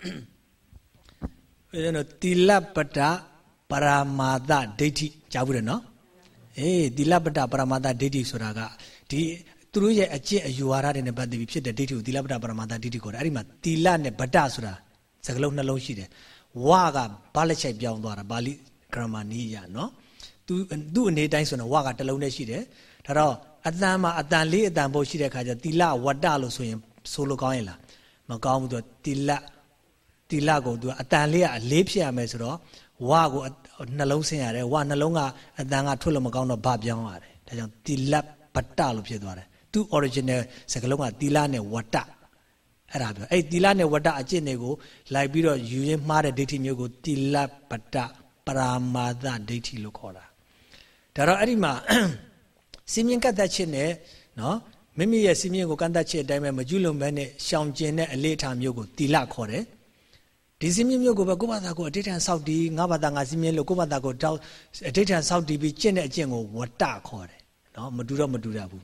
ပဲထားနော်ဦးဇင်းတို့တိလပတ္တပရမာသဒိဋ္ဌိကြားဘူးတယ်နော်အေးတိလပတ္တပရမာသဒိဋ္ဌိဆိုတာကဒီသူတို့ရဲ့အကျင့်အယူဝါဒတွေနဲ့ပတ်သက်ပြီးဖြစ်တဲ့ဒိဋ္ဌိကိုတိလပတ္တပရမာသဒိဋ္ဌိခေါ်တယ်အဲ့ဒီမှာတိလနဲ့ဗတ္တဆိုတာစကားလုံးနှလုံးရှိတယ်ဝကဘာလက်ချိုက်ပြောင်းသွားတာပါဠိဂရမနီးရနော်သူသူ့အနေတိုင်းဆိုတော့ဝကတစ်လုံးနဲ့ရှိတယ်ဒါတော့အတန်မှာအတန်လေးအတန်ပို့ရှိတဲ့ခါကျတိလဝတ္တလို့ဆိုရင်ဆိုလိုကောင်းရင်လားမကောင်းဘူးသူတိလ တိလကိုသူအတန်လေးကအလေးဖြစ်ရမယ်ဆိုတော့ဝကိုနှလုံးဆင်းရတယ်ဝနှလုံးကအတန်ကထွက်လို့မကောင်းတော့ဗပြောင်းရတယ်ဒါကြောင့်တိလပတ္တလို့ဖြစ်သွားတယ်သူ original စကားလုံးကတိလနဲ့ဝတ္တအဲ့ဒါပြောအဲ့တိလနဲ့ဝတ္တအကျင့်တွေကိုလိုက်ပြီးတော့ယူရင်းမှားတဲ့ဒိဋ္ဌိမျိုးကိုတိလပတ္တပရာမာသဒိဋ္ဌိလို့ခေါ်တာဒါတော့အဲ့ဒီမှာစီမင်းကတ်သက်ခြင်းနဲ့နော်မိမိရဲ့စီမင်းကိုကန့်သက်ခြင်းအတိုင်းပဲမကျွလွန်ဘဲနဲ့ရှောင်ကျင်တဲ့အလေးထားမျိုးကိုတီလခေါ်တယ် ဒီစီမင်းမျိုးကိုပဲကိုယ့်ဘာသာကိုအဋ္ဌံဆောက်တည်ငါဘာသာငါစီမင်းလို့ကိုယ့်ဘာသာကိုတောက်အဋ္ဌံဆောက်တည်ပြီးကျင့်တဲ့အကျင့်ကိုဝတ္တခေါ်တယ်နော်မတူတော့မတူရဘူး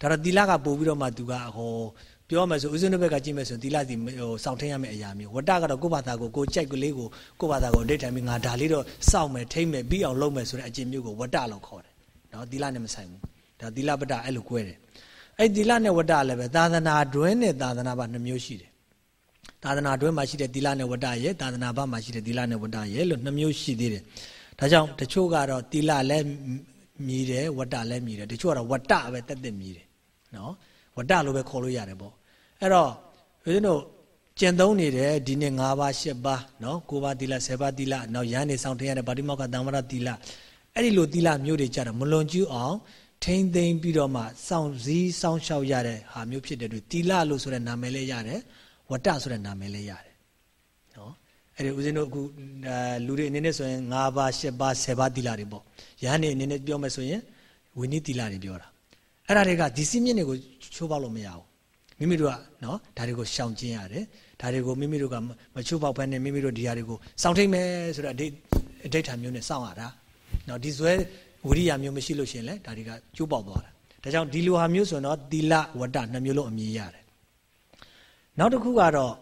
ဒါတော့တီလကပို့ပြီးတော့မှသူကဟောပြောမယ်ဆိုဦးဇင်းတို့ဘက်ကကြည့်မယ်ဆိုတီလစီဟိုစောင့်ထင်းရမယ့်အရာမျိုးဝတ္တကတော့ကိုယ့်ဘာသာကိုကိုကြိုက်ကလေးကိုကိုယ့်ဘာသာကိုအဋ္ဌံပြီးငါဒါလေးတော့စောင့်မယ်ထိမ့်မယ်ပြီးအောင်လုပ်မယ်ဆိုတဲ့အကျင့်မျိုးကိုဝတ္တလို့ခေါ်တယ်နော်တီလနဲ့မဆိုင်ဘူးဒါတီလပတ္တအဲ့လို꿰တယ်အဲ့သီလနဲ့ဝတ္တလည်းပဲသာသနာတွင်းနဲ့သာသနာ့ဘနှမျိုးရှိတယ် သာသနာတွင်းမှာရှိတဲ့သီလနဲ့ဝတ္တရဲ့သာသနာ့ဘမှာရှိတဲ့သီလနဲ့ဝတ္တရဲ့လို့နှမျိုးရှိသေးတယ်ဒါကြောင့်တချို့ကတော့သီလလည်းမြည်တယ်ဝတ္တလည်းမြည်တယ်တချို့ကတော့ဝတ္တပဲတက်တက်မြည်တယ်နော်ဝတ္တလို့ပဲခေါ်လို့ရတယ်ပေါ့အဲ့တော့ဦးဇင်းတို့ကျင့်သုံးနေတယ်ဒီနေ့၅ပါး၈ပါးနော်၉ပါးသီလ၁၀ပါးသီလနောက်ရဟန်းနေဆောင်ထရတဲ့ဗာတိမောက္ခတံဝရသီလအဲ့ဒီလိုသီလမျိုးတွေကြတော့မလွန်ကျူးအောင်ထိမ့်သိမ့်ပြီးတော့မှစောင့်စည်းစောင့်ရှောက်ရတဲ့ဟာမျိုးဖြစ်တဲ့အတွက်တီလလို့ဆိုတဲ့နာမည်လေးရတယ် ဝတ္တဆိုတဲ့နာမည်လေးရတယ်နော်အဲ့ဒီဦးဇင်းတို့အခုလူတွေအနေနဲ့ဆိုရင်၅ပါး၈ပါး၁၀ပါးတီလတွေပေါ့ယဟန်နေအနေနဲ့ပြောမယ်ဆိုရင်ဝိနည်းတီလတွေပြောတာအဲ့ဒါတွေကဒီစီးမြင့်တွေကိုချိုးပေါက်လို့မရဘူးမိမိတို့ကနော်ဒါတွေကိုရှောင်ကျဉ်ရတယ်ဒါတွေကိုမိမိတို့ကမချိုးပေါက်ဖက်နဲ့မိမိတို့ဒီဟာတွေကိုစောင့်ထိတ်မယ်ဆိုတော့အဋိအဋိဋ္ဌာမျိုးနဲ့စောင့်ရတာနော်ဒီဇွဲဝိရိယမျိုးမရှိလို့ရှိရင်လည်းဒါတွေကကျိုးပေါက်သွားတာဒါကြောင့်ဒီလိုဟာမျိုးဆိုတော့သီလဝတ္တနှစ်မျိုးလုံးအမြင်ရတယ် နောက်တစ်ခုကတော့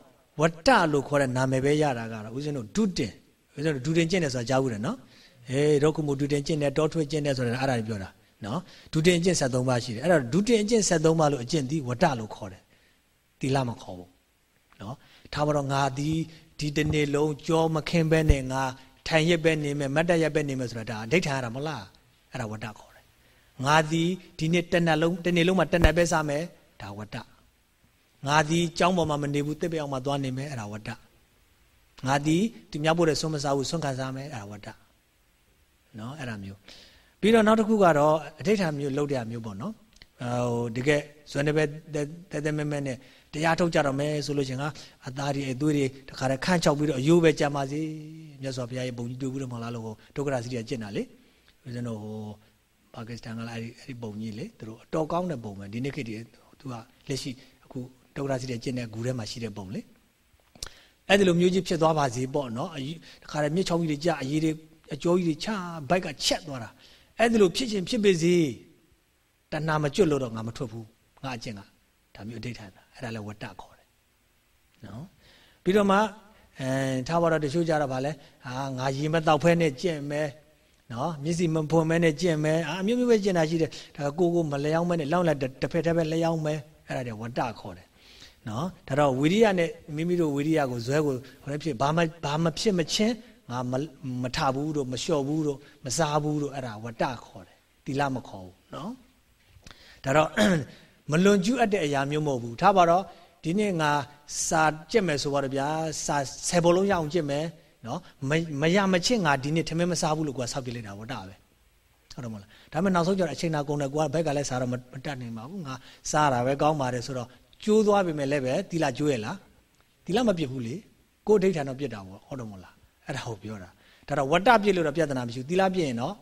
ဝတ္တလို့ခေါ်တဲ့နာမည်ပဲရတာကတော့ဦးဇင်းတို့ဒုတင်ဦးဇင်းတို့ဒုတင်ကျင့်တယ်ဆိုတာကြားဘူးတယ်နော်အေးဒုက္ခမူဒုတင်ကျင့်တယ်တောထွေးကျင့်တယ်ဆိုတာအဲ့ဒါတွေပြောတာနော်ဒုတင်အကျင့်73ပါးရှိတယ်အဲ့တော့ဒုတင်အကျင့်73ပါးလို့အကျင့်ဒီဝတ္တလို့ခေါ်တယ်သီလမခေါ်ဘူးနော်ထားပါတော့ငါဒီဒီတနေ့လုံးကြောမခင်းပဲနဲ့ငါထိုင်ရက်ပဲနေမယ်မတ်တရက်ပဲနေမယ်ဆိုတာဒါအဋ္ဌာရတာမလားအဲ့ဒါဝတ္တခေါ်တယ်ငါသည်ဒီနေ့တဏှလုံးတနေ့လုံးမှာတဏှပဲစားမယ်ဒါဝတ္တ ငါသည်ကြောင်းပေါ်မှာမနေဘူးတစ်ပျောက်မှာသွားနေမယ်အဲ့ဒါဝတ္တငါသည်ဒီမြောက်ဖို့တဲ့ဆွမ်းမစားဘူးဆွမ်းခံစားမယ်အဲ့ဒါဝတ္တနော်အဲ့ဒါမျိုးပြီးတော့နောက်တစ်ခုကတော့အဋ္ဌာမျိုးလောက်တဲ့မျိုးပေါ့နော်ဟိုတကယ်ဇွမ်းတဲ့တဲတဲမဲမဲနဲ့တရားထုတ်ကြတော့မယ်ဆိုလို့ရှင်ကအသားတွေအသွေးတွေတခါတည်းခန့်ချောက်ပြီးတော့အယိုးပဲကြမ်းပါစေမြတ်စွာဘုရားရဲ့ဘုံကြီးတွေ့ဘူးတယ်မဟုတ်လားလို့ဒုက္ခရာစီတွေကကျင့်တာလေဦးဇင်းတို့ဟိုပါကစ္စတန်ကလည်းအဲ့ဒီအဲ့ဒီပုံကြီးလေသူတို့အတော်ကောင်းတဲ့ပုံပဲဒီနေ့ခေတ်တည်းသူကလက်ရှိအခု ဒေါက်တာစီတဲ့ကျင့်တဲ့ဂူထဲမှာရှိတဲ့ပုံလေအဲ့ဒီလိုမျိုးကြီးဖြစ်သွားပါစေပေါ့နော်တခါတည်းမြစ်ချောင်းကြီးတွေကြာအရေးတွေအကျော်ကြီးတွေချဘိုက်ကချက်သွားတာအဲ့ဒီလိုဖြစ်ချင်းဖြစ်ပေစေတဏှာမကျွတ်လို့တော့ငါမထွက်ဘူးငါအကျင့်ကဒါမျိုးအဋ္ဌာန်အဲ့ဒါလည်းဝတ္တခေါ်တယ်နော်ပြီးတော့မှအဲထားပါတော့တချို့ကြတော့ဗာလဲဟာငါရေမတောက်ဖဲနဲ့ကျင့်မယ်နော်မျက်စိမဖွင့်မဲနဲ့ကျင့်မယ်အာမျိုးမျိုးပဲကျင့်တာရှိတယ်ဒါကိုကိုမလျောင်းမဲနဲ့လောင်းလိုက်တစ်ဖက်တစ်ဖက်လျောင်းမဲအဲ့ဒါတွေဝတ္တခေါ်တယ် နော်ဒါတော့ဝိရိယနဲ့မိမိတို့ဝိရိယကိုဇွဲကိုဟိုလည်းဖြစ်ဘာမဘာမဖြစ်မချင်းငါမထဘူးတို့မလျှော့ဘူးတို့မစားဘူးတို့အဲ့ဒါဝတ္တခေါ်တယ်တိလမခေါ်ဘူးနော်ဒါတော့မလွန်ကျူးအပ်တဲ့အရာမျိုးမဟုတ်ဘူးထားပါတော့ဒီနေ့ငါစာကြက်မယ်ဆိုတော့ဗျာစာဆယ်ဘလုံးရအောင်ကြက်မယ်နော်မရမချစ်ငါဒီနေ့ထမင်းမစားဘူးလို့ကိုကဆောက်ပြလိုက်တာဗောတာပဲဟုတ်တယ်မလားဒါပေမဲ့နောက်ဆုံးကျတော့အချိန်နာကုန်တယ်ကိုကဘက်ကလည်းစားတော့မတတ်နိုင်ပါဘူးငါစားတာပဲကောင်းပါတယ်ဆိုတော့ ကျိုးသွားပြီမဲ့လည်းပဲတီလာကျိုးရလားတီလာမပြစ်ဘူးလေကိုဒိဋ္ဌာန်တော့ပြစ်တာဗောဟုတ်တယ်မလားအဲ့ဒါကိုပြောတာဒါတော့ဝတ္တပြစ်လို့တော့ပြဿနာမရှိဘူးတီလာပြစ်ရင်တော့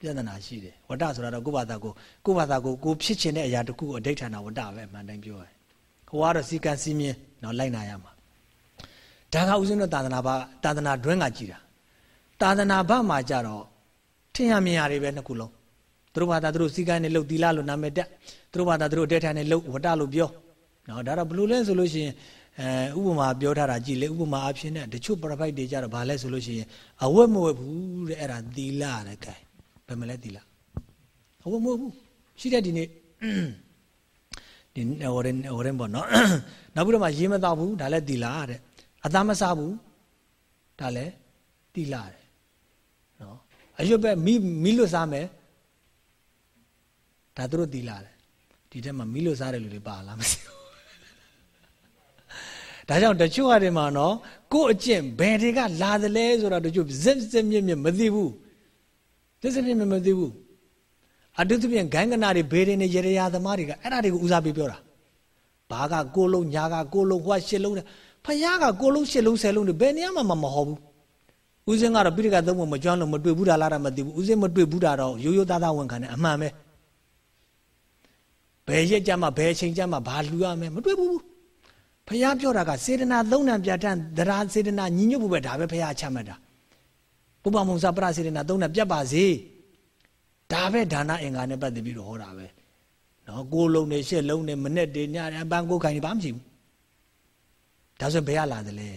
ပြဿနာရှိတယ်ဝတ္တဆိုတာတော့ကိုယ့်ဘာသာကိုကိုယ့်ဘာသာကိုကိုဖြစ်ချင်တဲ့အရာတခုကိုအဋ္ဌာဏဝတ္တပဲအမှန်တိုင်းပြောရယ်ဟိုကတော့စီကံစီမြင်တော့လိုက်နာရမှာဒါကဥစဉ်တို့သာသနာ့ဘာသာသနာတွင်းကကြည်တာသာသနာ့ဘာမှာကြတော့ထင်ရမြင်ရတွေပဲနှစ်ခုလုံးသူတို့ဘာသာသူတို့စီကံနဲ့လှုပ်သီလလို့နာမည်တက်သူတို့ဘာသာသူတို့အဋ္ဌာဏနဲ့လှုပ်ဝတ္တလို့ပြော နော်ဒါတော့ဘယ်လိုလဲဆိုလို့ရှိရင်အဲဥပမာပြောထားတာကြည်လေဥပမာအဖြစ်နဲ့တချို့ပရဖိုက်တွေကြတော့ဘာလဲဆိုလို့ရှိရင်အဝတ်မဝတ်ဘူးတဲ့အဲ့ဒါသီလတဲ့ကဲဘယ်မလဲသီလအဝတ်မဝတ်ဘူးရှိတဲ့ဒီနေ့ဒီဟိုရင်ဟိုရင်ပေါ့နော်နောက်ပြီးတော့မှရေမတော့ဘူးဒါလည်းသီလတဲ့အသားမစားဘူးဒါလည်းသီလတဲ့နော်အရွတ်ပဲမိမိလွတ်စားမယ်ဒါသူတို့သီလတဲ့ဒီထဲမှာမိလွတ်စားတဲ့လူတွေပါလားမသိဘူး ဒါကြောင့်တချို့ဟာတွေမှာနော်ကို့အကျင့်ဘယ်တွေကလာသလဲဆိုတော့တချို့ဇက်ဇက်မြင့်မြင့်မသိဘူးဇက်ဇက်မြင့်မြင့်မသိဘူးအတုသဖြင့်ဂိုင်းကနာတွေဘေးတွေနဲ့ရေရရာသမားတွေကအဲ့ဒါတွေကိုဦးစားပေးပြောတာဘာကကိုလုံးညာကကိုလုံးဟွာရှစ်လုံးဖယားကကိုလုံးရှစ်လုံးဆယ်လုံးတွေဘယ်နေရာမှမဟုတ်ဘူးဦးစင်းကတော့ပိဋကသုံးပုံမကျွမ်းလို့မတွေ့ဘူးတာလားတာမသိဘူးဦးစင်းမတွေ့ဘူးတာတော့ရိုးရိုးသားသားဝန်ခံတယ်အမှန်ပဲဘယ်ရက်ကြမှာဘယ်အချိန်ကြမှာဘာလှူရမလဲမတွေ့ဘူး ဖះပြောတာကစေတနာသုံးဏပြတ်တန်သရာစေတနာညီညွတ်ဖို့ပဲဒါပဲဖះချမှတ်တာပုပ္ပမုံစာပရစေတနာသုံးဏပြတ်ပါစေဒါပဲဒါနအင်္ဂါနဲ့ပတ်သက်ပြီးတော့ဟောတာပဲနော်ကိုလုံးနေရှစ်လုံးနေမနဲ့တညအပန်းကိုခိုင်နေဘာမှမရှိဘူးဒါဆိုဘယ်ရလာသလဲ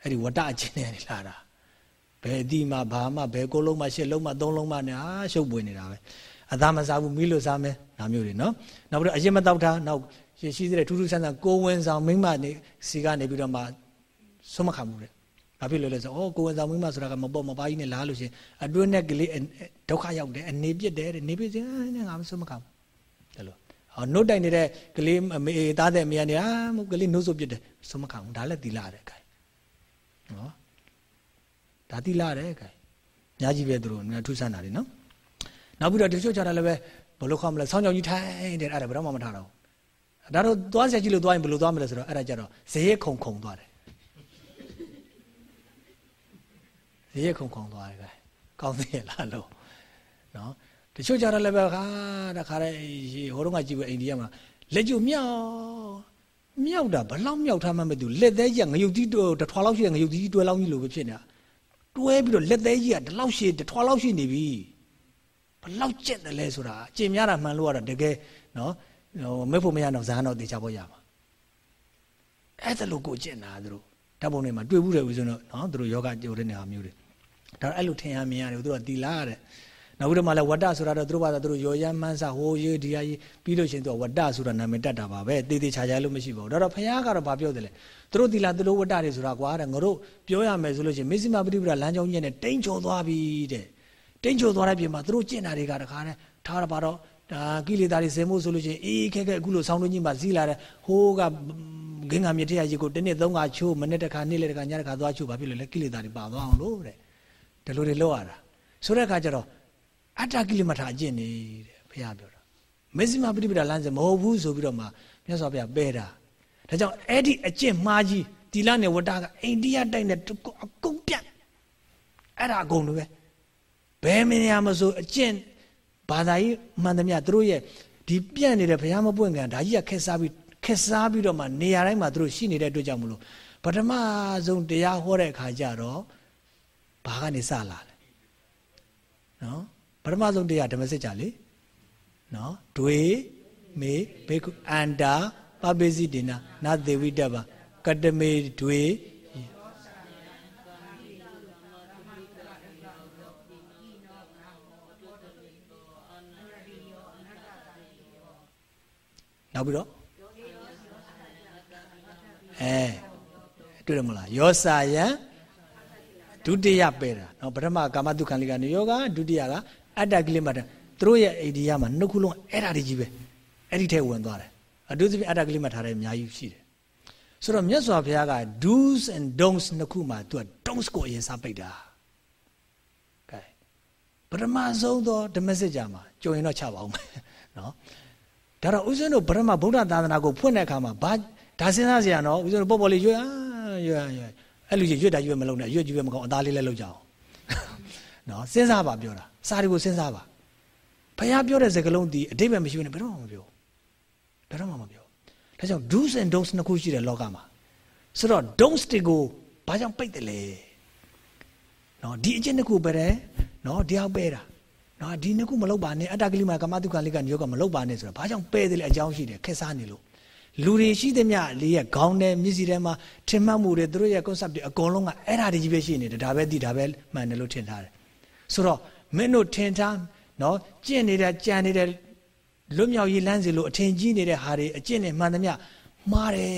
အဲ့ဒီဝတ္တအချင်းနဲ့လာတာဘယ်အတိမှဘာမှဘယ်ကိုလုံးမှရှစ်လုံးမှသုံးလုံးမှနဲ့အာရှုပ်ပွေနေတာပဲအသားမစားဘူးမီးလို့စားမယ်ဒါမျိုးတွေနော်နောက်ပြီးတော့အရင်မတောက်တာနောက် ရှိရှိတဲ့ထူးထူးဆန်းဆန်းကိုဝင်ဆောင်မိမနေစီကနေပြီးတော့မှဆုံးမခံဘူးတဲ့ဘာဖြစ်လို့လဲဆိုတော့အော်ကိုဝင်ဆောင်မိမဆိုတာကမပေါ်မပါကြီးနဲ့လားလို့ရှင်အတွင်းနဲ့ကလေးဒုက္ခရောက်တယ်အနေပြစ်တယ်တဲ့နေပြစ်စင်ငါမဆုံးမခံဘူးတယ်လို့ဟောနှုတ်တိုင်နေတဲ့ကလေးမေသားတဲ့မိကနေအာမကလေးနှုတ်ဆုပ်ပြစ်တယ်ဆုံးမခံဘူးဒါလည်းတီလာတယ်ခိုင်နော်ဒါတီလာတယ်ခိုင်ညာကြီးပဲသူတို့ထူးဆန်းတာလေနော်နောက်ပြီးတော့တချို့ကြတာလည်းပဲဘလို့ခေါမလဲဆောင်းကြောင်ကြီးထိုင်တယ်အဲ့ဒါဘယ်တော့မှမထားတော့ ဒါတော့သွားဆက်ကြည့်လို့သွားရင်ဘယ်လိုသွားမလဲဆိုတော့အဲ့ဒါကြတော့ဇေယခုံခုံသွားတယ်ဇေယခုံခုံသွားတယ်ပဲကောင်းသေးလားလို့နော်တချို့ကြတော့လည်းပဲခါတခါတည်းဟိုတုန်းကကြည့်ဘူးအိန္ဒိယမှာလက်ကျူမြောက်မြောက်တာဘလောက်မြောက်ထားမှမသိဘူးလက်သေးကြီးငရုတ်ကြီးတစ်ထွာလောက်ရှိတဲ့ငရုတ်ကြီးတွဲလောက်ကြီးလိုပဲဖြစ်နေတာတွဲပြီးတော့လက်သေးကြီးကဒီလောက်ရှိတစ်ထွာလောက်ရှိနေပြီဘလောက်ကျက်တယ်လဲဆိုတာအကျင်များတာမှန်လို့ရတာတကယ်နော် ဟိုမဲ့ဖို့မရတော့ဇာန်တော့တေချာဖို့ရမှာအဲ့ဒါလို့ကိုကျင့်တာသူတို့ဓာတ်ပုံတွေမှာတွေ့ဘူးတယ်ဦးဇင်းတို့နော်သူတို့ယောဂကြိုတဲ့နေဟာမျိုးတွေဒါတော့အဲ့လိုထင်ရမြင်ရတယ်သူတို့ကတီလာတဲ့နောက်ပြီးတော့မှလည်းဝတ္တဆိုတာတော့သူတို့ဘာသာသူတို့ရောရမ်းမှန်းစာဟိုရေးဒီဟာရေးပြီးလို့ရှိရင်သူကဝတ္တဆိုတာနာမည်တက်တာပါပဲတေးသေးချာချာလို့မရှိပါဘူးဒါတော့ဘုရားကတော့ဘာပြောတယ်လဲသူတို့တီလာသူတို့ဝတ္တတွေဆိုတာကွာတဲ့ငါတို့ပြောရမယ်ဆိုလို့ရှိရင်မေဇိမပฏิပဒါလမ်းကြောင်းကြီးနဲ့တိမ့်ချော်သွားပြီတဲ့တိမ့်ချော်သွားတဲ့ပြင်မှာသူတို့ကျင့်တာတွေကတခါနဲ့ထားရပါတော့ ဒါကိလေသာတွေစင်ဖို့ဆိုလို့ရှိရင်အေးခဲခဲအခုလိုဆောင်းတွင်းကြီးမှာစီးလာတဲ့ဟိုးကဂင်္ဂါမြေထရကြီးကိုတစ်နှစ်သုံးခါချိုးမနေ့တစ်ခါနေ့လေတစ်ခါညတစ်ခါသွားချိုးဘာဖြစ်လို့လဲကိလေသာတွေပါသွားအောင်လို့တဲ့ဒီလိုတွေလောက်ရတာဆိုတဲ့အခါကျတော့အတ္တကိလေမထာအကျင့်နေတဲ့ဘုရားပြောတာမေဇိမပฏิပဒါလမ်းစဉ်မဟုတ်ဘူးဆိုပြီးတော့မှမြတ်စွာဘုရားပဲတာဒါကြောင့်အဲ့ဒီအကျင့်မှားကြီးတီလာနဲ့ဝတ္တကအိန္ဒိယတိုက်နဲ့အကုန်ပြတ်အဲ့ဒါအကုန်လို့ပဲဘယ်မနေရာမဆိုအကျင့် ဘာသာရေးမှန်သမျှသူတို့ရဲ့ဒီပြန့်နေတဲ့ဘုရားမပွင့်ကံဒါကြီးကခက်စားပြီးခက်စားပြီးတော့မှနေရာတိုင်းမှာသူတို့ရှိနေတဲ့အတွက်ကြောင့်မလို့ပထမဆုံးတရားဟောတဲ့အခါကျတော့ဘာကနေစလာလဲနော်ပထမဆုံးတရားဓမ္မစစ်ကြလေနော်ဒွေမေဘေကုအန္တာပပိစိတေနာနာသေဝိတ္တပါကတမေဒွေ နောက်ပြီးတော့အဲတွေ့တယ်မလားယောစာယံဒုတိယပဲတာနော်ပထမကာမတုခံလိကနေယောဂဒုတိယကအတ္တကိလေသာသူတို့ရဲ့အိဒီယာမှာနှစ်ခုလုံးအဲ့ဒါတွေကြီးပဲအဲ့ဒီထဲဝင်သွားတယ်အတုသဖြင့်အတ္တကိလေသာထားတယ်အများကြီးရှိတယ်ဆိုတော့မြတ်စွာဘုရားက do's and don'ts နှစ်ခုမှာသူက don'ts ကိုအရင်စပိတ်တာကဲပထမဆုံးသောဓမ္မစစ်ကြမှာကြုံရင်တော့ချပါအောင်နော် ဒါတော့ဦးဇင်းတို့ဗရမဗုဒ္ဓသာသနာကိုဖွင့်တဲ့အခါမှာဘာဒါစဉ်းစားစရာနော်ဦးဇင်းတို့ပေါ့ပေါ့လေးရွတ်ရွတ်ရွတ်အဲ့လူကြီးရွတ်တာရွတ်မလုံးနဲ့ရွတ်ကြည့်ပဲမကောင်းအသားလေးလည်းလောက်ကြအောင်နော်စဉ်းစားပါပြောတာစာတွေကိုစဉ်းစားပါဘုရားပြောတဲ့စကားလုံးဒီအတိတ်ပဲမရှိဘူးနဲ့ဘယ်တော့မှမပြောဘယ်တော့မှမပြောဒါကြောင့် do's and don'ts နှစ်ခုရှိတယ်လောကမှာဆိုတော့ don'ts တွေကိုဘာကြောင့်ပိတ်တယ်လဲနော်ဒီအကျင့်တစ်ခုပဲတယ်နော်ဒီအောင်ပဲတာ နော်ဒီနှစ်ခုမလုပ်ပါနဲ့အတ္တကလိမကမတုကလိကညောကမလုပ်ပါနဲ့ဆိုတာဘာကြောင့်ပဲတယ်လဲအကြောင်းရှိတယ်ခက်စားနေလို့လူတွေရှိသမျှလေးရဲ့ခေါင်းထဲမျက်စိထဲမှာထင်မှတ်မှုတွေသူတို့ရဲ့ concept တွေအကုန်လုံးကအဲ့ဓာတွေကြီးပဲရှိနေတယ်ဒါပဲသိဒါပဲမှန်တယ်လို့ထင်ထားတယ်ဆိုတော့မင်းတို့ထင်ထားနော်ကျင့်နေတဲ့ကြံနေတဲ့လွတ်မြောက်ရေးလမ်းစီလို့အထင်ကြီးနေတဲ့ဟာတွေအကျင့်နဲ့မှန်သမျှမှားတယ်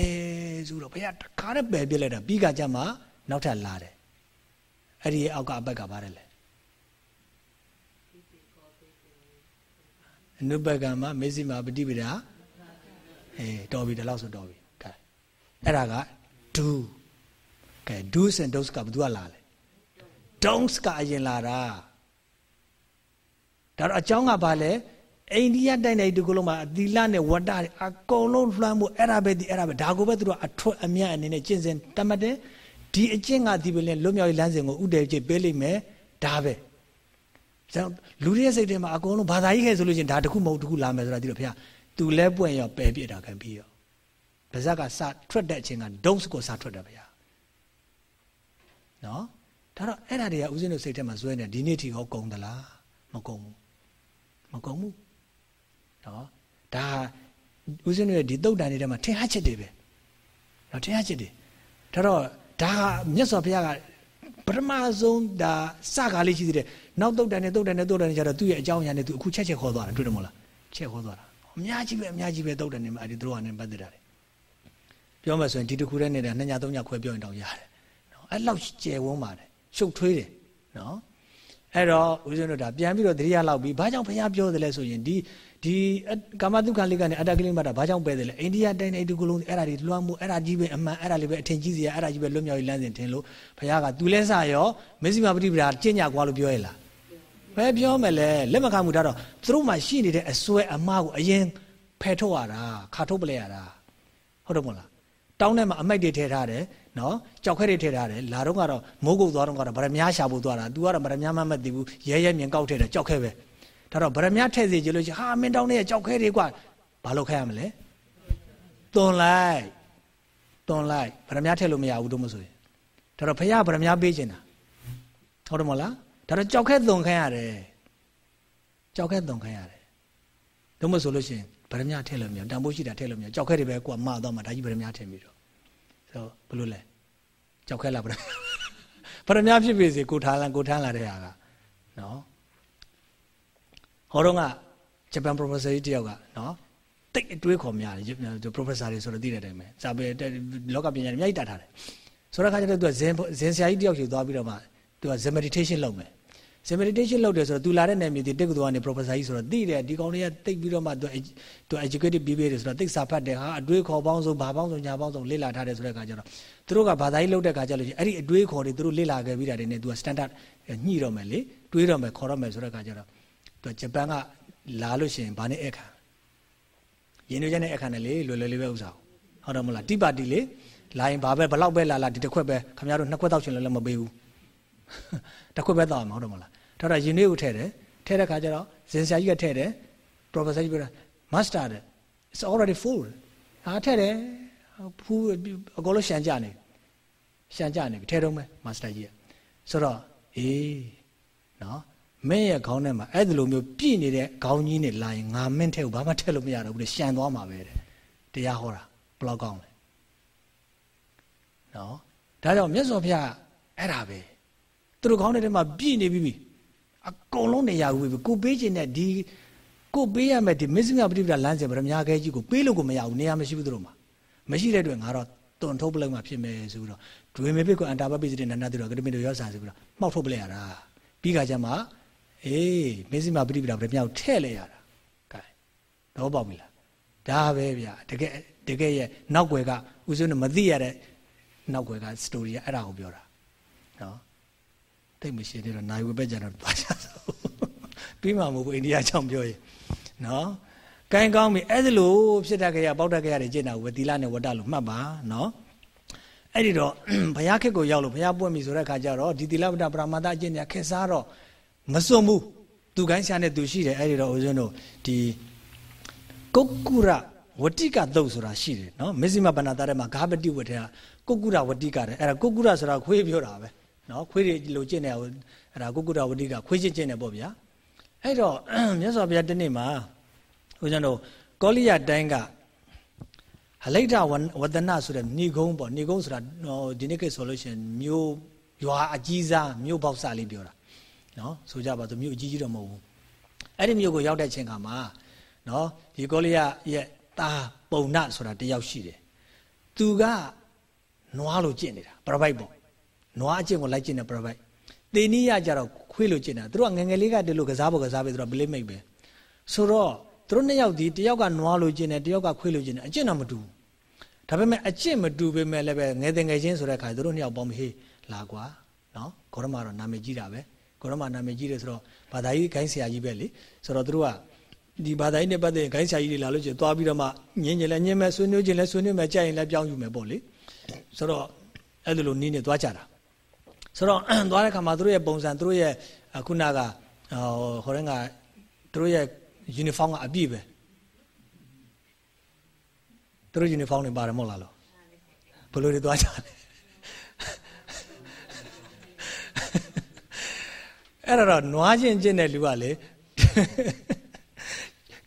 ဆိုတော့ဘုရားတခါနဲ့ပယ်ပြစ်လိုက်တာပြီးကကြမှာနောက်ထပ်လာတယ်အဲ့ဒီအောက်ကအပတ်ကပါတယ်လေ အနုပကံမှာမေဇိမာပฏิပဒါအဲတော်ပြီဒီလောက်ဆိုတော်ပြီကဲအဲ့ဒါက do ကဲ do's and don'ts ကဘယ်သူကလာလဲ don'ts ကအရင်လာတာဒါတော့အကြောင်းကဘာလဲအိန္ဒိယတိုင်းတိုင်းဒီကုလုံးမှာအသီလနဲ့ဝတ္တအကုန်လုံးလွှမ်းမှုအဲ့ဒါပဲဒီအဲ့ဒါပဲဒါကိုပဲသူတို့အထွတ်အမြတ်အနေနဲ့ကျင့်စဉ်တတ်မှတ်တယ်ဒီအကျင့်ကဒီပဲလဲလွတ်မြောက်ရေးလမ်းစဉ်ကိုဥတည်ကျင့်ပေးလိမ့်မယ်ဒါပဲ လူတွေရဲ့စိတ်ထဲမှာအကုန်လုံးဘာသာကြီးခဲ့ဆိုလို့ချင်းဒါတခုမဟုတ်တခုလာမယ်ဆိုတာဒီလိုဘုရားသူလဲပွင့်ရောပယ်ပြစ်တာခံပြီးရောဗဇက်ကစထွက်တဲ့အချိန်ကဒုံးစကိုစထွက်တယ်ဘုရားနော်ဒါတော့အဲ့ဒါတွေကဦးဇင်းတို့စိတ်ထဲမှာဇွဲနေဒီနေ့ထိဟောကုံသလားမကုံဘူးမကုံဘူးနော်ဒါဦးဇင်းတို့ရဲ့ဒီတုတ်တန်တွေထဲမှာထင်ဟချက်တွေပဲနော်ထင်ဟချက်တွေဒါတော့ဒါကမြတ်စွာဘုရားကပထမဆုံးဒါစကားလေးရှိသေးတယ် နောက်တုတ်တန်နဲ့တုတ်တန်နဲ့တုတ်တန်နဲ့ကျတော့သူ့ရဲ့အကြောင်းအရာနဲ့သူအခုချက်ချက်ခေါ်သွားတာတွေ့တယ်မဟုတ်လားချက်ခေါ်သွားတာအများကြီးပဲအများကြီးပဲတုတ်တန်နဲ့အဲ့ဒီတို့ကနေပတ်သက်တာလေပြောမှဆိုရင်ဒီတစ်ခုတည်းနဲ့နှစ်ညသုံးညခွဲပြောရင်တောင်ရတယ်နော်အဲ့လောက်ကျယ်ဝန်းပါတယ်ရှုပ်ထွေးတယ်နော်အဲ့တော့ဦးဇင်းတို့ဒါပြန်ပြီးတော့တတိယလောက်ပြီးဘာကြောင့်ဘုရားပြောတယ်လဲဆိုရင်ဒီဒီကာမတုခလေးကနေအတ္တကလေးမှတာဘာကြောင့်ပဲတယ်လဲအိန္ဒိယတိုင်းအိန္ဒိကုလုံးအဲ့ဒါတွေလွှမ်းမှုအဲ့ဒါကြီးပဲအမှန်အဲ့ဒါလေးပဲအထင်ကြီးစရာအဲ့ဒါကြီးပဲလွတ်မြောက်ရေးလမ်းစဉ်ထင်လို့ဘုရားကသူလဲစရောမေဇိမပฏิပဒါကျင့်ကြကွာလို့ပြောရလား ဘယ်ပြောမလဲလက်မခံမှုဒါတော့သူတို့မှရှိနေတဲ့အစွဲအမှားကိုအရင်ဖယ်ထုတ်ရတာခါထုတ်ပလဲရတာဟုတ်တယ်မဟုတ်လားတောင်းထဲမှာအမိုက်တွေထည့်ထားတယ်နော်ကြောက်ခဲတွေထည့်ထားတယ်လာတော့ကတော့မိုးကုတ်သွားတော့ကတော့ဗရမ ्या ရှာဖို့သွားတာ तू ကတော့ဗရမ ्या မမသိဘူးရဲရဲမြင်ကောက်ထည့်တယ်ကြောက်ခဲပဲဒါတော့ဗရမ ्या ထည့်စီကြလို့ရှိဟာမင်းတောင်းနေတဲ့ကြောက်ခဲတွေကွာဘာလို့ခဲရမလဲသွန်လိုက်သွန်လိုက်ဗရမ ्या ထည့်လို့မရဘူးတော့မဆိုရင်ဒါတော့ဖះဗရမ ्या ပေးချင်တာဟုတ်တယ်မဟုတ်လား ဒါတော့ကြောက်ခဲသွန်ခိုင်းရတယ်ကြောက်ခဲသွန်ခိုင်းရတယ်ဒါမှမဟုတ်ဆိုလို့ရှိရင်ဗရမညာထည့်လို့မရတန်ဖိုးရှိတာထည့်လို့မရကြောက်ခဲတွေပဲကိုကမတော့မှဒါကြီးဗရမညာထည့်ပြီးတော့ဆိုတော့ဘလို့လဲကြောက်ခဲလားဗရမညာဗရမညာဖြစ်ပြီစီကိုထားလန်ကိုထမ်းလာတဲ့ဟာကနော်ဟောတော့ကဂျပန် professor ကြီးတယောက်ကနော်တိတ်အတွေးခေါ်များတယ် professor တွေဆိုတော့သိတဲ့အတိုင်းပဲစာပေလောကပညာတွေအများကြီးတတ်ထားတယ်ဆိုတော့ခါကျတော့သူကဇင်ဇင်ဆရာကြီးတယောက်ရှိသွားပြီးတော့မှ သူက zen meditation လုပ်မယ် zen meditation လုပ်တယ်ဆိုတော့သူလာတဲ့နယ်မြေဒီတက်ကူသွားနေ professor ကြီးဆိုတော့သိတယ်ဒီကောင်တွေကတိတ်ပြီးတော့မှသူသူ educated ပြီးပြီဆိုတော့တိတ်စာဖတ်တယ်ဟာအတွေးခေါ်ပေါင်းစုံဘာပေါင်းစုံညာပေါင်းစုံလေ့လာထားတယ်ဆိုတဲ့အခါကျတော့သူတို့ကဘာသာရေးလုပ်တဲ့အခါကျလို့အဲ့ဒီအတွေးခေါ်တွေသူတို့လေ့လာခဲ့ပြီးတာတွေနဲ့သူက standard ညှိတော့မယ်လေတွေးတော့မယ်ခေါ်တော့မယ်ဆိုတဲ့အခါကျတော့သူဂျပန်ကလာလို့ရှိရင်ဘာနဲ့အခါရင်းနှီးချက်နဲ့အခါနဲ့လေလွယ်လွယ်လေးပဲဥစားဟုတ်တယ်မလားတိပါတီလေလာရင်ဘာပဲဘလောက်ပဲလာလာဒီတစ်ခွက်ပဲခင်ဗျားတို့နှစ်ခွက်တောက်ချင်လည်းလည်းမပေးဘူး တစ်ခွက်ပဲတောက်မှာဟုတ်တယ်မလားဒါတော့ရင်းနှီးကိုထည့်တယ်ထည့်တဲ့ခါကျတော့ဇင်ဆရာကြီးကထည့်တယ် professor ကြီးပြောတာ master it's already full ဟာထည့်တယ်ဖူးအကောလို့ရှန်ကြနေရှန်ကြနေပြီထဲတော့မယ် master ကြီးကဆိုတော့အေးနော်မင်းရဲ့ခေါင်းထဲမှာအဲ့ဒီလိုမျိုးပြည့်နေတဲ့ခေါင်းကြီးနဲ့လာရင်ငါမင်းထဲကိုဘာမှထည့်လို့မရတော့ဘူးလေရှန်သွားမှာပဲတဲ့တရားဟောတာဘယ်လောက်ကောင်းလဲနော်ဒါကြောင့်မြတ်စွာဘုရားအဲ့ဒါပဲ သူတို့ခေါင်းထဲမှာပြည့်နေပြီအကုန်လုံးနေရာဘူးပဲကိုပေးခြင်းနဲ့ဒီကိုပေးရမယ်ဒီမစ္စည်းမပฏิပဒါလမ်းစဉ်ဗရမ ्या ခဲကြီးကိုပေးလို့ကိုမရဘူးနေရာမရှိဘူးသူတို့မှာမရှိတဲ့အတွက်ငါတော့တွန်ထုတ်ပလိုက်မှဖြစ်မယ်ဆိုပြီးတော့ဒွေမေပိကိုအန်တာပပိစိတနန္ဒတိတော့ကတိမေတို့ရောစာဆိုပြီးတော့မှောက်ထုတ်ပလိုက်ရတာပြီးခါကျမှအေးမစ္စည်းမပฏิပဒါဗရမ ्या ကိုထည့်လိုက်ရတာကဲတော့ပေါ့ပြီလားဒါပဲဗျာတကယ်တကယ်ရဲ့နောက်ွယ်ကဦးစွန်းမသိရတဲ့နောက်ွယ်ကစတိုရီကအဲ့ဒါကိုပြောတာနော် တိတ်မရှိသေးတော့နိုင်ဝပဲကြတော့ပါချဆိုပြီးမှမဟုတ်ဘူးအိန္ဒိယကြောင့်ပြောရင်နော်ကဲကောင်းပြီအဲ့ဒါလို့ဖြစ်တတ်ကြရပေါက်တတ်ကြရတယ်ကျင့်တာဝတိလနဲ့ဝတ္တလို့မှတ်ပါနော်အဲ့ဒီတော့ဘုရားခက်ကိုရောက်လို့ဘုရားပွင့်ပြီဆိုတဲ့အခါကျတော့ဒီတိလဝတ္တပရမတ္တအကျင့်ညာခက်စားတော့မစွန့်ဘူးသူကိုင်းရှာနဲ့သူရှိတယ်အဲ့ဒီတော့ဦးဇင်းတို့ဒီကုတ်ကုရဝတိကသုတ်ဆိုတာရှိတယ်နော်မဇ္ဈိမပဏ္ဏတာထဲမှာဂါပတိဝတ္ထကကုတ်ကုရဝတိကတယ်အဲ့ဒါကုတ်ကုရဆိုတာခွေးပြောတာပဲ နော်ခွေးတွေလိုကျင့်တယ်အဲ့ဒါကုတ်ကုရဝတိကခွေးကျင့်ကျင့်တယ်ပေါ့ဗျာအဲ့တော့မြတ်စွာဘုရားတနေ့မှာဦးဇင်းတို့ကောလိယတိုင်းကဟလိတဝဒနာဆိုတဲ့ဏိကုံးပေါ့ဏိကုံးဆိုတာဒီနေ့ကိဆိုလို့ရှိရင်မြို့ရွာအကြီးစားမြို့ပေါက်စလေးပြောတာနော်ဆိုကြပါစို့မြို့အကြီးကြီးတော့မဟုတ်ဘူးအဲ့ဒီမြို့ကိုရောက်တဲ့ချိန်ခါမှာနော်ဒီကောလိယရဲ့ตาပုံနဆိုတာတယောက်ရှိတယ်သူကနွားလိုကျင့်နေတာပရပိုက်ပေါ့ နွားအကျင့်ကိုလိုက်ကျင့်တဲ့ပရပိုက်တေနီးရကြတော့ခွေးလိုကျင့်တာသူတို့ကငငယ်လေးကတည်းလို့ကစားဖို့ကစားပဲသူတို့ကဘလိမိတ်ပဲဆိုတော့သူတို့နှစ်ယောက်ဒီတယောက်ကနွားလိုကျင့်တယ်တယောက်ကခွေးလိုကျင့်တယ်အကျင့်တော့မတူဘူးဒါပေမဲ့အကျင့်မတူပေမဲ့လည်းပဲငယ်တဲ့ငယ်ချင်းဆိုတဲ့ခါသူတို့နှစ်ယောက်ပေါင်းပြီးဟေးလာကွာနော်ဂေါရမတော့နာမည်ကြီးတာပဲဂေါရမနာမည်ကြီးတယ်ဆိုတော့ဘာသာကြီးခိုင်းဆရာကြီးပဲလေဆိုတော့သူတို့ကဒီဘာသာရေးနဲ့ပတ်သက်ရင်ဂိုင်းဆရာကြီးတွေလာလို့ကျသွားပြီးတော့မှညင်းကျင်လဲညင်းမယ်ဆွေးနွေးကျင်လဲဆွေးနွေးမယ်ကြိုက်ရင်လည်းပြောင်းယူမယ်ပေါ့လေဆိုတော့အဲ့လိုလိုနည်းနဲ့သွားကြတာ ဆိုတော့သွားတဲ့ခါမှာသူတို့ရဲ့ပုံစံသူတို့ရဲ့ခုနကဟိုရင်ကသူတို့ရဲ့ uniform ကအပြည့်ပဲသူတို့ uniform တွေပါတယ်မဟုတ်လားလို့ဘယ်လိုတွေသွားကြလဲအဲ့တော့နွားချင်းချင်းတဲ့လူကလေ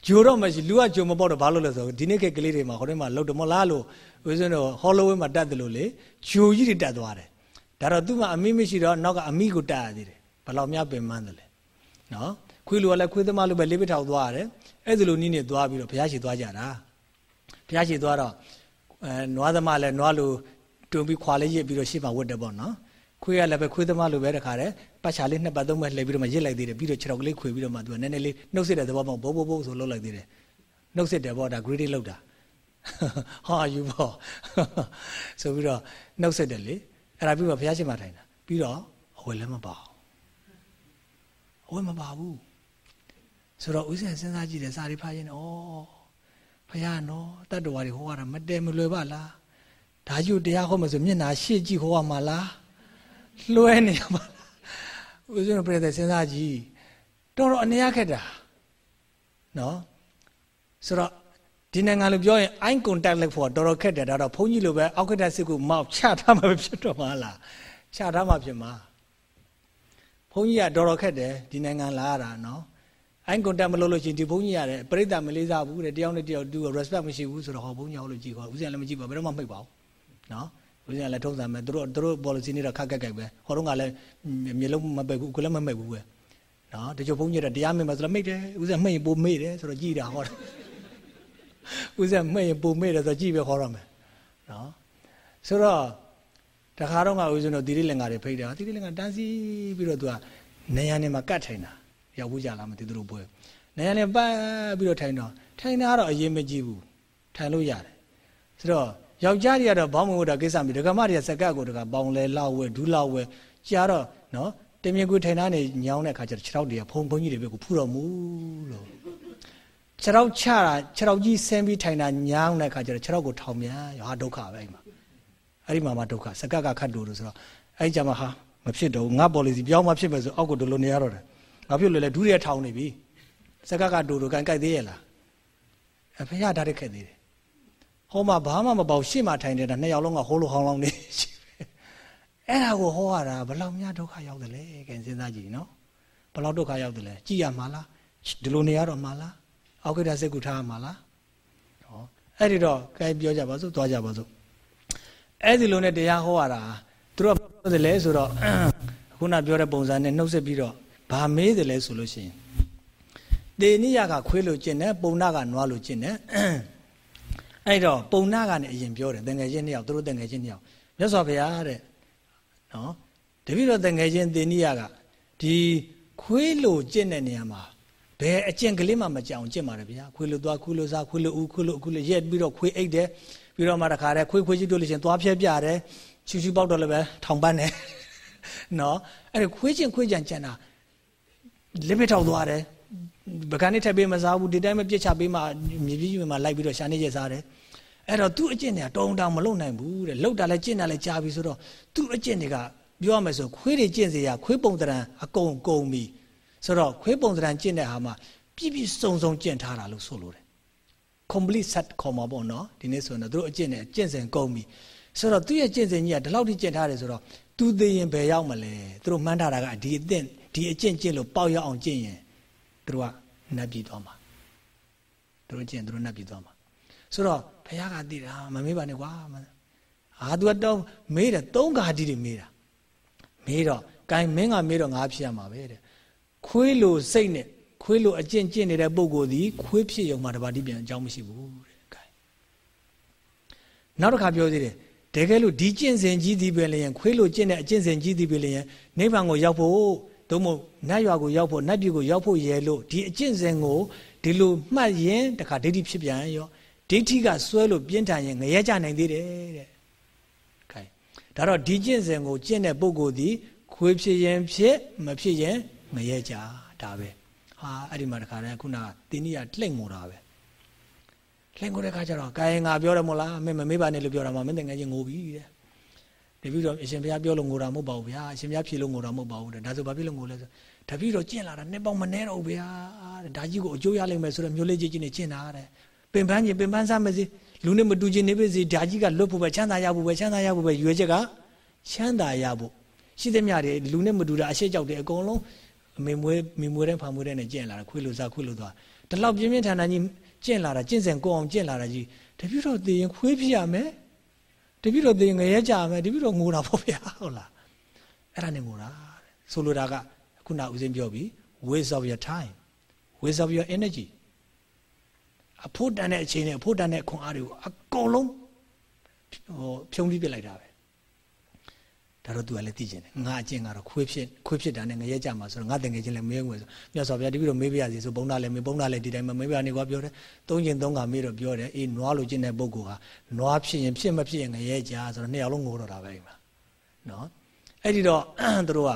ဂျိုတော့မရှိလူကဂျိုမပေါ့တော့ဘာလို့လဲဆိုဒီနေ့ခေတ်ကလေးတွေမှာဟိုထဲမှာလှုပ်တယ်မလားလို့ဦးဇင်းတို့ဟောလိုဝဲမှာတတ်တယ်လို့လေဂျိုကြီးတွေတတ်သွားတယ် ဒါတော့သူ့မှာအမိမရှိတော့နောက်ကအမိကိုတတ်ရသေးတယ်ဘယ်လောက်များပင်ပန်းတယ်လဲနော်ခွေးလူကလည်းခွေးသမားလူပဲလေးပထောက်သွားရတယ်အဲ့ဒီလိုနီးနေသွားပြီးတော့ဘုရားရှိသွားကြတာဘုရားရှိသွားတော့အဲနွားသမားလည်းနွားလူတွန်းပြီးခွာလေးရစ်ပြီးတော့ရှေ့မှာဝတ်တယ်ပေါ့နော်ခွေးကလည်းပဲခွေးသမားလိုပဲတခါတည်းပတ်ချာလေးနှစ်ပတ်သုံးပတ်လှည့်ပြီးတော့မှရစ်လိုက်သေးတယ်ပြီးတော့ခြေထောက်လေးခွေပြီးတော့မှသူကနည်းနည်းလေးနှုတ်ဆက်တဲ့သဘောပေါ့ဘိုးဘိုးဘိုးဆိုလှုပ်လိုက်သေးတယ်နှုတ်ဆက်တယ်ပေါ့ဒါ greedy လောက်တာဟာယူပေါ့ဆိုပြီးတော့နှုတ်ဆက်တယ်လေ အဲ့ဒါပြီးတော့ဘုရားရှင်မှာထိုင်တာပြီးတော့အဝယ်လည်းမပါဘူးအဝယ်မပါဘူးဆိုတော့ဦးဇင်းစဉ်းစားကြည့်တယ်စာရီဖာရင်ဩဘုရားနော်တတ္တဝါတွေဟောရတာမတဲမလွယ်ပါလားဒါကြီးတရားဟောမှဆိုမျက်နာရှေ့ကြည့်ဟောရမှာလားလွှဲနေရမှာဦးဇင်းတို့ပြည့်တဲ့စဉ်းစားကြည့်တော်တော်အနေရခက်တာနော်ဆိုတော့ ဒီနိုင်ငံလိုပြောရင် eye contact လိုက်ဖို့တော်တော်ခက်တယ်ဒါတော့ဘုန်းကြီးလိုပဲအောက်ကတက်စစ်ကိုမောက်ချထားမှာဖြစ်တော့မှာလားချထားမှာဖြစ်မှာဘုန်းကြီးကတော်တော်ခက်တယ်ဒီနိုင်ငံလာရတာနော် eye contact မလုပ်လို့ရှိရင်ဒီဘုန်းကြီးရတယ်ပြိဿမလေးစားဘူးတဲ့တယောက်နဲ့တယောက်သူ respect မရှိဘူးဆိုတော့ဟောဘုန်းကြီးဟောလို့ကြည့်ခေါ်ဦးဇင်းလည်းမကြည့်ပါဘယ်တော့မှမိတ်ပါဘူးနော်ဦးဇင်းကလည်းထုံးစံပဲသူတို့သူတို့ policy နေတော့ခက်ခက်ခက်ပဲဟောတော့ကလည်းမြေလုံးမပိတ်ဘူးကိုလည်းမမိတ်ဘူးပဲနော်တချို့ဘုန်းကြီးကတရားမိတ်မှာဆိုတော့မိတ်တယ်ဦးဇင်းမိတ်ရင်ပိုမိတ်တယ်ဆိုတော့ကြည်တာဟောတ ယ်ဦးဇင်းမိတ်ရင်ပိုမိတ်တယ်ဆိုတော့ကြည်ပဲဟောရမယ်နော်ဆိုတော့တခါတော့ကဦးဇင်းတို့သီရိလင်္ကာတွေဖိတ်တယ်သီရိလင်္ကာတန်းစီပြီးတော့သူကနေရနေမှာကတ်ထိုင်တာရောက်ဘူးကြလားမသိသူတို့ပွဲနေရနေပတ်ပြီးတော့ထိုင်တော့ထိုင်တာကတော့အရင်မကြည့်ဘူးထိုင်လို့ရတယ်ဆိုတော့ယောက်ျားတွေကတော့ဘောင်းမဝတ်တာကိစ္စမရှိဒကမတွေကစကတ်ကိုတကပေါင်လဲလောက်ဝဲဒူးလောက်ဝဲကြားတော့နော်တမြင်ကိုထိုင်တာနေညောင်းတဲ့ခါကျတော့ခြေထောက်တွေကဖုံဖုံကြီးတွေပဲကိုဖူတော်မူလို့ ခြေထောက်ချတာခြေထောက်ကြီးဆင်းပြီးထိုင်တာညောင်းတဲ့ခါကျတော့ခြေထောက်ကိုထောင်မြန်ဟာဒုက္ခပဲအဲ့မှာအဲ့ဒီမှာမှဒုက္ခစကတ်ကခတ်တူလို့ဆိုတော့အဲ့ကြမှာဟာမဖြစ်တော့ငါ policy ပြောင်းမှဖြစ်မယ်ဆိုအောက်ကိုဒလိုနေရတော့တယ်ငါဖြစ်လို့လေဒူးတွေထောင်နေပြီစကတ်ကတူတူကန်ကြိုက်သေးရဲ့လားအဖေရဓာတ်ခက်သေးတယ်ဟောမှာဘာမှမပေါ့ရှေ့မှာထိုင်နေတာနှစ်ယောက်လုံးကဟိုးလိုဟောင်းလောင်းနေရှိပဲအဲ့ဒါကိုဟောရတာဘယ်လောက်များဒုက္ခရောက်တယ်လဲကဲစဉ်းစားကြည့်နော်ဘယ်လောက်ဒုက္ခရောက်တယ်လဲကြည်ရမှာလားဒီလိုနေရတော့မှာလား အောက်ခိတစိတ်ကူထားမှာလားဟောအဲ့ဒီတော့ကဲပြောကြပါစို့သွားကြပါစို့အဲ့ဒီလိုနဲ့တရားဟောရတာသူတို့ကပြောတယ်လဲဆိုတော့ခုနပြောတဲ့ပုံစံနဲ့နှုတ်ဆက်ပြီးတော့ဘာမေးတယ်လဲဆိုလို့ရှိရင်တေနိယကခွေးလို့ကျင့်တယ်ပုံနာကနွားလို့ကျင့်တယ်အဲ့တော့ပုံနာကနေအရင်ပြောတယ်တန်ငယ်ချင်းနှစ်ယောက်သူတို့တန်ငယ်ချင်းနှစ်ယောက်မြတ်စွာဘုရားတဲ့နော်တပည့်တော်တန်ငယ်ချင်းတေနိယကဒီခွေးလို့ကျင့်တဲ့နေရာမှာ ဘယ်အကျင့်ကလေးမှမကြောင်ကျင့်ပါတယ်ဗျာခွေးလို့သွားခွေးလို့စားခွေးလို့ဦးခွေးလို့အခုလို့ရက်ပြီးတော့ခွေးအိတ်တယ်ပြီးတော့မှတခါတည်းခွေးခွေးကြီးတို့လို့ရှင်သွားဖြဲပြတယ်ချူချူပေါက်တော့လည်းပဲထောင်ပန်းတယ်နော်အဲ့ဒါခွေးချင်းခွေးကြံကြံတာလက်မထောက်သွားတယ်ပကံနဲ့ထပ်ပေးမစားဘူးဒီတိုင်းပဲပြစ်ချပေးမှမြေကြီးကြီးမှာလိုက်ပြီးတော့ရှာနေရစားတယ်အဲ့တော့သူ့အကျင့်တွေကတုံတောင်မလုံနိုင်ဘူးတဲ့လှုပ်တာလဲကျင့်တာလဲကြားပြီဆိုတော့သူ့အကျင့်တွေကပြောရမယ်ဆိုခွေးတွေကျင့်စေရခွေးပုံတရံအကုန်ကုန်ပြီဆိုတော့ ခွေးပုံတရံကျင့်တဲ့ဟာမှာပြည့်ပြည့်စုံစုံကျင့်ထားတာလို့ဆိုလိုတယ် complete set ခေါ်မှာပေါ့နော်ဒီနေ့ဆိုရင်တော့သူတို့အကျင့်နဲ့ကျင့်စဉ်ကုန်ပြီဆိုတော့သူ့ရဲ့ကျင့်စဉ်ကြီးကဒီလောက်ထိကျင့်ထားတယ်ဆိုတော့သူသိရင်ဘယ်ရောက်မလဲသူတို့မှန်းထားတာကဒီအသင့်ဒီအကျင့်ကျင့်လို့ပေါက်ရောက်အောင်ကျင့်ရင်သူတို့ကနတ်ပြည်သွားမှာသူတို့ကျင့်သူတို့နတ်ပြည်သွားမှာဆိုတော့ဘုရားကသိတာမမေးပါနဲ့ကွာအာသူကတော့မေးတယ်သုံးခါကြီးတွေမေးတာမေးတော့ဂိုင်းမင်းကမေးတော့ငါဖြစ်ရမှာပဲတဲ့ ခွေးလိုစိတ်နဲ့ခွေးလိုအကျင့်ကျင့်နေတဲ့ပုံကိုယ်ဒီခွေးဖြစ်ရုံမှတပါတိပြန်အကြောင်းမရှိဘူးတဲ့ဂိုင်းနောက်တစ်ခါပြောသေးတယ်တကယ်လို့ဒီကျင့်စဉ်ကြီးသည်ပဲလျင်ခွေးလိုကျင့်တဲ့အကျင့်စဉ်ကြီးသည်ပဲလျင်နိဗ္ဗာန်ကိုရောက်ဖို့သို့မဟုတ်နတ်ရွာကိုရောက်ဖို့နတ်ပြည်ကိုရောက်ဖို့ရဲလို့ဒီအကျင့်စဉ်ကိုဒီလိုမှတ်ရင်တခါဒိဋ္ဌိဖြစ်ပြန်ရောဒိဋ္ဌိကစွဲလို့ပြင်းထန်ရင်ငရဲကြနိုင်သေးတယ်တဲ့။ခိုင်ဒါတော့ဒီကျင့်စဉ်ကိုကျင့်တဲ့ပုဂ္ဂိုလ်ဒီခွေးဖြစ်ရင်ဖြစ်မဖြစ်ရင် ငရဲကြဒါပဲ။ဟာအဲ့ဒီမှာတခါတည်းခုနကတင်းနီးရလှိမ့်ငိုတာပဲ။လှိမ့်ငိုတဲ့ခါကျတော့ကာယငါပြောတယ်မို့လားမင်းမမေးပါနဲ့လို့ပြောတာမှမင်းတကယ်ချင်းငိုပြီတဲ့။တတပည့်တော်အရှင်ဘုရားပြောလို့ငိုတာမဟုတ်ပါဘူးဗျာအရှင်ဘုရားဖြေလို့ငိုတာမဟုတ်ပါဘူးတဲ့ဒါဆိုဘာဖြစ်လို့ငိုလဲဆိုတပည့်တော်ကျင့်လာတာနှစ်ပေါင်းမနှဲတော့ဘူးဗျာတဲ့ဒါကြီးကိုအကျိုးရလိမ့်မယ်ဆိုတော့မျိုးလေးကြီးကြီးနဲ့ကျင့်တာတဲ့ပင်ပန်းကြီးပင်ပန်းစားမစီလူနဲ့မတူချင်းနေပါစေဒါကြီးကလွတ်ဖို့ပဲချမ်းသာရဖို့ပဲချမ်းသာရဖို့ပဲရွေချက်ကချမ်းသာရဖို့ရှိသမျှတွေလူနဲ့မတူတာအရှိကြောက်တယ်အကုန်လုံး အမေမွေးမိမွေးတဲ့ဖာမွေးတဲ့နဲ့ကျင့်လာတာခွေးလိုစားခွေးလိုသွားဒီလောက်ပြင်းပြင်းထန်ထန်ကြီးကျင့်လာတာကျင့်စဉ်ကိုအောင်ကျင့်လာတာကြီးတပည့်တော်သိရင်ခွေးဖြစ်ရမယ်တပည့်တော်သိရင်ငရဲကြမယ်တပည့်တော်ငိုတာပေါ့ဗျာဟုတ်လားအဲ့ဒါနဲ့ငိုတာဆိုလိုတာကခုနဦးစင်းပြောပြီ waste of your time waste of your energy အဖို့တန်တဲ့အချိန်နဲ့အဖို့တန်တဲ့ခွန်အားတွေကိုအကုန်လုံးဟိုဖြုံးပြီးပြစ်လိုက်တာပဲ ဒါတော့သူကလည်းသိကျင်တယ်ငါအကျင့်ကတော့ခွေးဖြစ်ခွေးဖြစ်တာနဲ့ငရဲကြမှာဆိုတော့ငါတငယ်ချင်းလည်းမေးငွေဆိုမြတ်စွာဘုရားတပည့်တော်မေးပြရစီဆိုဘုံသားလည်းမေးဘုံသားလည်းဒီတိုင်းမှာမေးပြနေကွာပြောတယ်သုံးကျင်သုံးကမေးတော့ပြောတယ်အေးနွားလိုကျင့်တဲ့ပုဂ္ဂိုလ်ဟာနွားဖြစ်ရင်ဖြစ်မဖြစ်ရင်ငရဲကြဆိုတော့နှစ်ယောက်လုံးငိုတော့တာပဲအိမ်မှာနော်အဲ့ဒီတော့သူတို့က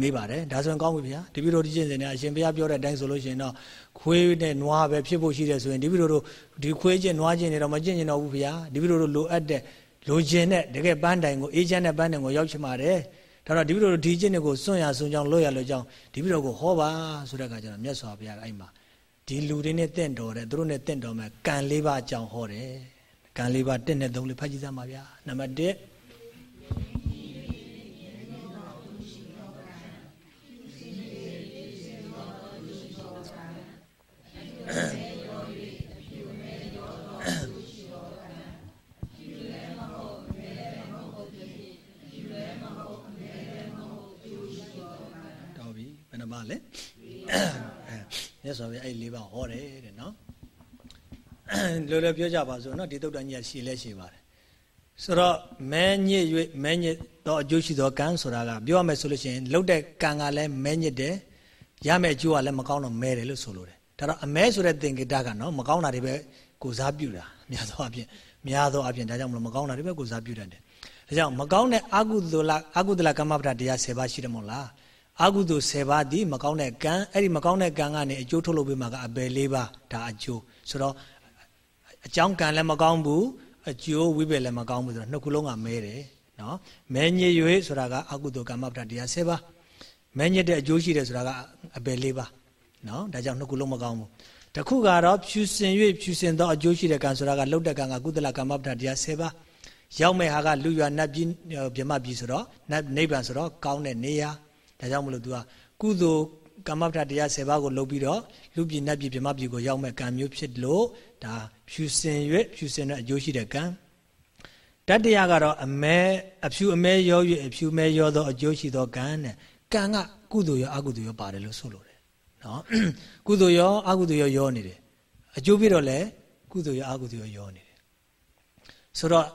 မေးပါတယ်ဒါဆိုရင်ကောင်းပြီဗျာတပည့်တော်ဒီကျင့်စဉ်နဲ့အရှင်ဘုရားပြောတဲ့အတိုင်းဆိုလို့ရှိရင်တော့ခွေးနဲ့နွားပဲဖြစ်ဖို့ရှိတယ်ဆိုရင်တပည့်တော်တို့ဒီခွေးကျင့်နွားကျင့်နေတော့မကျင့်ကျင်တော့ဘူးဗျာတပည့်တော်တို့လိုအပ်တဲ့ လိုချင်တဲ့တကယ်ပန်းတိုင်ကိုအေးချမ်းတဲ့ပန်းတိုင်ကိုရောက်ချင်ပါတယ်ဒါတော့ဒီပြီးတော့ဒီကျင့်တွေကိုစွန့်ရစွန့်ကြောင်းလွတ်ရလွတ်ကြောင်းဒီပြီးတော့ကိုဟောပါဆိုတဲ့အခါကျတော့မြတ်စွာဘုရားကအဲ့မှာဒီလူတွေနဲ့တင့်တော်တယ်သူတို့နဲ့တင့်တော်မယ်ကံလေးပါအကြောင်းဟောတယ်ကံလေးပါ1နဲ့3လေးဖတ်ကြည့်စမ်းပါဗျာနံပါတ်1 ပါလဲမြတ်စွာဘုရားအဲ့လေးပါဟောတယ်တဲ့နော်လောလောပြောကြပါစို့နော်ဒီတုတ်တန်ကြီးကရှည်လဲရှည်ပါတယ်ဆိုတော့မဲညစ်၍မဲညစ်တော့အကျိုးရှိသောကံဆိုတာကပြောရမယ်ဆိုလို့ရှိရင်လှုပ်တဲ့ကံကလည်းမဲညစ်တယ်ရမယ့်အကျိုးကလည်းမကောင်းတော့မဲတယ်လို့ဆိုလိုတယ်ဒါတော့အမဲဆိုတဲ့သင်္ကေတကနော်မကောင်းတာတွေပဲကိုစားပြုတာများသောအားဖြင့်များသောအားဖြင့်ဒါကြောင့်မလို့မကောင်းတာတွေပဲကိုစားပြုတတ်တယ်ဒါကြောင့်မကောင်းတဲ့အကုသိုလအကုသလကမ္မပဒတရား10ပါးရှိတယ်မို့လား အကုသိုလ်10ပါးဒီမကောင်းတဲ့ကံအဲ့ဒီမကောင်းတဲ့ကံကနေအကျိုးထုတ်လုပ်ပေးမှာကအပယ်၄ပါးဒါအကျိုးဆိုတော့အကြောင်းကံလည်းမကောင်းဘူးအကျိုးဝိပယ်လည်းမကောင်းဘူးဆိုတော့နှစ်ခုလုံးကမဲတယ်နော်မဲညစ်၍ဆိုတာကအကုသိုလ်ကမ္မပဒတရား10ပါးမဲညစ်တဲ့အကျိုးရှိတယ်ဆိုတာကအပယ်၄ပါးနော်ဒါကြောင့်နှစ်ခုလုံးမကောင်းဘူးတခုကတော့ဖြူစင်၍ဖြူစင်သောအကျိုးရှိတဲ့ကံဆိုတာကလှုပ်တဲ့ကံကကုသလကမ္မပဒတရား10ပါးရောက်မဲ့ဟာကလူရွာနတ်ပြည်ဗြဟ္မပြည်ဆိုတော့နတ်နိဗ္ဗာန်ဆိုတော့ကောင်းတဲ့နေရာ ဒါကြောင့်မလို့ तू ကကုသိုလ်ကမ္မပဋ္ဌတရား10ပါးကိုလုပ်ပြီးတော့လူပြည်နတ်ပြည်ပြမပြည်ကိုရောက်မဲ့ကံမျိုးဖြစ်လို့ဒါဖြူစင်၍ဖြူစင်တဲ့အကျိုးရှိတဲ့ကံတတ္တရားကတော့အမဲအဖြူအမဲရော၍အဖြူမဲရောသောအကျိုးရှိသောကံတဲ့ကံကကုသိုလ်ရောအကုသိုလ်ရောပါတယ်လို့ဆိုလိုတယ်နော်ကုသိုလ်ရောအကုသိုလ်ရောရောနေတယ်အကျိုးပြီးတော့လည်းကုသိုလ်ရောအကုသိုလ်ရောရောနေတယ်ဆိုတော့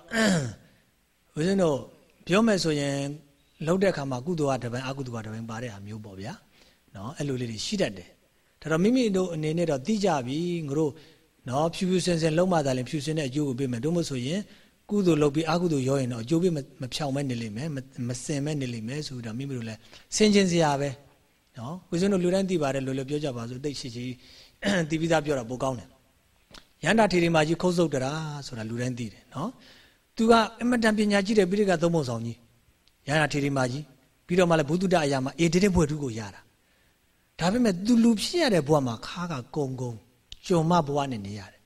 ဦးဇင်းတို့ပြောမယ်ဆိုရင် လှုပ်တဲ့အခါမှာကုသိုလ်ကတပိုင်းအကုသိုလ်ကတပိုင်းပါတဲ့ဟာမျိုးပေါ့ဗျာနော်အဲ့လိုလေးတွေရှိတတ်တယ်ဒါတော့မိမိတို့အနေနဲ့တော့သိကြပြီငါတို့နော်ဖြူဖြူစင်စင်လုံးမသာလင်ဖြူစင်တဲ့အကျိုးကိုပေးမယ်တို့မို့ဆိုရင်ကုသိုလ်လုပ်ပြီးအကုသိုလ်ရောရင်တော့အကျိုးပေးမဖြောင်မဲနေလိမ့်မယ်မစင်မဲနေလိမ့်မယ်ဆိုတော့မိမိတို့လည်းစင်ကျင်စရာပဲနော်ဦးဇင်းတို့လူတိုင်းသိပါတယ်လို့လည်းပြောကြပါစို့တိတ်ရှိရှိသိပြီးသားပြောတာပိုကောင်းတယ်ရန္တာထေရီမာကြီးခုတ်ဆုပ်တရာဆိုတာလူတိုင်းသိတယ်နော်သူကအမတန်ပညာကြီးတဲ့ပိဋကသုံးပုံဆောင်ကြီး ရဟနာထေရီမာကြီးပြီးတော့မှလည်းဘုသူတအရာမှာအေတေတဲ့ဘွယ်ထုကိုရတာဒါပေမဲ့သူလူဖြစ်ရတဲ့ဘဝမှာခါကကုံကုံကြုံမဘဝနဲ့နေရတယ်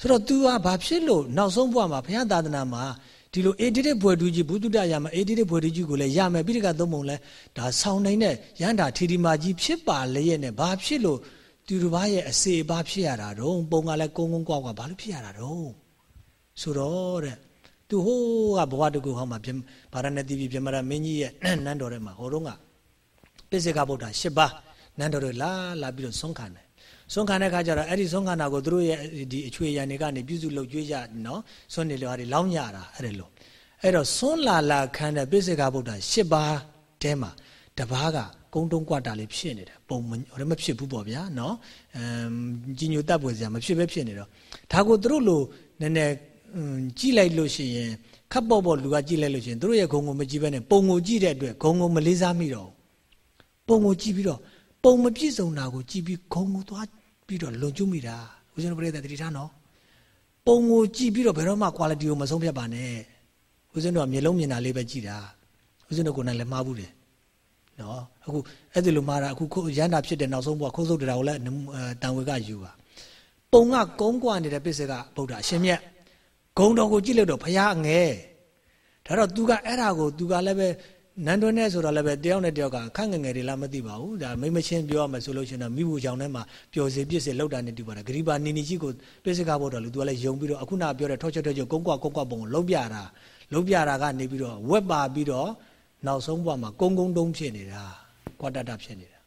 ဆိုတော့ तू ကဘာဖြစ်လို့နောက်ဆုံးဘဝမှာဘုရားသာသနာမှာဒီလိုအေတေတဲ့ဘွယ်ထုကြီးဘုသူတအရာမှာအေတေတဲ့ဘွယ်ထုကြီးကိုလည်းရမယ်ပြီးတကသုံးပုံလဲဒါဆောင်းနိုင်တဲ့ရဟန္တာထေရီမာကြီးဖြစ်ပါလေရဲ့နဲ့ဘာဖြစ်လို့သူတို့ဘာရဲ့အစေအပါဖြစ်ရတာတော့ပုံကလည်းကုန်းကုန်းကွာကွာဘာလို့ဖြစ်ရတာတော့ဆိုတော့တဲ့ သူဟိုးကဘဝတကူဟောမှာဗာရဏသီပြည်ပြမရမင်းကြီးရဲ့နန်းတော်ထဲမှာဟိုတုန်းကပိစိကဗုဒ္ဓ၈ပါးနန်းတော်တွေလာလာပြီးတော့ဆုံးခံတယ်ဆုံးခံတဲ့အခါကျတော့အဲ့ဒီဆုံးခံတာကိုသူတို့ရဲ့ဒီအချွေရံတွေကနေပြုစုလုပ်ကြွေးကြနော်ဆွနေလွားတွေလောင်းကြတာအဲ့ဒါလို့အဲ့တော့ဆွန်းလာလာခံတဲ့ပိစိကဗုဒ္ဓ၈ပါးတဲမှာတပားကကုန်းတုံးကွာတာလေးဖြစ်နေတယ်ပုံဟိုမဖြစ်ဘူးပေါ့ဗျာနော်အမ်ကြီးညိုတပ်ပွေစရာမဖြစ်ပဲဖြစ်နေတော့ဒါကိုသူတို့လိုနည်းနည်း ကြည့်လိုက်လို့ရှိရင်ခပ်ပေါ့ပေါ့လူကကြည့်လိုက်လို့ရှိရင်တို့ရဲ့ဂုံကိုမကြည့်ဘဲနဲ့ပုံကိုကြည့်တဲ့အတွက်ဂုံကိုမလေးစားမိတော့ပုံကိုကြည့်ပြီးတော့ပုံမပြည့်စုံတာကိုကြည့်ပြီးဂုံကိုသွားပြီးတော့လွန်ကျူးမိတာဦးဇင်းတို့ပြည့်တဲ့တတိထားနော်ပုံကိုကြည့်ပြီးတော့ဘယ်တော့မှ quality ကိုမဆုံးဖြတ်ပါနဲ့ဦးဇင်းတို့ကမျက်လုံးမြင်တာလေးပဲကြည်တာဦးဇင်းတို့ကိုယ်နဲ့လည်းမှားဘူးတယ်နော်အခုအဲ့ဒီလိုမှားတာအခုရန်တာဖြစ်တဲ့နောက်ဆုံးဘုရားခိုးစုပ်တရားကိုလည်းတန်ဝေကယူပါပုံကကုန်းကွာနေတဲ့ပိစကဗုဒ္ဓအရှင်မြတ် ဂုံတော်ကိုကြည့်လို့တော့ဘုရားငဲဒါတော့ तू ကအဲ့ဒါကို तू ကလည်းပဲနန်းတွင်းနဲ့ဆိုတော့လည်းပဲတယောက်နဲ့တယောက်ကခန့်ငငယ်တွေလားမသိပါဘူးဒါမိမချင်းပြောရမယ်ဆိုလို့ရှိရင်တော့မိဘူးကြောင့်ထဲမှာပျော်စေပြစ်စေလောက်တာနဲ့တူပါတယ်ဂရိပါနီနီကြီးကိုပိစကဗုဒ္ဓလူ तू ကလည်းယုံပြီးတော့အခုနပြောတဲ့ထောချက်ထောချက်ကုန်းကွာကုန်းကွာပုံကိုလုံးပြတာလုံးပြတာကနေပြီးတော့ဝက်ပါပြီးတော့နောက်ဆုံးဘဝမှာကုန်းကုန်းတုံးဖြစ်နေတာကွာတတဖြစ်နေတာ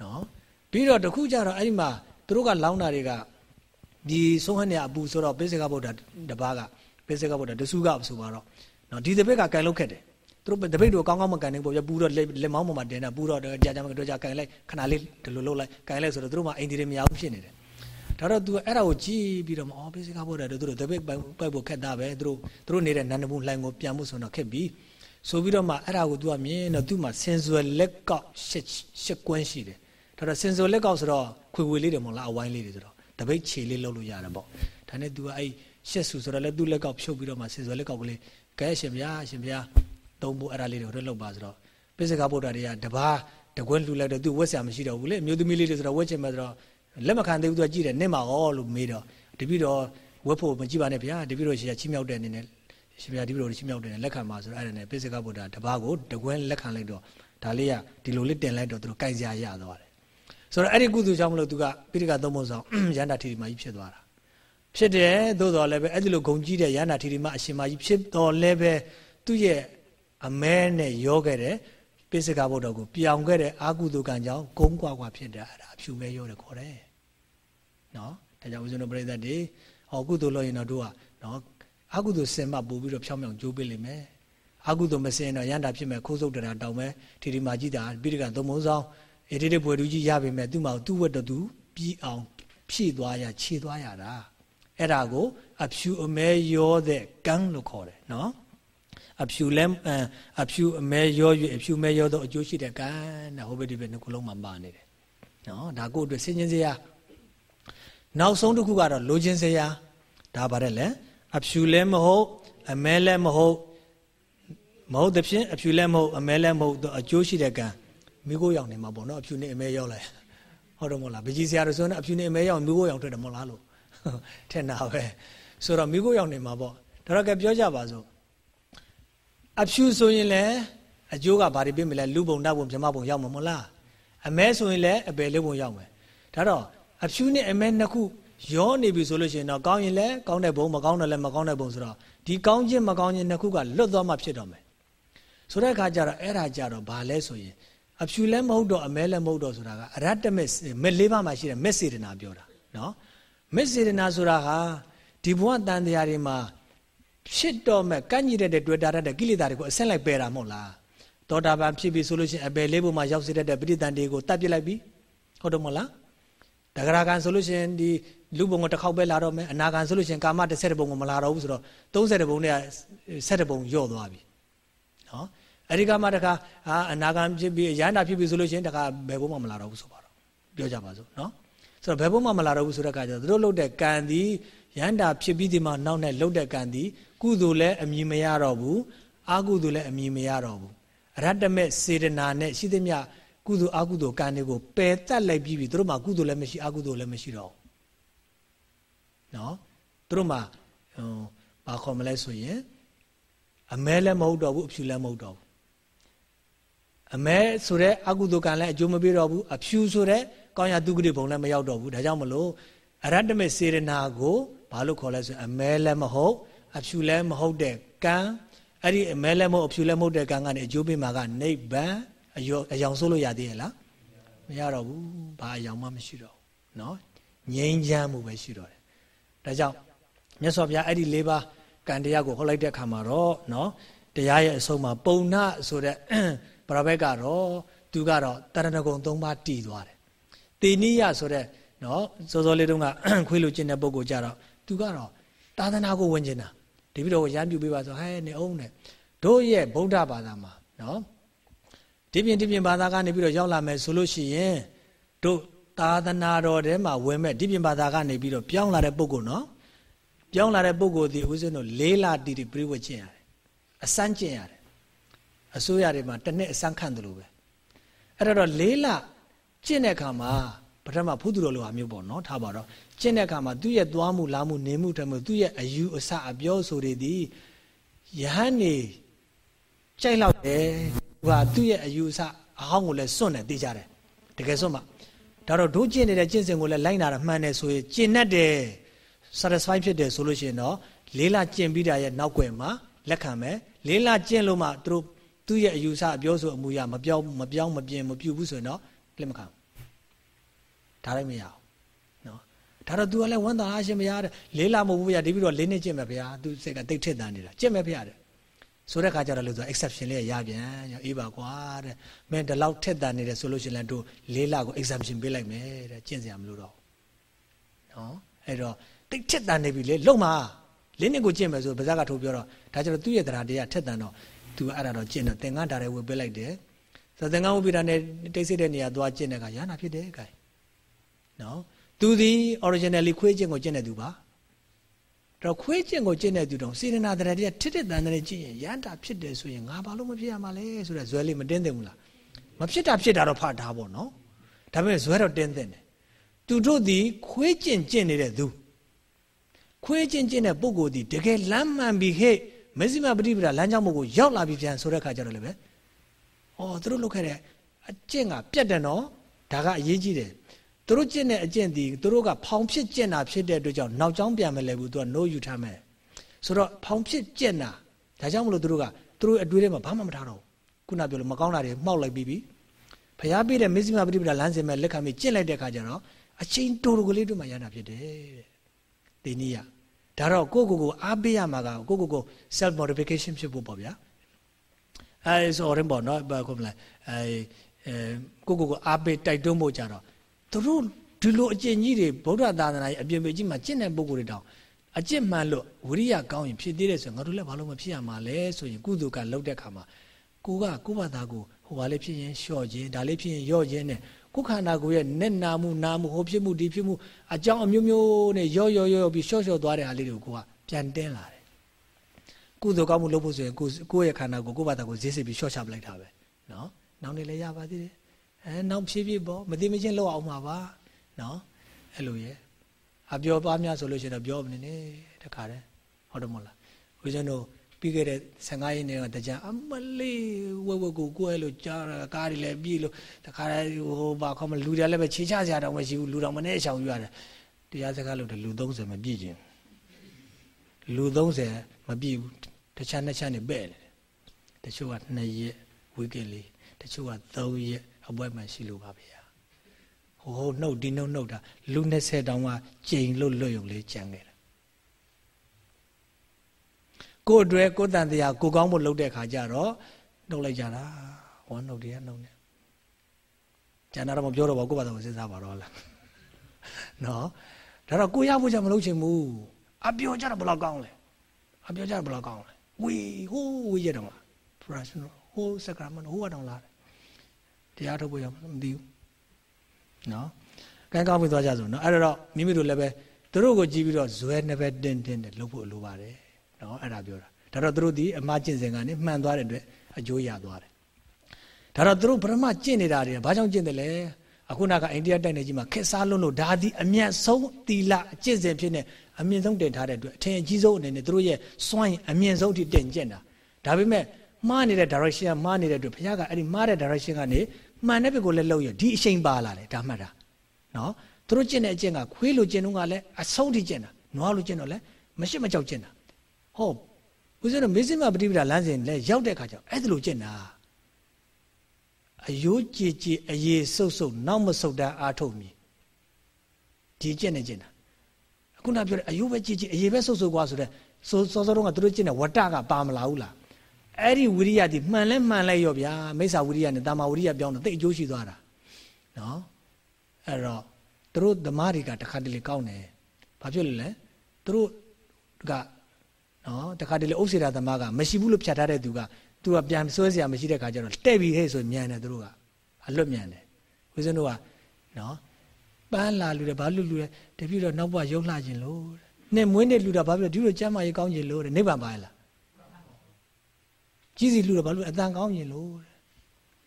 နော်ပြီးတော့တခုကြတော့အဲ့ဒီမှာသူတို့ကလောင်းတာတွေက ဒီဆုံးဟနေအပူဆိုတော့ပိစကဗုဒ္ဓတပားကပိစကဗုဒ္ဓတဆူကဆိုပါတော့နော်ဒီတပိတ်ကကန်လုတ်ခက်တယ်သူတို့တပိတ်တို့ကောင်းကောင်းမကန်နိုင်ဘူးပြပူတော့လက်မောင်းပေါ်မှာတင်တာပူတော့ကြာကြာမတော့ကြာကန်လိုက်ခဏလေးဒီလိုလုပ်လိုက်ကန်လိုက်ဆိုတော့သူတို့မှအိမ်ဒီတွေမရဘူးဖြစ်နေတယ်ဒါတော့ तू အဲ့ဒါကိုကြည့်ပြီးတော့အော်ပိစကဗုဒ္ဓတို့သူတို့တပိတ်ပိုက်ဖို့ခက်တာပဲသူတို့သူတို့နေတဲ့နန္ဒဘူးလှိုင်ကိုပြန်မှုဆိုတော့ခက်ပြီဆိုပြီးတော့မှအဲ့ဒါကို तू ကမြင်တော့ तू မှာစင်စွယ်လက်ကောက်ရှစ်ရှစ်ကွန်းရှိတယ်ဒါတော့စင်စွယ်လက်ကောက်ဆိုတော့ခွေခွေလေးတယ်မဟုတ်လားအဝိုင်းလေးတွေဆိုတော့ ာ့ တပိတ်ခြေလေးလှုပ်လို့ရတယ်ပေါ့ဒါနဲ့ तू ကအဲ့ရှက်ဆူဆိုတော့လေသူ့လက်ကောက်ဖြုတ်ပြီးတော့မှဆင်စွဲလက်ကောက်ကလေးကဲရှင်ဗျာရှင်ဗျာသုံးဖို့အဲ့ဒါလေးတွေဟိုတက်လှုပ်ပါဆိုတော့ပိစကဗုဒ္ဓတွေကတပါးတကွင်းလှူလိုက်တော့သူဝက်ဆရာမရှိတော့ဘူးလေအမျိုးသမီးလေးတွေဆိုတော့ဝက်ချင်မှဆိုတော့လက်မခံသေးဘူးသူကကြည့်တယ်နင့်ပါရောလို့မေးတော့တပိတော့ဝက်ဖို့မကြည့်ပါနဲ့ဗျာတပိတော့ရှင်ရချင်းမြောက်တဲ့အနေနဲ့ရှင်ဗျာတပိတော့ချင်းမြောက်တဲ့လက်ခံပါဆိုတော့အဲ့ဒါနဲ့ပိစကဗုဒ္ဓတပါးကိုတကွင်းလက်ခံလိုက်တော့ဒါလေးကဒီလိုလေးတင်လိုက်တော့သူတို့ကြိုက်စရာရသွားတယ် ဆိုတော့အဲ့ဒီကုသိုလ်ကြောင့်မလို့သူကပိဋကသုံးပုံဆောင်ရန္တာထီမာကြီးဖြစ်သွားတာဖြစ်တယ်သို့တော်လည်းပဲအဲ့ဒီလိုဂုံကြီးတဲ့ရန္တာထီမာအရှင်မကြီးဖြစ်တော်လည်းပဲသူ့ရဲ့အမဲနဲ့ရောခဲ့တဲ့ပိစကဗုဒ္ဓကိုပြောင်ခဲ့တဲ့အာကုသိုလ်ကံကြောင့်ဂုံကွာကွာဖြစ်တာအဲ့ဒါအဖြူမဲရောတယ်ခေါ်တယ်နော်ဒါကြောင့်ဦးဇင်းတို့ပြိဿတ်တွေဟောကုသိုလ်လို့ရင်တော့တို့ကနော်အာကုသိုလ်စင်မပို့ပြီးတော့ဖြောင်းဖြောင်းကြိုးပေးလိမ့်မယ်အာကုသိုလ်မစင်တော့ရန္တာဖြစ်မဲ့ခိုးစုပ်တရာတောင်းမဲ့ထီထီမာကြီးတာပိဋကသုံးပုံဆောင် အေဒီတဲ့ဘွယ်သူကြီးရပေမဲ့သူ့မှာသူ့ဝတ်တူပြီးအောင်ဖြည့်သွားရခြေသွားရတာအဲ့ဒါကို အဖြူအမဲရောတဲ့ကံလို့ခေါ်တယ်နော်အဖြူလဲအဖြူအမဲရော၍အဖြူမဲရောတော့အကျိုးရှိတဲ့ကံတဲ့ဟိုဘက်ဒီဘက်နှစ်ခုလုံးမှာပါနေတယ်နော်ဒါကိုအတွက်ဆင်ခြင်စရာနောက်ဆုံးတစ်ခုကတော့လိုချင်စရာဒါပါတယ်လေအဖြူလဲမဟုတ်အမဲလဲမဟုတ်မဟုတ်တဲ့ဖြင့်အဖြူလဲမဟုတ်အမဲလဲမဟုတ်တော့အကျိုးရှိတဲ့ကံ မိခိုးရောင်နေမှာပေါ့နော်အဖြူနဲ့အမဲရောက်လိုက်ဟုတ်တယ်မဟုတ်လားဗကြီးဆရာတို့ဆိုရင်အဖြူနဲ့အမဲရောက်မိခိုးရောင်ထွက်တယ်မဟုတ်လားလို့ထင်တာပဲဆိုတော့မိခိုးရောင်နေမှာပေါ့ဒါတော့ကပြောကြပါစို့အဖြူဆိုရင်လည်းအကျိုးကဘာတွေပြင်မလဲလူပုံနတ်ပုံမြမပုံရောက်မှာမဟုတ်လားအမဲဆိုရင်လည်းအပယ်လေးပုံရောက်မယ်ဒါတော့အဖြူနဲ့အမဲနှစ်ခုရောနေပြီဆိုလို့ရှိရင်တော့ကောင်းရင်လည်းကောင်းတဲ့ဘုံမကောင်းတယ်လည်းမကောင်းတဲ့ဘုံဆိုတော့ဒီကောင်းခြင်းမကောင်းခြင်းနှစ်ခုကလွတ်သွားမှဖြစ်တော့မယ်ဆိုတဲ့အခါကျတော့အဲ့ဒါကြတော့ဘာလဲဆိုရင် အဖြူလည်းမဟုတ်တော့အမဲလည်းမဟုတ်တော့ဆိုတာကအရတ္တမက်မက်လေးပါးမှာရှိတဲ့မက်စေတနာပြောတာနော်မက်စေတနာဆိုတာဟာဒီဘဝတန်တရားတွေမှာဖြစ်တော့မဲ့ကန့်ညီတဲ့တွေ့တာတဲ့ကိလေသာတွေကိုအဆင့်လိုက်ပယ်တာမဟုတ်လားသောတာပန်ဖြစ်ပြီဆိုလို့ရှိရင်အပယ်လေးဘုံမှာရောက်စေတဲ့ပဋိသန္ဓေကိုတတ်ပြစ်လိုက်ပြီဟုတ်တယ်မဟုတ်လားတဂရကံဆိုလို့ရှိရင်ဒီလူဘုံကိုတစ်ခေါက်ပဲလာတော့မယ်အနာကံဆိုလို့ရှိရင်ကာမ30ဘုံကိုမလာတော့ဘူးဆိုတော့30ဘုံနဲ့70ဘုံညော့သွားပြီနော် အဲ့ဒီကမှတခါအာအနာဂံဖြစ်ပြီးရဟန္တာဖြစ်ပြီးဆိုလို့ရှိရင်တခါဘယ်ဘုံမှမလာတော့ဘူးဆိုပါတော့ပြောကြပါစို့နော်ဆိုတော့ဘယ်ဘုံမှမလာတော့ဘူးဆိုတဲ့အခါကျတော့သူတို့လုပ်တဲ့ကံဒီရဟန္တာဖြစ်ပြီးဒီမှာနောက်နဲ့လုပ်တဲ့ကံဒီကုသိုလ်လည်းအမြင်မရတော့ဘူးအာကုသိုလ်လည်းအမြင်မရတော့ဘူးအရတ္တမဲ့စေတနာနဲ့ရှိသမျှကုသိုလ်အာကုသိုလ်ကံတွေကိုပယ်တတ်လိုက်ပြီးပြီသူတို့မှာကုသိုလ်လည်းမရှိအာကုသိုလ်လည်းမရှိတော့ဘူးနော်သူတို့မှာဟိုဘာခေါ်မလဲဆိုရင်အမဲလည်းမဟုတ်တော့ဘူးအဖြူလည်းမဟုတ်တော့ဘူး အမဲဆိုတဲ့အကုသိုလ်ကံလည်းအကျိုးမပေးတော့ဘူးအဖြူဆိုတဲ့ကောင်းရတုဂတိဘုံလည်းမရောက်တော့ဘူးဒါကြောင့်မလို့အရတ္တမေစေရနာကိုဘာလို့ခေါ်လဲဆိုအမဲလည်းမဟုတ်အဖြူလည်းမဟုတ်တဲ့ကံအဲ့ဒီအမဲလည်းမဟုတ်အဖြူလည်းမဟုတ်တဲ့ကံကနေအကျိုးပေးမှာကနိဗ္ဗာန်အယောအယောင်ဆိုးလို့ရသေးရဲ့လားမရတော့ဘူးဘာအယောင်မှမရှိတော့ဘူးเนาะငြိမ်းချမ်းမှုပဲရှိတော့တယ်ဒါကြောင့်မြတ်စွာဘုရားအဲ့ဒီ၄ပါးကံတရားကိုဟောလိုက်တဲ့အခါမှာတော့เนาะတရားရဲ့အဆုံးမှာပုံနာဆိုတဲ့ ပရဘက်ကတော့သူကတော့တရဏဂုံ၃ပါးတည်သွားတယ်တေနိယဆိုတဲ့နော်စောစောလေးတုန်းကခွေးလိုကျင်တဲ့ပုံကိုကြတော့သူကတော့သာသနာကိုဝင်ကျင်တာတပိတော့ရမ်းပြူပေးပါဆိုဟဲနေအောင်နဲ့တို့ရဲ့ဗုဒ္ဓဘာသာမှာနော်ဒီပြင်ဒီပြင်ဘာသာကနေပြီးတော့ရောက်လာမယ်ဆိုလို့ရှိရင်တို့သာသနာတော်ထဲမှာဝင်မဲ့ဒီပြင်ဘာသာကနေပြီးတော့ပြောင်းလာတဲ့ပုံကိုနော်ပြောင်းလာတဲ့ပုဂ္ဂိုလ်ဒီဦးဇင်းတို့လေးလတီတီပြိဝတ်ကျင့်ရတယ်အစမ်းကျင့်ရတယ် အစိုးရတွေမှာတစ်နှစ်အစမ်းခန့်တယ်လို့ပဲအဲ့တော့လေးလကျင့်တဲ့အခါမှာပထမဖုသူတော်လိုဟာမျိုးပေါ့နော်ထားပါတော့ကျင့်တဲ့အခါမှာသူ့ရဲ့သွားမှုလာမှုနေမှုတမှုသူ့ရဲ့အယူအဆအပြောဆိုတွေဒီယဟန်နေကြိုက်လောက်တယ်ဟိုသူ့ရဲ့အယူအဆအဟောင်းကိုလည်းစွန့်တယ်သိကြတယ်တကယ်စွန့်မှာဒါတော့ဒုကျင့်နေတဲ့ကျင့်စဉ်ကိုလည်းလိုက်နာတာမှန်တယ်ဆိုရင်ကျင့်တတ်တယ် satisfy ဖြစ်တယ်ဆိုလို့ရှိရင်တော့လေးလကျင့်ပြီးတာရဲ့နောက်ွယ်မှာလက်ခံမယ်လေးလကျင့်လို့မှသူတို့ သူ့ရဲ့အယူဆအပြောဆိုအမူအရာမပြောင်းမပြောင်းမပြင်းမပြူဘူးဆိုရင်တော့လက်မခံဒါလည်းမရအောင်နော်ဒါတော့ तू ကလည်းဝန်တာအရှင်မရတဲ့လေးလမဟုတ်ဘူးဗျာဒီပြီးတော့လေးနှစ်ကျင့်မယ်ဗျာ तू စိတ်ကတိတ်ထစ်တန်နေတာကျင့်မယ်ဗျာတဲ့ဆိုတဲ့ခါကျတော့လို့ဆို exception လေးရပြန်အေးပါကွာတဲ့မင်းဒီလောက်ထက်တန်နေတယ်ဆိုလို့ရှိရင်တို့လေးလကို exemption ပေးလိုက်မယ်တဲ့ကျင့်စရာမလိုတော့နော်အဲ့တော့တိတ်ထက်တန်နေပြီလေလုံမှာလေးနှစ်ကိုကျင့်မယ်ဆိုဗဇက်ကထုတ်ပြောတော့ဒါကျတော့သူ့ရဲ့တရားတရားထက်တန်တော့ तू အဲ့ဒါတော့ကျင့်တော့သင်္ကန်းဓာတ်တွေဝေပေးလိုက်တယ်ဆိုတော့သင်္ကန်းဝေပေးတာနဲ့တိတ်ဆိတ်တဲ့နေရာသွားကျင့်တဲ့အခါရဟနာဖြစ်တယ်ခိုင်နော်သူသည် originally ခွေးကျင့်ကိုကျင့်တဲ့သူပါတော့ခွေးကျင့်ကိုကျင့်တဲ့သူတော့စေတနာတရားတရားထစ်တဲ့တန်တဲ့ကျင့်ရင်ရန်တာဖြစ်တယ်ဆိုရင်ငါဘာလို့မဖြစ်ရမှာလဲဆိုတော့ဇွဲလေးမတင်းသင့်ဘူးလားမဖြစ်တာဖြစ်တာတော့ဖတ်ထားပေါ့နော်ဒါပေမဲ့ဇွဲတော့တင်းသင့်တယ်သူတို့သည်ခွေးကျင့်ကျင့်နေတဲ့သူခွေးကျင့်ကျင့်တဲ့ပုဂ္ဂိုလ်သည်တကယ်လမ်းမှန်ပြီးဟဲ့ မဇ္ဈိမပฏิပဒါလမ်းကြောင်းဘုတ်ကိုရောက်လာပြီပြန်ဆိုတဲ့ခါကျတော့လည်းပဲဩသူတို့လုပ်ခဲ့တဲ့အကျင့်ကပြတ်တယ်နော်ဒါကအရေးကြီးတယ်သူတို့ကျင့်တဲ့အကျင့်ဒီသူတို့ကဖောင်ဖြစ်ကျင့်တာဖြစ်တဲ့အတွက်ကြောင့်နောက်ကျောင်းပြန်မလဲဘူးသူက no ယူထားမယ်ဆိုတော့ဖောင်ဖြစ်ကျင့်တာဒါကြောင့်မလို့သူတို့ကသူတို့အတွေ့အထဲမှာဘာမှမထားတော့ဘူးခုနပြောလို့မကောင်းတာတွေမှောက်လိုက်ပြီးပြီဖျားပြတဲ့မစ္စည်းမပฏิပဒါလမ်းစဉ်မဲ့လက်ခံပြီးကျင့်လိုက်တဲ့အခါကျတော့အချင်းတူတူကလေးတို့မှရတာဖြစ်တယ်တဲ့ဒီနည်းက ဒါတော့ကိုကိုကိုအားပေးရမှာကကိုကိုကို self modification ဖြစ်ဖို့ပေါ့ဗျာအဲဆိုရင်ပေါ့နော်ဘာခုမလဲအဲကိုကိုကိုအားပေးတိုက်တွန်းဖို့ကြတော့သူတို့ဒီလိုအကျင့်ကြီးတွေဗုဒ္ဓသာသနာရဲ့အပြင်ပေကြီးမှာကျင့်တဲ့ပုဂ္ဂိုလ်တွေတောင်အကျင့်မှန်လို့ဝိရိယကောင်းရင်ဖြစ်သေးတယ်ဆိုရင်ငါတို့လည်းဘာလို့မဖြစ်ရမှာလဲဆိုရင်ကုသိုလ်ကလှုပ်တဲ့ခါမှာကိုကကိုဘာသာကိုဟိုဘာလေးဖြစ်ရင်လျှော့ခြင်းဒါလေးဖြစ်ရင်ယော့ခြင်းနဲ့ ကိုခန္ဓာကိုယ်ရဲ့နဲ့နာမှုနာမှုဟိုဖြစ်မှုဒီဖြစ်မှုအကြောင်းအမျိုးမျိုးနဲ့ရော့ရော့ရော့ပြီးလျှော့လျှော့သွားတဲ့ဟာလေးတွေကိုကိုကပြန်တင်းလာတယ်ကုသိုလ်ကောင်းမှုလုပ်ဖို့ဆိုရင်ကိုကိုရဲ့ခန္ဓာကိုကိုဘာသာကိုဈေးစစ်ပြီးလျှော့ချပလိုက်တာပဲနော်နောက်နေလည်းရပါသေးတယ်အဲနောက်ဖြည်းဖြည်းပေါ့မသိမချင်းလောက်အောင်မှာပါနော်အဲ့လိုရဲ့အပြောပါများဆိုလို့ရှိရင်တော့ပြောမနေနဲ့တခါတည်းဟုတ်တယ်မဟုတ်လားဦးဇင်းတို့ ပြီးခဲ့တဲ့15ရက်နေ့ကတကြအမလေးဝက်ဝက်ကိုကိုယ်လို့ကြားတာကားတွေလည်းပြီးလို့တခါတည်းဟိုဘာခေါ်မလူတွေလည်းပဲခြေချစရာတော့မရှိဘူးလူတော်မနဲ့အဆောင်ယူရတယ်တရားစကားလို့လူ30မပြည့်ခြင်းလူ30မပြည့်ဘူးတခြားနှစ်ခြားနေပဲ့တယ်တချို့က2ရက်ဝီကင်လေးတချို့က3ရက်အပွဲမှရှိလို့ပါဗျာဟိုဟိုနှုတ်ဒီနှုတ်နှုတ်တာလူ20တောင်မှကျိန်လို့လွတ်ရုံလေးကြံခဲ့ တာကို့အတွက်ကိုယ်တန်တရားကိုကောင်းဖို့လုပ်တဲ့ခါကျတော့နှုတ်လိုက်ကြတာဟောနှုတ်တရားနှုတ်နေကျန်တာတော့မပြောတော့ပါကိုယ့်ဘာသာကိုစဉ်းစားပါတော့လားနော်ဒါတော့ကိုရဖို့ကြမလုပ်ချင်ဘူးအပြောကြတော့ဘယ်လောက်ကောင်းလဲအပြောကြတော့ဘယ်လောက်ကောင်းလဲဝေဟိုးဝေးရတော့မှာ professional ဟိုးစကရမန်ဟိုးကတော့လာတယ်တရားထုတ်ဖို့ရမသိဘူးနော်ကဲကောင်းပြီသွားကြစို့နော်အဲ့တော့မိမိတို့လည်းပဲသူတို့ကိုကြည့်ပြီးတော့ဇွဲနှစ်ဘက်တင်းတင်းနဲ့လုပ်ဖို့လိုပါတယ် နော်အဲ့ဒါပြောတာဒါတော့သူတို့ဒီအမှားကျင့်စဉ်ကနေမှန်သွားတဲ့အတွက်အကျိုးရသွားတယ်ဒါတော့သူတို့ပရမကျင့်နေတာတွေဘာကြောင့်ကျင့်တယ်လဲအခုနကအိန္ဒိယတိုက်နေကြီးမှာခက်စားလုံးလို့ဒါဒီအမြတ်ဆုံးတီလအကျင့်စဉ်ဖြစ်နေအမြင့်ဆုံးတင်ထားတဲ့အတွက်အထင်အကြီးဆုံးအနေနဲ့သူတို့ရဲ့စွန့်ရင်အမြင့်ဆုံးထိတင်ကျင့်တာဒါပေမဲ့မှားနေတဲ့ direction ကမှားနေတဲ့အတွက်ဘုရားကအဲ့ဒီမှားတဲ့ direction ကနေမှန်တဲ့ဘက်ကိုလည်းလှုပ်ရဒီအချိန်ပါလာတယ်ဒါမှတ်တာနော်သူတို့ကျင့်တဲ့အကျင့်ကခွေးလိုကျင့်တော့ကလည်းအဆုံးထိကျင့်တာနွားလိုကျင့်တော့လည်းမရှိမကြောက်ကျင့်တာ ဟုတ်ဦးဇင်းတို့မေဇိမပฏิပဒါလမ်းစဉ်လည်းရောက်တဲ့အခါကျတော့အဲ့ဒါလိုကျင့်တာအယိုးကြည်ကြည်အရေးဆုပ်ဆုပ်နောက်မဆုပ်တန်းအားထုတ်မိဒီကျင့်နေကျင့်တာအခုနပြောတဲ့အယိုးပဲကြည်ကြည်အရေးပဲဆုပ်ဆုပ်ကွာဆိုတဲ့စောစောတော့ကသူတို့ကျင့်တဲ့ဝတ္တကပါမလာဘူးလားအဲ့ဒီဝိရိယဒီမှန်လဲမှန်လဲရောဗျာမိစ္ဆာဝိရိယနဲ့တာမာဝိရိယပြောင်းတော့တိတ်အကျိုးရှိသွားတာနော်အဲ့တော့သူတို့ဓမ္မတွေကတခါတလေကောင်းတယ်ဘာဖြစ်လို့လဲသူတို့က နော်တခါတလေဥစ္စေတာသမားကမရှိဘူးလို့ဖြတ်ထားတဲ့သူကသူကပြန်ဆွဲเสียမရှိတဲ့ခါကျတော့တဲ့ပြီဟဲ့ဆိုမြန်တယ်သူတို့ကအလွတ်မြန်တယ်ဦးဇင်းတို့ကနော်ပန်းလာလူတယ်ဘာလူလူတယ်တပြည့်တော့နောက်ဘဝရုပ်လှခြင်းလို့ နဲ့မွေးနေ့လှူတာဘာဖြစ်လို့ဒီလိုကျမ်းမာရေးကောင်းခြင်းလို့တဲ့နိဗ္ဗာန်ပါလားကြီးစီလှူတာဘာလို့အတန်ကောင်းခြင်းလို့တဲ့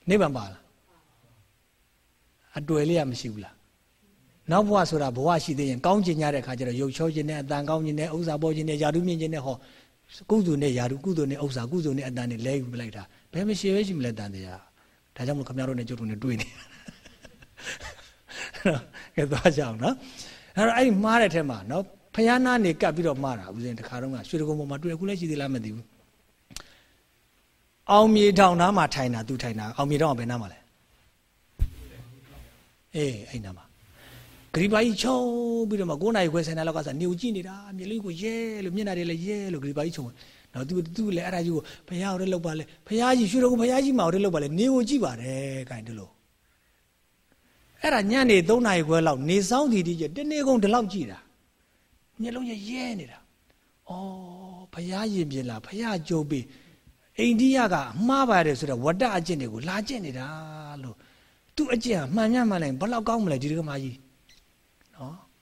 နိဗ္ဗာန်ပါလားအတွေ့လေးရမရှိဘူးလား နောက်ဘဝဆိုတာဘဝရှိသေးရင်ကောင်းကျင်ကြတဲ့အခါကျတော့ရုပ်ချောခြင်းနဲ့အတန်ကောင်းခြင်းနဲ့ဥစ္စာပေါ်ခြင်းနဲ့ယာတုမြင့်ခြင်းနဲ့ဟောကုသိုလ်နဲ့ယာတုကုသိုလ်နဲ့ဥစ္စာကုသိုလ်နဲ့အတန်နဲ့လဲယူပလိုက်တာဘယ်မရှိပဲရှိမလဲတန်တရားဒါကြောင့်မလို့ခမရတို့နဲ့ကျုပ်တို့နဲ့တွေ့နေကဲသွားကြအောင်နော်အဲ့တော့အဲ့ဒီမှားတဲ့ထဲမှာနော်ဖယားနာနေကပ်ပြီးတော့မှားတာဦးဇင်းတခါတော့ကရွှေတကုံပေါ်မှာတွေ့အခုလည်းရှိသေးလားမသိဘူးအောင်မြေထောင်နားမှာထိုင်တာသူထိုင်တာအောင်မြေထောင်ကဘယ်နားမှာလဲအေးအဲ့နားမှာ ဂရိပါကြီးချုံပြီးတော့မှ9နိုင်ခွဲ10နိုင်လောက်ကစားနေဦးကြည့်နေတာမြေလေးကိုရဲလို့မျက်နှာတွေလည်းရဲလို့ဂရိပါကြီးချုံနော်သူသူလည်းအဲ့ဒါကြီးကိုဘုရားဟောတဲ့လောက်ပါလေဘုရားကြီးရွှေတော်ကဘုရားကြီးမှာဟောတဲ့လောက်ပါလေနေကိုကြည့်ပါတယ်ခိုင်တလို့အဲ့ဒါညနေ3နိုင်ခွဲလောက်နေဆောင်တီတီကျတနေ့ကုန်ဒီလောက်ကြည့်တာမျက်လုံးရဲရဲနေတာဩဘုရားရင်ပြင်လားဘုရားကြိုးပြီးအိန္ဒိယကမှားပါတယ်ဆိုတော့ဝတ္တအကျင့်တွေကိုလာကျင့်နေတာလို့သူ့အကျင့်ကမှန်မြတ်မှန်လိုက်ဘယ်လောက်ကောင်းမလဲဒီကမာကြီး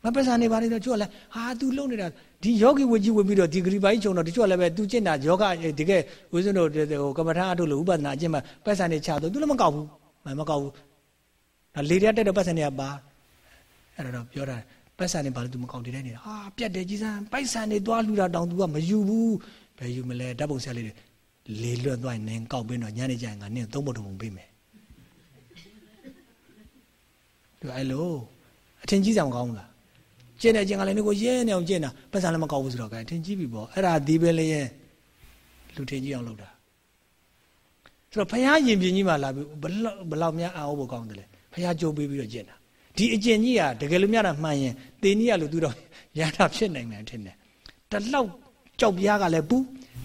ငါပက်ဆာနေပါလေတော့ကျွတ်လဲဟာသူလုံနေတာဒီယောဂီဝကြီးဝင်ပြီးတော့ဒီဂရီပိုင်းခြုံတော့တကျွတ်လဲပဲသူကျင့်တာယောဂဒီကဲဦးဇင်းတို့ဟိုကမ္မထာအထုတ်လို့ဥပဒနာအကျင့်မှာပက်ဆာနေချတော့သူလည်းမကောက်ဘူးမမကောက်ဘူးဒါလေတက်တော့ပက်ဆာနေကပါအဲ့တော့ပြောတာပိုက်ဆံနေဘာလို့ तू မကောက်တည်နေနေတာဟာပြက်တယ်ကြီးစံပိုက်ဆံနေသွားလှူတာတောင် तू ကမယူဘူးဘယ်ယူမလဲဓာတ်ပုံဆက်လေးတွေလေလွတ်သွားရင်နင်းကောက်ပြီးတော့ညနေကျရင်ငါနင်းသုံးပုံတုံပေးမယ်သူအဲ့လိုအထင်ကြီးစံမကောင်းဘူးလား ကျင့်တဲ့ကျင့်ကလည်းကိုရဲနေအောင်ကျင့်တာပတ်စံလည်းမကောက်ဘူးဆိုတော့ကဲထင်ကြီးပြီပေါ့အဲ့ဒါဒီပဲလေရဲ့လူထင်ကြီးအောင်လုပ်တာဆိုတော့ဘုရားယင်ပြင်းကြီးမှလာပြီးဘလောက်ဘလောက်များအောင်ဖို့ကောင်းတယ်လေဘုရားကြိုးပေးပြီးတော့ကျင့်တာဒီအကျင့်ကြီးကတကယ်လို့များတာမှန်ရင်တင်းကြီးကလို့သူတော့ရတာဖြစ်နိုင်တယ်ထင်တယ်တလောက်ကြောက်ပြားကလည်းပူ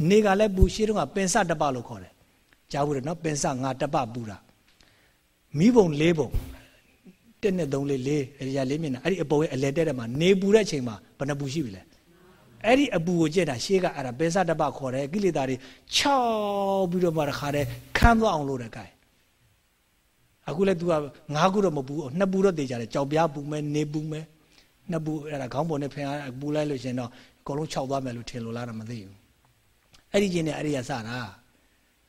နေကလည်းပူရှေးတုန်းကပင်စတပလို့ခေါ်တယ်ကြားဘူးတယ်နော်ပင်စငါတပပူတာမိဘုံ၄ဘုံ တက်နဲ့သုံးလေးလေးအရာလေးမျက်နှာအဲ့ဒီအပေါ်ရဲ့အလဲတက်တဲ့မှာနေပူတဲ့အချိန်မှာဘယ်နှပူရှိပြီလဲအဲ့ဒီအပူကိုကြက်တာရှေးကအဲ့ဒါပင်စတပခေါ်တယ်ကိလေသာတွေချောက်ပြီးတော့မှတခါတည်းခမ်းသွားအောင်လုပ်တယ် gain အခုလည်း तू ကငါးခုတော့မပူနှစ်ပူတော့တေးကြတယ်ကြောက်ပြားပူမယ်နေပူမယ်နှစ်ပူအဲ့ဒါခေါင်းပေါ်နဲ့ဖင်အားပူလိုက်လို့ရှင်တော့အကုန်လုံးခြောက်သွားမယ်လို့ထင်လို့လားတော့မသိဘူးအဲ့ဒီချင်းနဲ့အဲ့ဒီကစတာ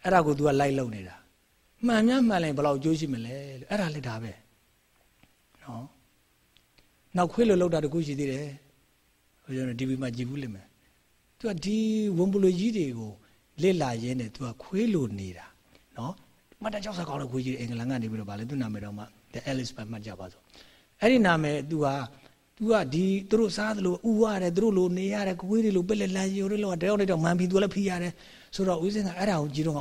အဲ့ဒါကို तू ကလိုက်လုံနေတာမှန်များမှန်လိုက်ဘယ်လောက်အကျိုးရှိမလဲလို့အဲ့ဒါလည်းဒါပဲ နော်နောက်ခွေးလို့လောက်တာတခုရှိသေးတယ်ဟိုကျွန်တော် DV မှာကြည့်ဘူးလိမ့်မယ်သူကဒီဝန်ပလူကြီးတွေကိုလက်လာရင်းနဲ့သူကခွေးလို့နေတာနော်မတ်တကြောက်စားကောင်းတဲ့ခွေးကြီးအင်္ဂလန်ကနေပြီးတော့ဗာလဲသူနာမည်တော့မှ the Alice ပဲမှတ်ကြပါစို့အဲ့ဒီနာမည်သူကသူကဒီသူတို့စားသလိုဥရတယ်သူတို့လိုနေရတယ်ခွေးတွေလိုပက်လက်လန်ရိုးတွေလိုတယောက်နဲ့တော့မန်ဖီသူလည်းဖိရတယ်ဆိုတော့ဦးစင်းကအဲ့ဒါကိုကြည့်တော့ဩ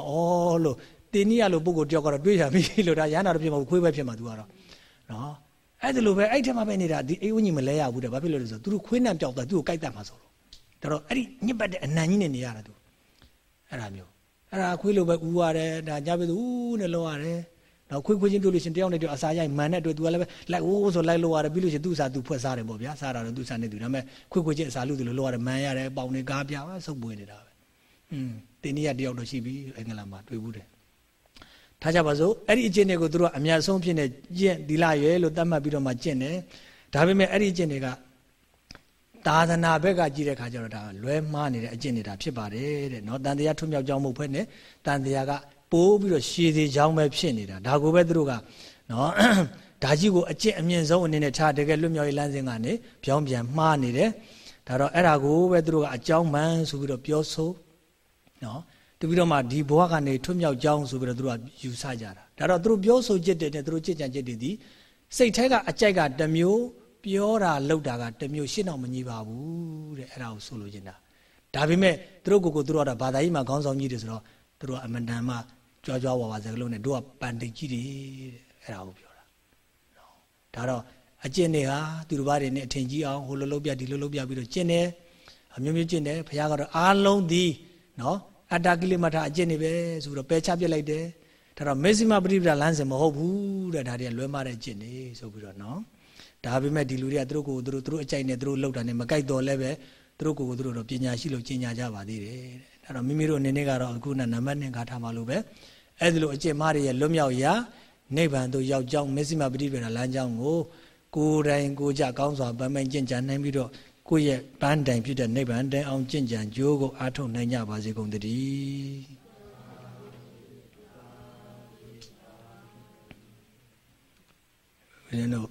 လို့တင်းနီးရလို့ပုံကိုတယောက်ကတော့တွေးရပြီလို့ဒါရဟနာတော့ဖြစ်မှာခွေးပဲဖြစ်မှာသူကတော့နော် အဲ့ဒါလိုပဲအဲ့ထက်မှပဲနေတာဒီအိဝင်းကြီးမလဲရဘူးတဲ့ဘာဖြစ်လို့လဲဆိုတော့သူတို့ခွေးနှံပြောက်သွားသူ့ကိုကြိုက်တတ်မှာဆိုတော့ဒါတော့အဲ့ဒီညစ်ပတ်တဲ့အနံကြီးနဲ့နေရတာသူအဲ့ဒါမျိုးအဲ့ဒါခွေးလိုပဲဥရတယ်ဒါညပဲသူဦးနဲ့လောက်ရတယ်နောက်ခွေးခွေးချင်းတွေ့လို့ရှင်တယောက်နဲ့တယောက်အစာရိုက်မှန်တဲ့အတွက် तू ကလည်းပဲလိုက်အိုးဆိုလိုက်လို့ရတယ်ပြီးလို့ရှင်သူ့အစာ तू ဖွက်စားတယ်ပေါ့ဗျာစားတာတော့သူ့အစာနဲ့သူဒါပေမဲ့ခွေးခွေးချင်းအစာလူသူလို့လောက်ရတယ်မှန်ရတယ်ပေါင်နေကားပြပါစုပ်ပွေနေတာပဲอืมတင်းနီးရတယောက်တော့ရှိပြီအင်္ဂလန်မှာတွေ့ဘူးတယ် ထားကြပါစို့အဲ့ဒီအကျင့်တွေကိုသူတို့ကအများဆုံးဖြစ်နေကျင့်သီလရဲလို့သတ်မှတ်ပြီးတော့မှကျင့်တယ်ဒါပေမဲ့အဲ့ဒီအကျင့်တွေကသာသနာဘက်ကကြည့်တဲ့ခါကျတော့ဒါလွဲမှားနေတဲ့အကျင့်တွေဒါဖြစ်ပါတယ်တဲ့နော်တန်တရားထွတ်မြောက်ကြောင်းမဟုတ်ဘဲနဲ့တန်တရားကပိုးပြီးတော့ရှည်သေးကြောင်းပဲဖြစ်နေတာဒါကိုပဲသူတို့ကနော်ဒါကြီးကိုအကျင့်အမြင့်ဆုံးအနေနဲ့ထားတကယ်လွတ်မြောက်ရေးလမ်းစဉ်ကနေပြောင်းပြန်မှားနေတယ်ဒါတော့အဲ့ဒါကိုပဲသူတို့ကအကြောင်းမှန်ဆိုပြီးတော့ပြောဆိုနော် တပြီးတော့မှဒီဘဝကနေထွတ်မြောက်ကြောင်းဆိုပြီးတော့သူတို့ကယူဆကြတာဒါတော့သူတို့ပြောဆိုจิตတဲ့သူတို့จิตကြံจิตတွေဒီစိတ်ထဲကအကြိုက်ကတစ်မျိုးပြောတာလောက်တာကတစ်မျိုးရှင်းတော့မညီပါဘူးတဲ့အဲ့ဒါကိုဆိုလိုချင်တာဒါပေမဲ့သူတို့ကိုကိုသူတို့ကဘာသာရေးမှာခေါင်းဆောင်ကြီးတွေဆိုတော့သူတို့ကအမတန်မှကြွားကြွားဝါဝါစကလုံးနဲ့တို့ကပန်တိတ်ကြီးတွေတဲ့အဲ့ဒါကိုပြောတာနော်ဒါတော့အကျင့်တွေဟာသူတို့ဘာတွေနဲ့အထင်ကြီးအောင်ဟိုလိုလုံးပြဒီလိုလုံးပြပြီးတော့ကျင့်တယ်အမျိုးမျိုးကျင့်တယ်ဘုရားကတော့အားလုံးဒီနော် အတ္တကိလေသာအကျင့်တွေပဲဆိုပြီးတော့ပယ်ချပြစ်လိုက်တယ်ဒါတော့မေဇိမပရိပဒလမ်းစဉ်မဟုတ်ဘူးတဲ့ဒါတွေကလွဲမှားတဲ့ကျင့်နေဆိုပြီးတော့နော်ဒါပေမဲ့ဒီလူတွေကသူတို့ကိုသူတို့သူတို့အကြိုက်နဲ့သူတို့လောက်တာနဲ့မကြိုက်တော့လဲပဲသူတို့ကိုယ်ကိုသူတို့တော့ပညာရှိလို့ကျင့်ကြကြပါသေးတယ်တဲ့ဒါတော့မိမိတို့အနေနဲ့ကတော့အခုနနံပါတ်1ခါထားမှလို့ပဲအဲ့ဒီလိုအကျင့်မားတွေရဲ့လွတ်မြောက်ရာနိဗ္ဗာန်သို့ရောက်ကြောင်းမေဇိမပရိပဒလမ်းကြောင်းကိုကိုယ်တိုင်ကိုကြကောင်းစွာဗမ်းမိုင်းကျင့်ကြနိုင်ပြီးတော့ ကိုယ့်ရဲ့ပန်းတိုင်ဖြစ်တဲ့နိဗ္ဗာန်တိုင်အောင်ကြင်ကြံကြိုးကိုအားထုတ်နိုင်ကြပါစေကုန်သတည်းဘုရင်တို့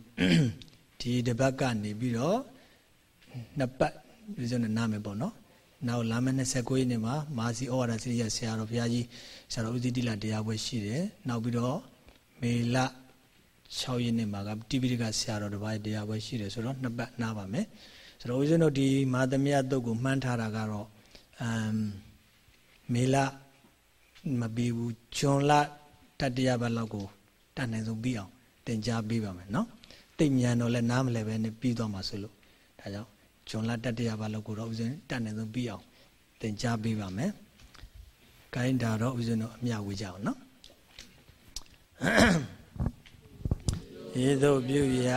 ဒီတပတ်ကနေပြီးတော့နှစ်ပတ်ပြည်စုံနဲ့နားမယ်ပေါ့နော်နောက်လာမယ့်29ရက်နေ့မှာမာစီဩဝါဒစရိယဆရာတော်ဘုရားကြီးဆရာတော်ဦးဇိတိလတရားပွဲရှိတယ်နောက်ပြီးတော့မေလ6ရက်နေ့မှာကတိပိဋကဆရာတော်တစ်ပါးတရားပွဲရှိတယ်ဆိုတော့နှစ်ပတ်နားပါမယ် ဆိုတော့ဦးဇင်းတို့ဒီမာသမယတုတ်ကိုမှန်းထားတာကတော့အမ်မေလမပြီးဘူးဂျွန်လတတရပတ်လောက်ကိုတတ်နိုင်ဆုံးပြီးအောင်တင် जा ပေးပါမယ်နော်တိတ်မြန်တော့လဲနားမလဲပဲနဲ့ပြီးသွားမှာဆိုလို့ဒါကြောင့်ဂျွန်လတတရပတ်လောက်ကိုတော့ဦးဇင်းတတ်နိုင်ဆုံးပြီးအောင်တင် जा ပေးပါမယ်။ကိုင်းဒါတော့ဦးဇင်းတို့အမြဝေကြအောင်နော်။ဧသို့ပြုရ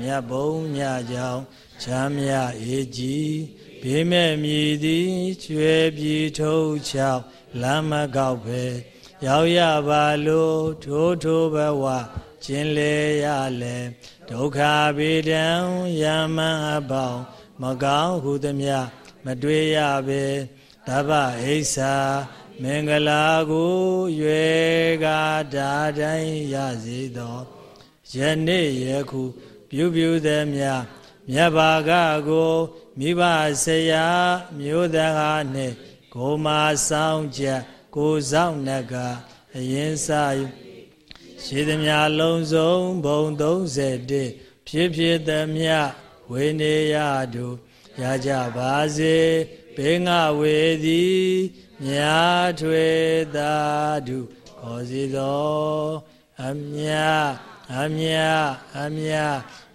မြတ်ဘုံညကြောင့် ချမ်းမြအေကြီးဘေးမဲ့မြည်သည်ကျွဲပြီထုတ်ချောက်လမ်းမကောက်ပဲရောက်ရပါလို့ထိုးထိုးဘဝကျင်လေရလဲဒုက္ခဗေဒံယမန်အပေါင်းမကောင်းဟုသမျှမတွေ့ရပဲတပ္ပအိဆာမင်္ဂလာကိုရွယ်ကားဒါတိုင်းရစေသောယနေ့ယခုပြုပြုသည်မြ မြတ်ဘာကကိုမိဘဆရာမျိုးသားဟာနှင့်ကိုမာဆောင်ချက်ကိုဆောင်နကအရင်စာရှိသည်များလုံးစုံဘုံ31ဖြစ်ဖြစ်သည်မြဝေနေရတို့ရကြပါစေဘေငါဝေသည်မြာထွေသာဓုခေါ်စီသောအမြအမြအမြ